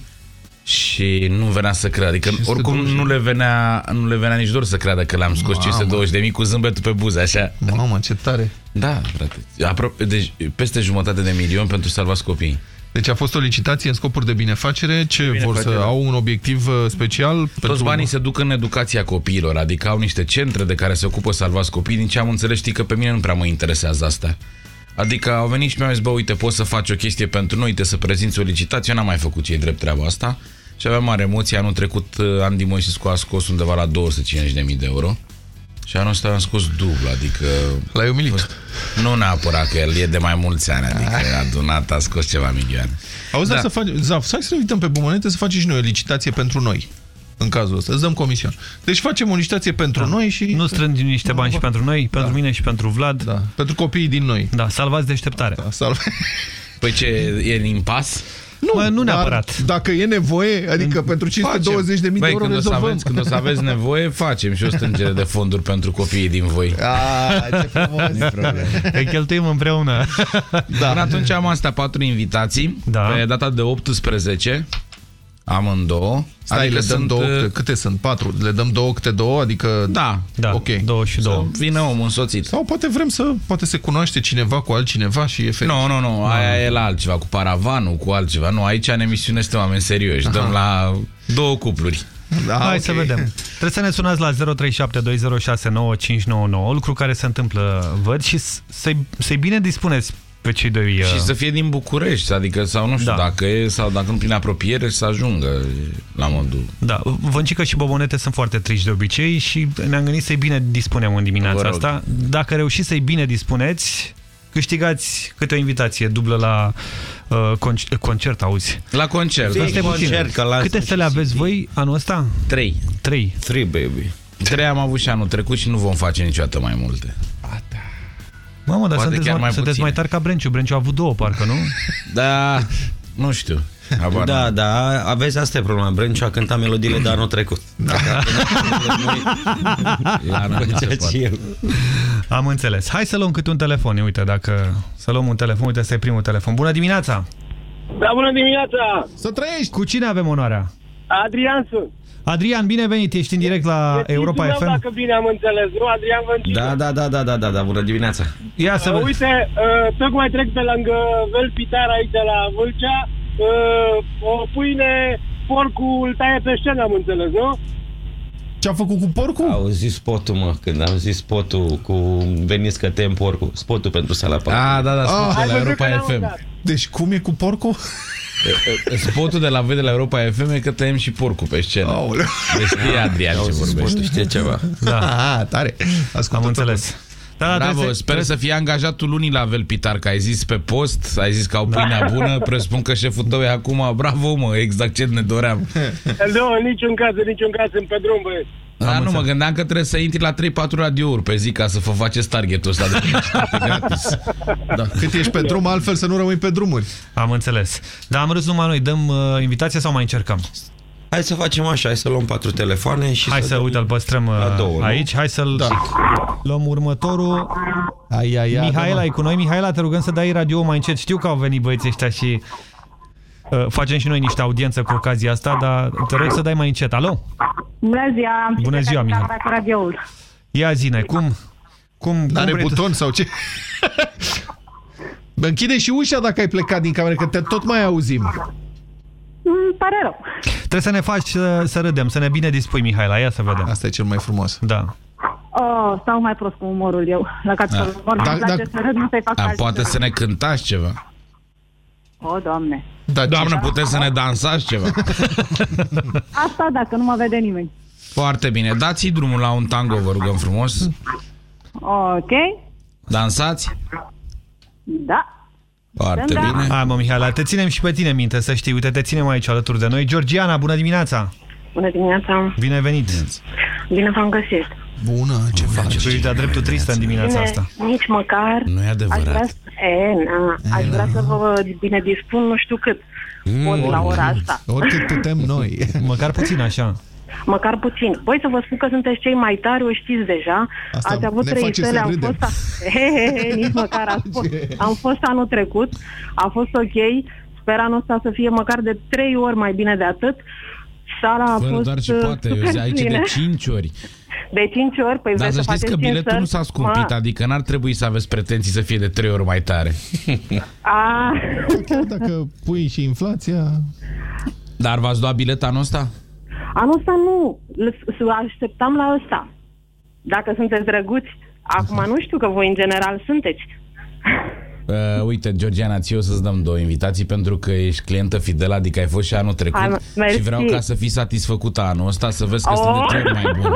și nu venea să cred. Adică oricum nu le venea, nu le venea nici dor să creadă că le-am scos Mamă. 520 de mii cu zâmbetul pe buze, așa. Mamă, ce tare. Da, frate. Apro- deci, peste jumătate de milion pentru salvați copiii. Deci a fost o licitație în scopuri de binefacere. Ce vor să Binefacere. au un obiectiv uh, special? Toți banii se duc în educația copiilor, adică au niște centre de care se ocupă salvați copiii. Din ce am înțeles, știi că pe mine nu prea mă interesează asta. Adică au venit și mi-au zis, bă, uite, poți să faci o chestie pentru noi, uite, să prezinți o licitație. Eu n-am mai făcut cei drept treaba asta. Și aveam mare emoție. Anul trecut, uh, Andy Moisescu a scos undeva la 250.000 de euro. Și anul ăsta am scos dublu, adică... L-ai umilit. Nu neapărat, că el e de mai mulți ani, adică a adunat, a scos ceva milioane. Auzi, da. Da. să faci, Zaf, hai să ne uităm pe bumonete să facem și noi o licitație pentru noi. În cazul ăsta, îți dăm comision. Deci facem o licitație pentru Da. noi și... Nu strângi niște bani și pentru noi, pentru mine și pentru Vlad. Da, pentru copiii din noi. Da, salvați deșteptarea. Da, salv... Păi ce, e în impas? Nu, Bă, nu dar neapărat. Dacă e nevoie, adică pentru 520.000 de Băi, euro când o, să rezolvăm. aveți, când o să aveți nevoie, facem și o strângere de fonduri pentru copiii din voi. A, ce frumos. Că cheltuim împreună. Da. Până atunci am astea patru invitații. Da. Pe data de 18, amândouă. Stai, adică le dăm sunt, două, uh, câte, câte sunt? Patru. Le dăm două câte două? Adică... Da. Da, ok. două și două. Să vină omul însoțit. Sau poate vrem să... Poate se cunoaște cineva cu altcineva și e fericit. Nu, nu, nu, aia e la altceva, cu paravanul, cu altceva. Nu, aici în emisiune suntem oameni serioși. Dăm la două cupluri. Da, Hai ok. să vedem. Trebuie să ne sunați la 0372069599, lucru care se întâmplă, văd, și s- să-i să bine dispuneți pe cei doi. Și uh, să fie din București, adică sau nu știu, Da. dacă e sau dacă nu prin apropiere să ajungă la modul. Da, Vâncică și Bobonete sunt foarte triști de obicei și ne-am gândit să-i bine dispunem în dimineața Vă rog. asta. Dacă reușiți să-i bine dispuneți, câștigați câte o invitație dublă la uh, conc- concert, auzi. La concert. Fie Asta e puțin. concert, că la Câte stele aveți voi anul ăsta? Trei. Trei. Three, baby. Trei am avut și anul trecut și nu vom face niciodată mai multe. Mamă, dar Poate sunteți, chiar mai, mai sunteți puține. mai tari ca Brenciu. Brenciu a avut două, parcă, nu? Da, nu știu. Habar Da, n-am. da, aveți asta e problema. Brenciu a cântat melodiile de anul trecut. Da. La anul nu se poate. Am înțeles. Hai să luăm câte un telefon. Uite, dacă să luăm un telefon, uite, ăsta e primul telefon. Bună dimineața! Da, bună dimineața! Să trăiești! Cu cine avem onoarea? Adrian sunt. Adrian, bine venit, ești în direct la Europa Meu, FM. Dacă bine am înțeles, nu? Adrian Vâncică. Da, da, da, da, da, da, da, bună dimineața. Ia să Uh, vedem. uite, uh, tocmai trec pe lângă Velpitar aici la Vâlcea. Uh, o pâine, porcul taie pe scenă, am înțeles, nu? Ce-a făcut cu porcul? Au zis spotul, mă, când am zis spotul cu veniți că tem porcul, spotul pentru sala Ah, da, da, Ah, spotul Ai de la văzut că Europa n-am FM. uitat. Deci cum e cu porcul? Spotul de la V de la Europa FM e că tăiem și porcul pe scenă. Aoleu. Deci știe Adrian ce vorbește. Spotul știe ceva. Da, Ah, tare. am înțeles. Da, da, Bravo, trebuie sper să fie angajatul lunii la Velpitar, că ai zis pe post, ai zis că au pâinea bună, presupun că șeful tău e acum, bravo mă, exact ce ne doream. Nu, în niciun caz, în niciun caz, sunt pe drum, băieți. Da, nu, mă gândeam că trebuie să intri la 3-4 radiouri pe zi ca să vă faceți targetul ăsta de publicitate gratis. Da. Cât ești pe drum, altfel să nu rămâi pe drumuri. Am înțeles. Dar am râs numai noi. Dăm uh, invitația sau mai încercăm? Hai să facem așa, hai să luăm patru telefoane și Hai să, dăm uite, îl păstrăm uh, la două, nu? aici. Hai să-l Da. luăm următorul. Ai, ai, ai, Mihaela e cu noi. Mihaela, te rugăm să dai radio mai încet. Știu că au venit băieții ăștia și uh, facem și noi niște audiență cu ocazia asta, dar te rog să dai mai încet. Alo? Bună ziua! Bună ziua, Mihai. Cu radioul. Ia zine, cum... cum N-are cum vrei tu- buton sau ce? Bă, Închide și ușa dacă ai plecat din cameră, că te tot mai auzim. Îmi pare rău. Trebuie să ne faci să, să râdem, să ne bine dispui, Mihaela. Ia să vedem. Asta e cel mai frumos. Da. Oh, stau mai prost cu umorul eu. La capitolul Da. umor, Da, îmi place da. să râd, nu să-i fac Dar altceva. poate să ne cântați ceva. O, Doamne. Da, Doamnă, puteți să ne dansați ceva? Asta dacă nu mă vede nimeni. Foarte bine. Dați drumul la un tango, vă rugăm frumos. Ok. Dansați? Da. Foarte Da. bine. Hai mă, Mihaela, te ținem și pe tine minte, să știi. Uite, te ținem aici alături de noi. Georgiana, bună dimineața! Bună dimineața. Bine venit! Bine v-am găsit. Bună, ce faci? Tu ești de-a dreptul tristă în dimineața Bine, asta. nici măcar. Nu e Aș vrea, adevărat. să- e, na, aș vrea să vă bine dispun nu știu cât. Pot la ora asta. Oricât putem noi. Măcar puțin așa. Măcar puțin. Voi să vă spun că sunteți cei mai tari, o știți deja. Asta Ați avut ne trei face să stele, am râdem. fost... A... He, he, he, nici măcar am fost. Am fost anul trecut, a fost ok. Sper anul ăsta să fie măcar de trei ori mai bine de atât. Sala a Fără fost doar ce uh, poate. Eu super zic aici de plină. 5 ori. De cinci ori, păi Dar vreți să să știți că faceți biletul cinci nu s-a ori? scumpit, Mă, adică n-ar trebui să aveți pretenții să fie de 3 ori mai tare. A, Chiar dacă pui și inflația... Dar v-ați luat bilet anul ăsta? anul ăsta nu. L- Să așteptam la ăsta. Dacă sunteți drăguți. Acum nu știu că voi în general sunteți. Uh, uite, Georgiana, ție o să-ți dăm două invitații pentru că ești clientă fidelă, adică ai fost și anul trecut Hai, mă, mersi. și vreau ca să fii satisfăcută anul ăsta, să vezi că Oh. sunt de trei ori mai bun.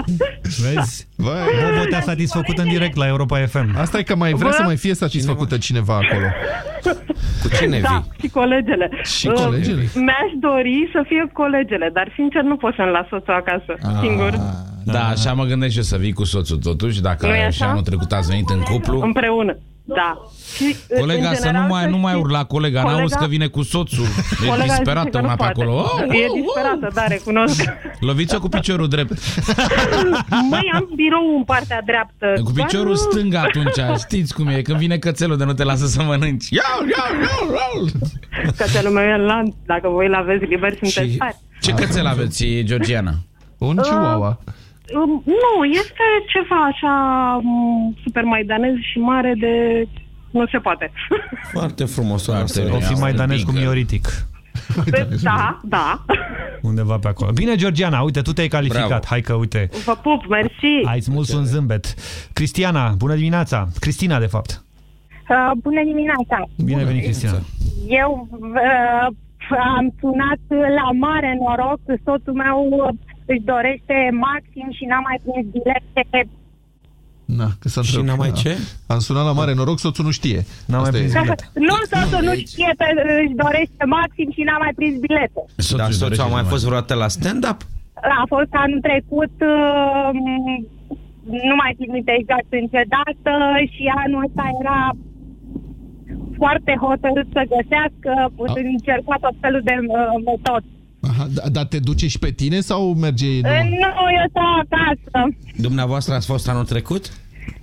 Vezi? Băi, Bobo te-a satisfăcut în direct la Europa FM. asta e că mai vrea Bă. să mai fie satisfăcută cineva acolo. Cu cine Da, vii? și colegele. Și Uh, colegele? Mi-aș dori să fie colegele, dar sincer nu pot să-mi las soțul acasă, singur. Da, așa mă gândesc eu să vii cu soțul totuși, dacă Nu-i și așa? anul trecut ați venit în cuplu. Împreună. Da. Și, în Colega, să nu general, mai, nu mai știi, urla, colega, colega- n-auzi că vine cu soțul. E colega zice disperată că nu una pe poate. acolo. Oh, E disperată, da, recunosc. Loviți-o cu piciorul drept. Măi, am birou în partea dreaptă. Cu piciorul Doar- stâng atunci, știți cum e, când vine cățelul de nu te lasă să mănânci. Iau, iau, iau, iau. Cățelul meu e în lanț. Dacă voi îl aveți liber, sunteți tari. Ce cățel aveți, Georgiana? Un chihuahua. Um, Nu, este ceva așa um, super maidanez și mare de... Nu se poate. Foarte frumos. O fi mai danez cu mioritic. da, da. Undeva pe acolo. Bine, Georgiana, uite, tu te-ai calificat. Bravo. Hai că, uite, Vă pup, mersi. ai smuls un zâmbet. Cristiana, bună dimineața. Cristina, de fapt. Uh, bună dimineața! Bine venit, Cristina. Eu uh, am sunat la mare noroc, soțul meu uh, își dorește maxim și n-a mai prins bilete. Na, că s-a Și n-a mai ce? Am sunat la mare noroc, soțul nu știe. N-a mai prins nu, soțul nu știe, pe, își dorește maxim și n-a mai prins bilete. Dar soțul a mai fost vreodată la stand-up? A fost anul trecut, uh, nu mai țin minte exact în ce dată și anul ăsta era foarte hotărât să găsească, a încercat tot felul de uh, metode. Aha, da- dar te duce și pe tine sau merge... Nu, eu stau acasă. Dumneavoastră ați fost anul trecut?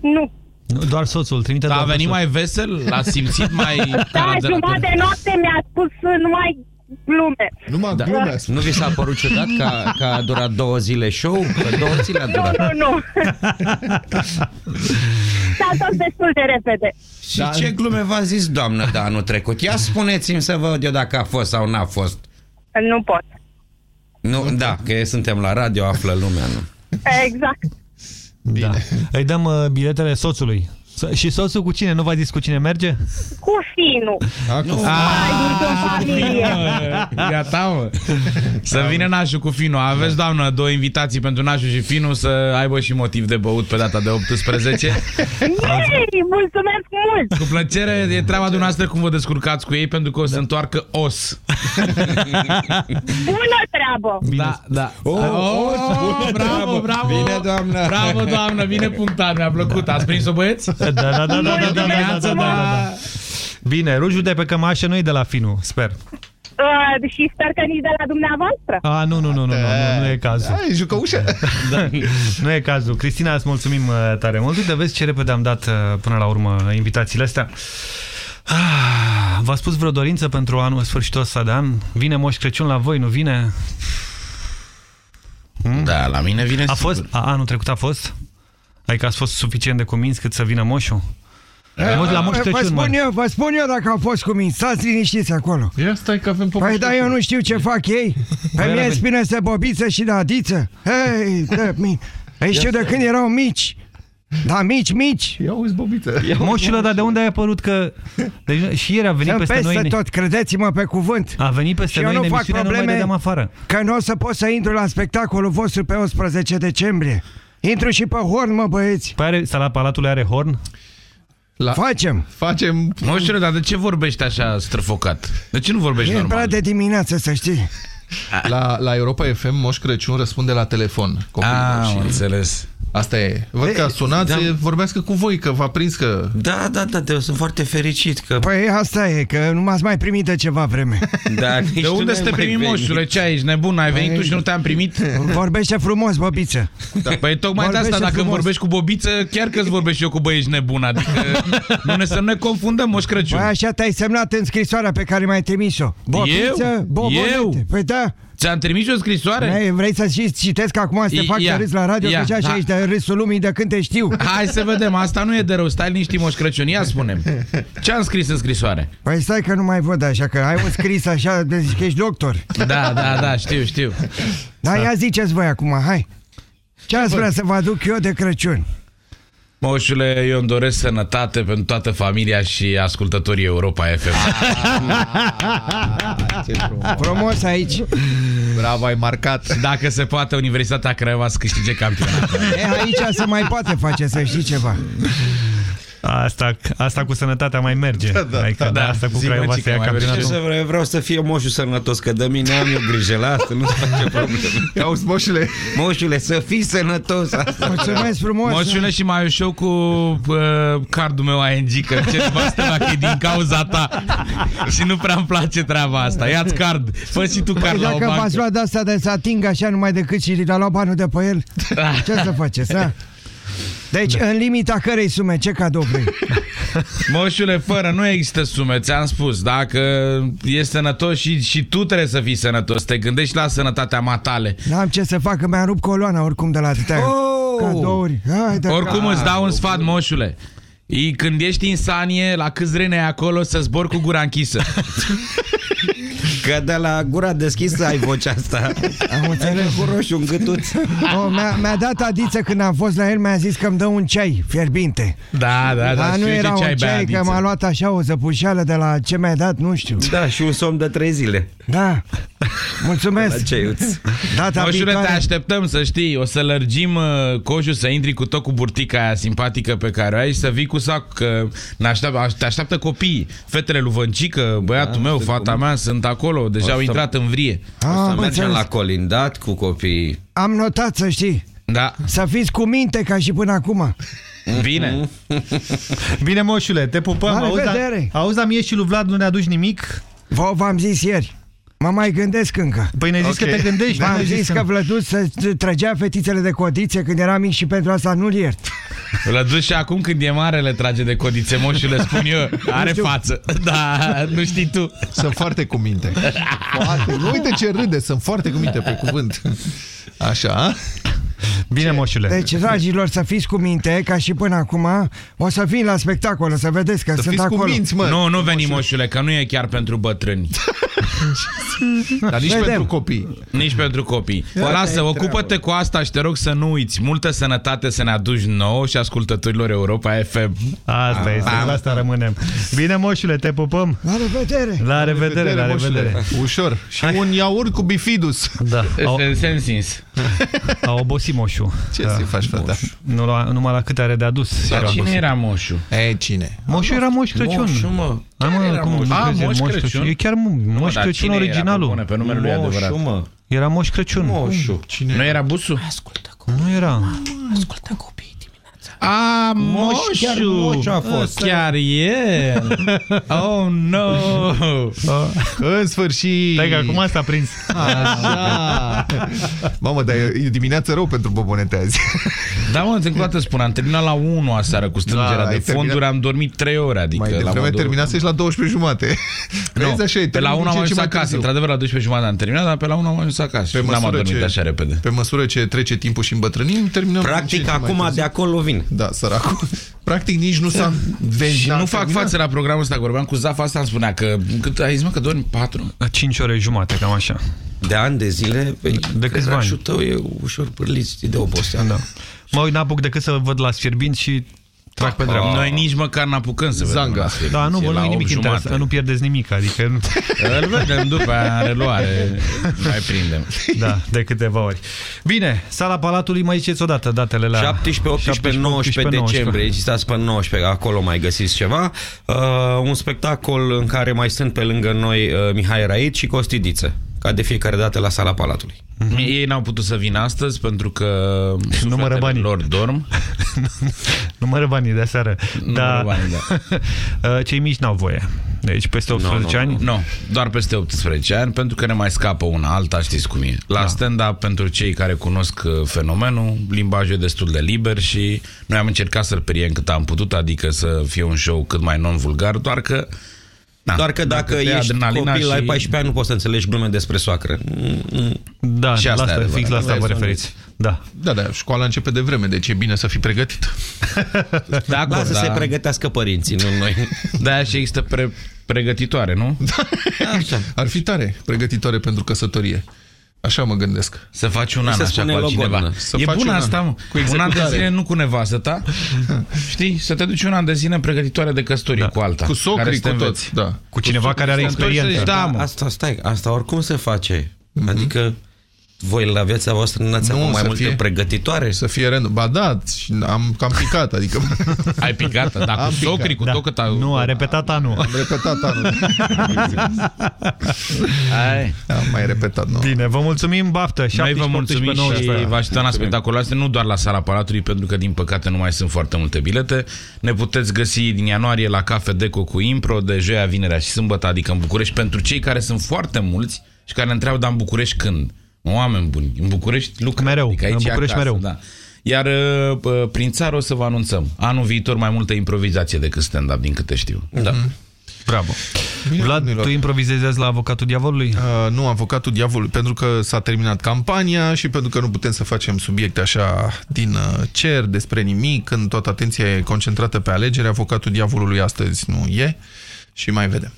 Nu. Nu, doar soțul, trimite Dar a doar venit pe mai soț. vesel? L-a simțit mai... Da, jumătate de noapte mi-a spus numai glume. Numai da. Nu vi s-a părut ciudat că, a- că a durat două zile show? Că două zile a Nu, durat. nu, nu. S-a tot destul de repede. Și da. ce glume v-a zis, doamnă, de anul trecut? Ia spuneți-mi să văd eu dacă a fost sau n-a fost. Nu pot. Nu, da, că suntem la radio, află lumea, nu? Exact. Da. Îi dăm uh, biletele soțului. So- și soțul cu cine? Nu v-a zis cu cine merge? Cu finul. Nu. Mai nicio familie. Gata, mă. Să vină Nașu cu Finu. Aveți, doamnă, două invitații pentru Nașu și Finu să aibă și motiv de băut pe data de 18. Yay, mulțumesc mult! Cu plăcere, e treaba dumneavoastră cum vă descurcați cu ei pentru că o să întoarcă os. Bună treabă! Da, da. Oh, oh, bună bravo, treabă. bravo. Bine, doamnă. Bravo, doamnă, bine punctat, mi-a plăcut. Ați prins-o, băieți? Da, da, da, da, da, da, da, da, da, da, da. Bine, rujul de pe cămașă nu e de la Finu, sper. Uh, și sper că nici de la dumneavoastră. A, nu, nu, nu, nu, nu, nu, nu e cazul. Ai, jucă ușă. Da, nu e cazul. Cristina, îți mulțumim uh, tare mult. Uite, vezi ce repede am dat uh, până la urmă invitațiile astea. Ah, V-a spus vreo dorință pentru anul sfârșitul ăsta de an? Vine Moș Crăciun la voi, nu vine? Hmm? Da, la mine vine A sigur. fost? A, anul trecut a fost? Adică ați fost suficient de convins cât să vină Moșul? Moș- La Moș Vă Crăciun, spun, mă. eu, vă spun eu dacă au fost cu mine. Stați liniștiți acolo. Ia stai că avem Păi da, eu nu știu ce fac ei. Pe mine îmi spune să bobiță și de adiță. Hei, de mi. Ei știu de când erau mici. Da, mici, mici. Ia uzi bobiță. Moșule, dar de unde ai apărut că... Deci, și ieri a venit Sunt peste peste noi... tot, credeți-mă pe cuvânt. A venit peste și noi eu în nu fac emisiune, nu mai probleme dădeam afară. că nu o să pot să intru la spectacolul vostru pe 11 decembrie. Intru și pe horn, mă băieți. Păi are, sala Palatului are horn? La... Facem. Facem... Moșule, dar de ce vorbești așa străfocat? De ce nu vorbești E normal? prea de dimineață, să știi. La, la Europa FM, Moș Crăciun răspunde la telefon copiilor. Ah, și... am înțeles. Asta e. Văd că sunați, da. da. vorbească cu voi, că v-a prins că... Da, da, da, eu sunt foarte fericit că... Păi asta e, că nu m-ați mai primit de ceva vreme. Da, nici De tu unde n-ai să te mai primim, venit. moșule? Ce ai, ești nebun? Ai venit tu și nu te-am primit? Vorbește frumos, băbiță. Da. Păi tocmai de asta, Vorbește dacă îmi frumos. vorbești cu bobiță, chiar că îți vorbești și eu cu băi, ești nebun. Adică nu ne, să nu ne confundăm, Moș Crăciun. Păi așa te-ai semnat în scrisoarea pe care mi-ai trimis-o. Bobiță, Eu? bobonete. Eu? Păi da. Ți-am trimis o scrisoare? Vrei, vrei să și citesc acum să te I- fac ia, să râzi la radio, ia, că și așa ha. ești de râsul lumii de când te știu. Hai să vedem, asta nu e de rău, stai liniștit, Moș Crăciun, ia spune Ce am scris în scrisoare? Păi stai că nu mai văd așa, că ai un scris așa, de zici că ești doctor. Da, da, da, știu, știu Da, ia ziceți voi acum, hai. Ce ați vrea să vă aduc eu de Crăciun? Moșule, eu îmi doresc sănătate pentru toată familia și ascultătorii Europa FM Frumos aici. Bravo, ai marcat. Dacă se poate, Universitatea Craiova să câștige campionatul E, aici se mai poate face, să știi ceva. Asta, asta cu sănătatea mai merge. Da, da, adică, da, asta cu Zi, Craiova mă, să cică, ia mai merge. Ce să campionatul. vreau, vreau să fie moșul sănătos, că de mine am eu grijă la asta, nu se face probleme. Auzi, moșule. Moșule, să fii sănătos. Asta. Mulțumesc frumos. Moșule și mai ușor cu uh, cardul meu ANG, că ce nevastă mea că e din cauza ta. și nu prea îmi place treaba asta. Ia-ți card, fă și tu card Păi la o dacă v-ați bancă. luat de asta de să atingă așa numai decât și l-a luat banul de pe el, ce să faceți, da? Deci, în limita cărei sume, ce cadou vrei? Moșule, fără, nu există sume, ți-am spus. Dacă e sănătos și, și tu trebuie să fii sănătos, te gândești la sănătatea matale. N-am ce să fac, că mi-am rupt coloana oricum de la atâtea Oh! cadouri. Hai de Oricum ca- îți dau un sfat, moșule. E, când ești insanie, la câți rene ai acolo, să zbor cu gura închisă. Că de la gura deschisă ai vocea asta. Am înțeles. Cu roșu în gâtuț. Oh, mi-a, mi-a dat adiță când am fost la el, mi-a zis că îmi dă un ceai fierbinte. Da, da, da. Dar știu nu ce era un ceai bea, ceai, că Adiță. m-a luat așa o zăpușeală de la ce mi-ai dat, nu știu. Da, și un somn de trei zile. Da, La mulțumesc. ceiuț. Data Moșule, te viitoare. așteptăm să știi, o să lărgim uh, coșul, să intri cu tot cu burtica aia simpatică pe care o ai și să vii cu sac, că ne așteaptă, te așteaptă copiii. Fetele lui Văncică, băiatul Da, meu, sunt fata cu- mea, sunt acolo, deja O au să- intrat în vrie. O Ah, să am mergem înțeles. la colindat cu copiii. Am notat, să știi. Da, Să fiți cu minte ca și până acum. bine. Bine, moșule, te pupăm. La Auzi, da, revedere. auzi, dar mie și lui Vlad nu ne aduci nimic? Vă v-am zis ieri. Mă mai gândesc încă. Păi ne-ai zis Ok. că te gândești. V-am n-ai zis să- că Vlăduț să trăgea fetițele de codițe când era mic și pentru asta nu-l iert. L-a dus și acum când e mare le trage de codițe moșule, spun eu. Are știu. față. Da, nu știi tu. Sunt foarte cu minte. Foarte. Nu uite ce râde, sunt foarte cu minte pe cuvânt. Așa. Bine, moșule. Deci, dragilor, să fiți cu minte, ca și până acum, o să vin la spectacol, o să vedeți că Să sunt fiți cu acolo. minți, mă. Nu, nu veni moșule, că nu e chiar pentru bătrâni. Dar nici Vedem. pentru copii. Nici pentru copii. Lasă, ocupă-te cu asta și te rog să nu uiți. Multă sănătate să ne aduci nouă și ascultătorilor Europa FM. Asta este, la asta rămânem. Bine, moșule, te pupăm. La revedere! La revedere, la moșule. revedere. Ușor. Și un iaurt cu bifidus. Da. Au, Sensins. a obosit moșul. Ce Da. să faci, frate? Nu, la, numai la câte are de adus. Dar era cine obosit. era moșul? E, cine? Moșul era Moș Crăciun. Moșul, mă. Hai, mă, Care era cum, Moș? nu A, crezi, Moș Moș Crăciun? E chiar Moș dar Crăciun cine era, originalul. pe bune, pe numele lui adevărat. Moșu, mă. Era Moș Crăciun. Moșu. Cine? Nu era busul? Nu era. Ascultă copii dimineața. A, Moș, chiar Moșu a fost. Chiar e. Oh, no. În sfârșit. Stai că acum s-a prins. Așa. Mamă, dar e dimineață rău pentru bobonete azi. Da, mă, încă o dată spun, am terminat la 1 aseară cu strângerea Da, de ai terminat- fonduri, am dormit 3 ore, adică Mai la devreme modul- terminasești la 12 jumate. Nu, Vezi, așa e, pe la termin 1 am din ce în ajuns ce mai acasă, târziu. într-adevăr la 12 jumate am terminat, dar pe la 1 am ajuns acasă. Pe N-am măsură, adormit ce, așa repede. pe măsură ce trece timpul și îmbătrânim, terminăm din ce în Practic, ce mai acum târziu. de acolo vin. Da, săracul. Practic nici nu s-a... Și n-a nu fac terminat. față la programul ăsta, că vorbeam cu Zaf, asta îmi spunea că, cât ai zis mă, că dormi 4? 5 ore jumate, cam așa. De ani de zile, pe De câțiva ani. tău e ușor pârlit, știi, de oboseală. Da. Mă uit, n-apuc decât să văd la sfierbint și trag pe dreapta. Noi nici măcar n-apucăm să vedem. Zanga. la film. Da, nu, E bă, la nu e nimic opt interesant, jumate. nu pierdeți nimic, adică nu... Îl vedem după aia în reluare. Mai prindem. Da, de câteva ori. Bine, sala Palatului, mai ziceți odată datele la... 17, 18, 19 decembrie, stați pe 19, acolo mai găsiți ceva. Uh, un spectacol în care mai sunt pe lângă noi uh, Mihai Rait și Costidiță, ca de fiecare dată la sala Palatului. Mm-hmm. Ei n-au putut să vină astăzi pentru că Numără banii. lor dorm. Numără banii de seară. Numără banii, da. Cei mici n-au voie. Deci peste 18 ani? Nu, doar peste 18 ani, pentru că ne mai scapă una alta, știți cum e. La da. stand-up, pentru cei care cunosc uh, fenomenul, limbajul e destul de liber și noi am încercat să-l periem cât am putut, adică să fie un show cât mai non-vulgar, doar că Da, Doar că dacă, te ia ești adrenalina copil, și- ai 14 ani, nu poți să înțelegi glume despre soacră. Da, Și la asta e asta, adevărat. fix la asta Da, vă să referiți. Da. Da, da, școala începe de vreme, deci e bine să fii pregătit. De acord, Lasă să da. se pregătească părinții, nu noi. De-aia și există pre pregătitoare, nu? Așa. Ar fi tare, pregătitoare pentru căsătorie. Așa mă gândesc. Să faci un an Se așa spune cu altcineva. logodnă. Să e faci bun un an. asta, mă. Cu un an de executare. zile nu cu nevastă ta. Știi? Să te duci un an de zile în pregătitoare de căsătorie da. cu alta. Cu care socrii, să te cu tot. înveți. Da. Cu cineva care are să întorci să experiență. zici, Da, mă. Asta, stai, asta oricum se face. Adică voi la viața voastră n-ați avut mai să multe fie- pregătitoare? Să fie rând. Ba da, și am cam picat, adică... Ai picat, dar cu Am picat. socrii, cu Da. tot cât a... Nu, a repetat anul. Am repetat anul. Ai. Am mai repetat, nu. Bine, vă mulțumim, baftă. Noi vă 17, mulțumim 18, și 19. vă așteptăm la spectacolul astea, nu doar la sala Palatului, pentru că din păcate nu mai sunt foarte multe bilete. Ne puteți găsi din ianuarie la Cafe Deco cu Impro, de joia, vinerea și sâmbătă, adică în București, pentru cei care sunt foarte mulți și care ne întreabă, dar în București când? Mă, oameni buni, în București lucrăm. Mereu, adică aici în e București acasă, mereu. Da. Iar uh, uh, prin țară o să vă anunțăm. Anul viitor mai multă improvizație decât stand-up, din câte știu. Da. Bravo. Bine, Vlad, domnilor. tu improvizezi la avocatul diavolului? Uh, nu, avocatul diavolului, pentru că s-a terminat campania și pentru că nu putem să facem subiecte așa din uh, cer, despre nimic, când toată atenția e concentrată pe alegeri, avocatul diavolului astăzi nu e și mai vedem.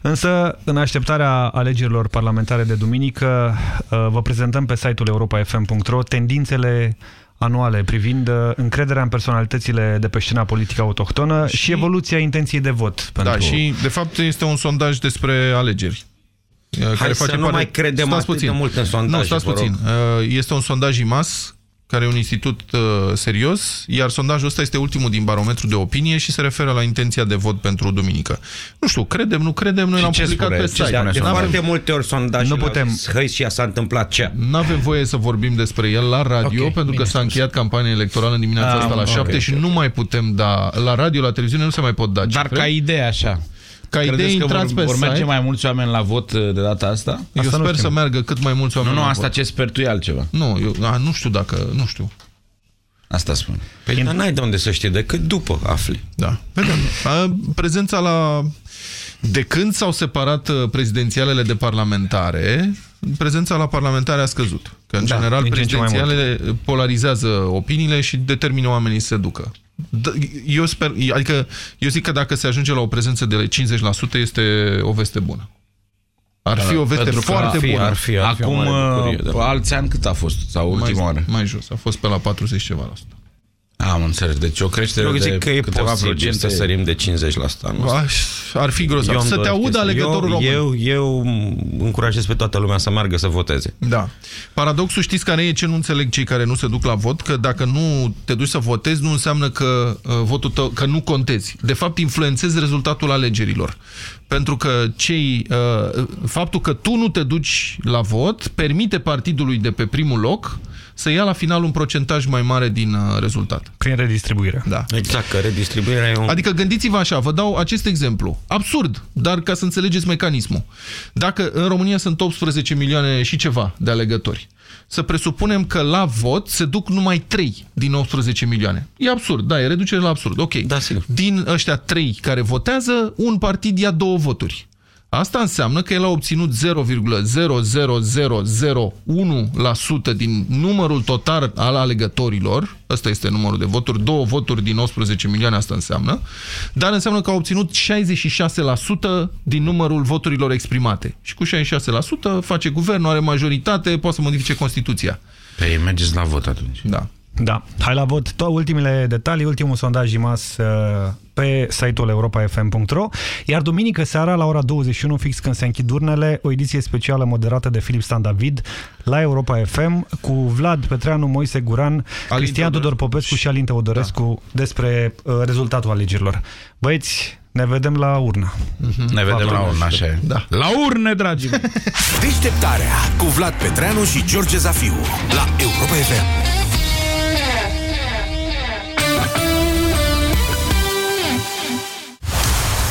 Însă, în așteptarea alegerilor parlamentare de duminică, uh, vă prezentăm pe site-ul europa.fm.ro tendințele anuale privind uh, încrederea în personalitățile de pe scena politică autohtonă și, și evoluția intenției de vot. Pentru... Da, și de fapt este un sondaj despre alegeri. uh, Hai să nu mai credem Stați atât de mult în sondaje, Nu, stați vă rog. puțin. Uh, Este un sondaj IMAS, care e un institut uh, serios, iar sondajul ăsta este ultimul din barometru de opinie și se referă la intenția de vot pentru duminică. Nu știu, credem, nu credem, noi Și l-am ce publicat spune? pe Ce site. spune de N-avem- foarte multe ori sondajele Nu putem. au zis, Hăi, și ea s-a întâmplat ce? Nu avem voie să vorbim despre el la radio, Ok, pentru că s-a încheiat campania electorală în dimineața Ah, asta la ok, 7 ok, și ok. nu mai putem da... La radio, la televiziune nu se mai pot da Dar cifre. ca idee așa. Ca idee, Credeți că intrați vor, pe vor merge site. mai mulți oameni la vot uh, de data asta? Eu Asta nu sper știm. să meargă cât mai mulți Nu, oameni nu, la asta vot. ce sper tu e altceva. Nu, eu a, nu știu dacă... Nu știu. Asta spun. Păi dar n-ai de unde să știi, decât după afli. Da. Vedem. A, Prezența la... De când s-au separat uh, prezidențialele de parlamentare, prezența la parlamentare a scăzut. Că, în Da, general, din ce în ce mai prezidențialele polarizează opiniile și determină oamenii să se ducă. D- Eu sper, adică, eu zic că dacă se ajunge la o prezență de 50% este o veste bună. Ar fi o veste Pentru că foarte ar fi, bună. Ar fi, ar fi Acum, uh, alți ani cât a fost? Sau ultima mai, oară? Mai jos, a fost pe la 40 ceva la sută. Am înțeles. Deci o creștere Eu de zic că e câteva posibil procente. să sărim de 50% anul ăsta. Aș, ar fi grozav. Eu îmi Să te doresc audă chestia. alegătorul eu, român. Eu, eu încurajez pe toată lumea să meargă să voteze. Da. Paradoxul știți care e ce nu înțeleg cei care nu se duc la vot? Că dacă nu te duci să votezi, nu înseamnă că uh, votul tău, că nu contezi. De fapt, influențezi rezultatul alegerilor. Pentru că cei, uh, faptul că tu nu te duci la vot permite partidului de pe primul loc să ia la final un procentaj mai mare din uh, rezultat. Prin redistribuire. Da. Exact, că redistribuirea e un... Adică gândiți-vă așa, vă dau acest exemplu. Absurd, dar ca să înțelegeți mecanismul. Dacă în România sunt 18 milioane și ceva de alegători, să presupunem că la vot se duc numai 3 din 18 milioane. E absurd, da, e reducere la absurd. Ok. Da, sigur. Din ăștia 3 care votează, un partid ia două voturi. Asta înseamnă că el a obținut 0,00001% din numărul total al alegătorilor, ăsta este numărul de voturi, două voturi din 18 milioane asta înseamnă, dar înseamnă că a obținut 66% din numărul voturilor exprimate. Și cu 66% face guvernul, are majoritate, poate să modifice Constituția. Păi mergeți la vot atunci. Da. Da, hai la vot. To ultimele detalii, ultimul sondaj IMAS uh, pe site-ul europa.fm.ro Iar duminică seara, la ora 21, fix când se închid urnele, o ediție specială moderată de Filip Stan David la Europa FM cu Vlad Petreanu, Moise Guran, Cristian Tudor Popescu și Alin Teodorescu despre uh, rezultatul alegerilor. Băieți, ne vedem la urnă. Ne vedem la urna, așa e. Da. La urne, dragii mei! Deșteptarea cu Vlad Petreanu și George Zafiu la Europa FM.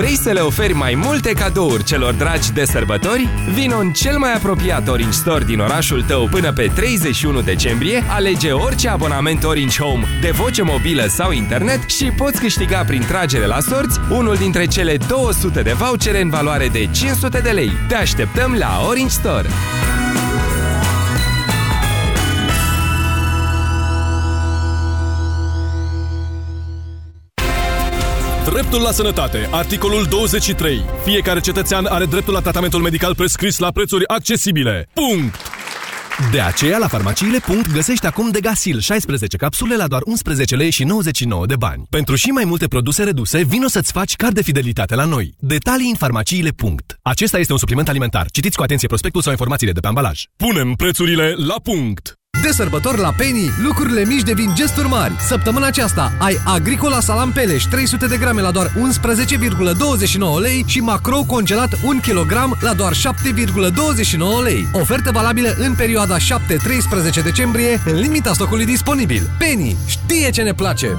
Vrei să le oferi mai multe cadouri celor dragi de sărbători? Vino în cel mai apropiat Orange Store din orașul tău până pe 31 decembrie, alege orice abonament Orange Home de voce mobilă sau internet și poți câștiga prin tragere la sorți unul dintre cele 200 de vouchere în valoare de 500 de lei. Te așteptăm la Orange Store! Dreptul la sănătate. Articolul 23. Fiecare cetățean are dreptul la tratamentul medical prescris la prețuri accesibile. Punct! De aceea, la farmaciile. Punct, găsești acum Degasil 16 capsule la doar 11 lei și 99 de bani. Pentru și mai multe produse reduse, vino să-ți faci card de fidelitate la noi. Detalii în farmaciile. Punct. Acesta este un supliment alimentar. Citiți cu atenție prospectul sau informațiile de pe ambalaj. Punem prețurile la punct! De sărbători la Penny, lucrurile mici devin gesturi mari. Săptămâna aceasta ai Agricola Salam Peleș 300 de grame la doar 11,29 lei și Macro congelat 1 kg la doar 7,29 lei. Ofertă valabilă în perioada 7-13 decembrie, în limita stocului disponibil. Penny știe ce ne place!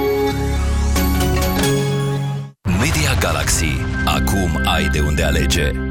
Galaxy. Acum ai de unde alege.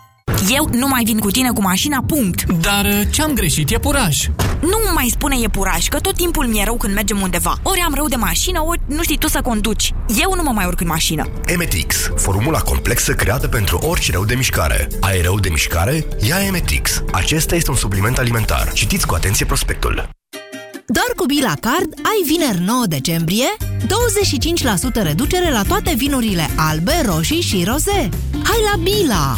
Eu nu mai vin cu tine cu mașina, punct. Dar uh, ce-am greșit? E puraj. Nu mai spune e puraj, că tot timpul mi-e rău când mergem undeva. Ori am rău de mașină, ori nu știi tu să conduci. Eu nu mă mai urc în mașină. Emetix, formula complexă creată pentru orice rău de mișcare. Ai rău de mișcare? Ia Emetix. Acesta este un supliment alimentar. Citiți cu atenție prospectul. Doar cu Bila Card ai vineri 9 decembrie 25% reducere la toate vinurile albe, roșii și roze. Hai la Bila!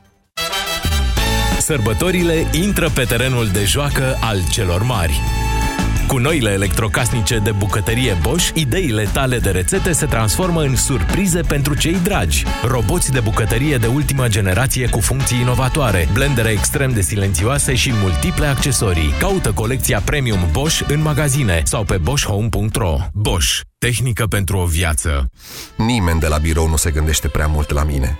Sărbătorile intră pe terenul de joacă al celor mari. Cu noile electrocasnice de bucătărie Bosch, ideile tale de rețete se transformă în surprize pentru cei dragi. Roboți de bucătărie de ultimă generație cu funcții inovatoare, blendere extrem de silențioase și multiple accesorii. Caută colecția Premium Bosch în magazine sau pe boschhome.ro. Bosch. Tehnică pentru o viață. Nimeni de la birou nu se gândește prea mult la mine.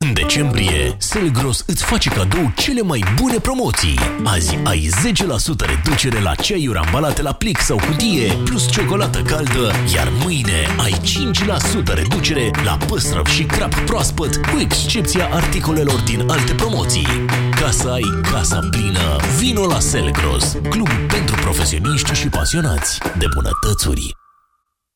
În decembrie, Selgros îți face cadou cele mai bune promoții. Azi ai 10% reducere la ceaiuri ambalate la plic sau cutie, plus ciocolată caldă, iar mâine ai 5% reducere la păstrăv și crap proaspăt, cu excepția articolelor din alte promoții. Ca să ai casa plină, vino la Selgros, club pentru profesioniști și pasionați de bunătățuri.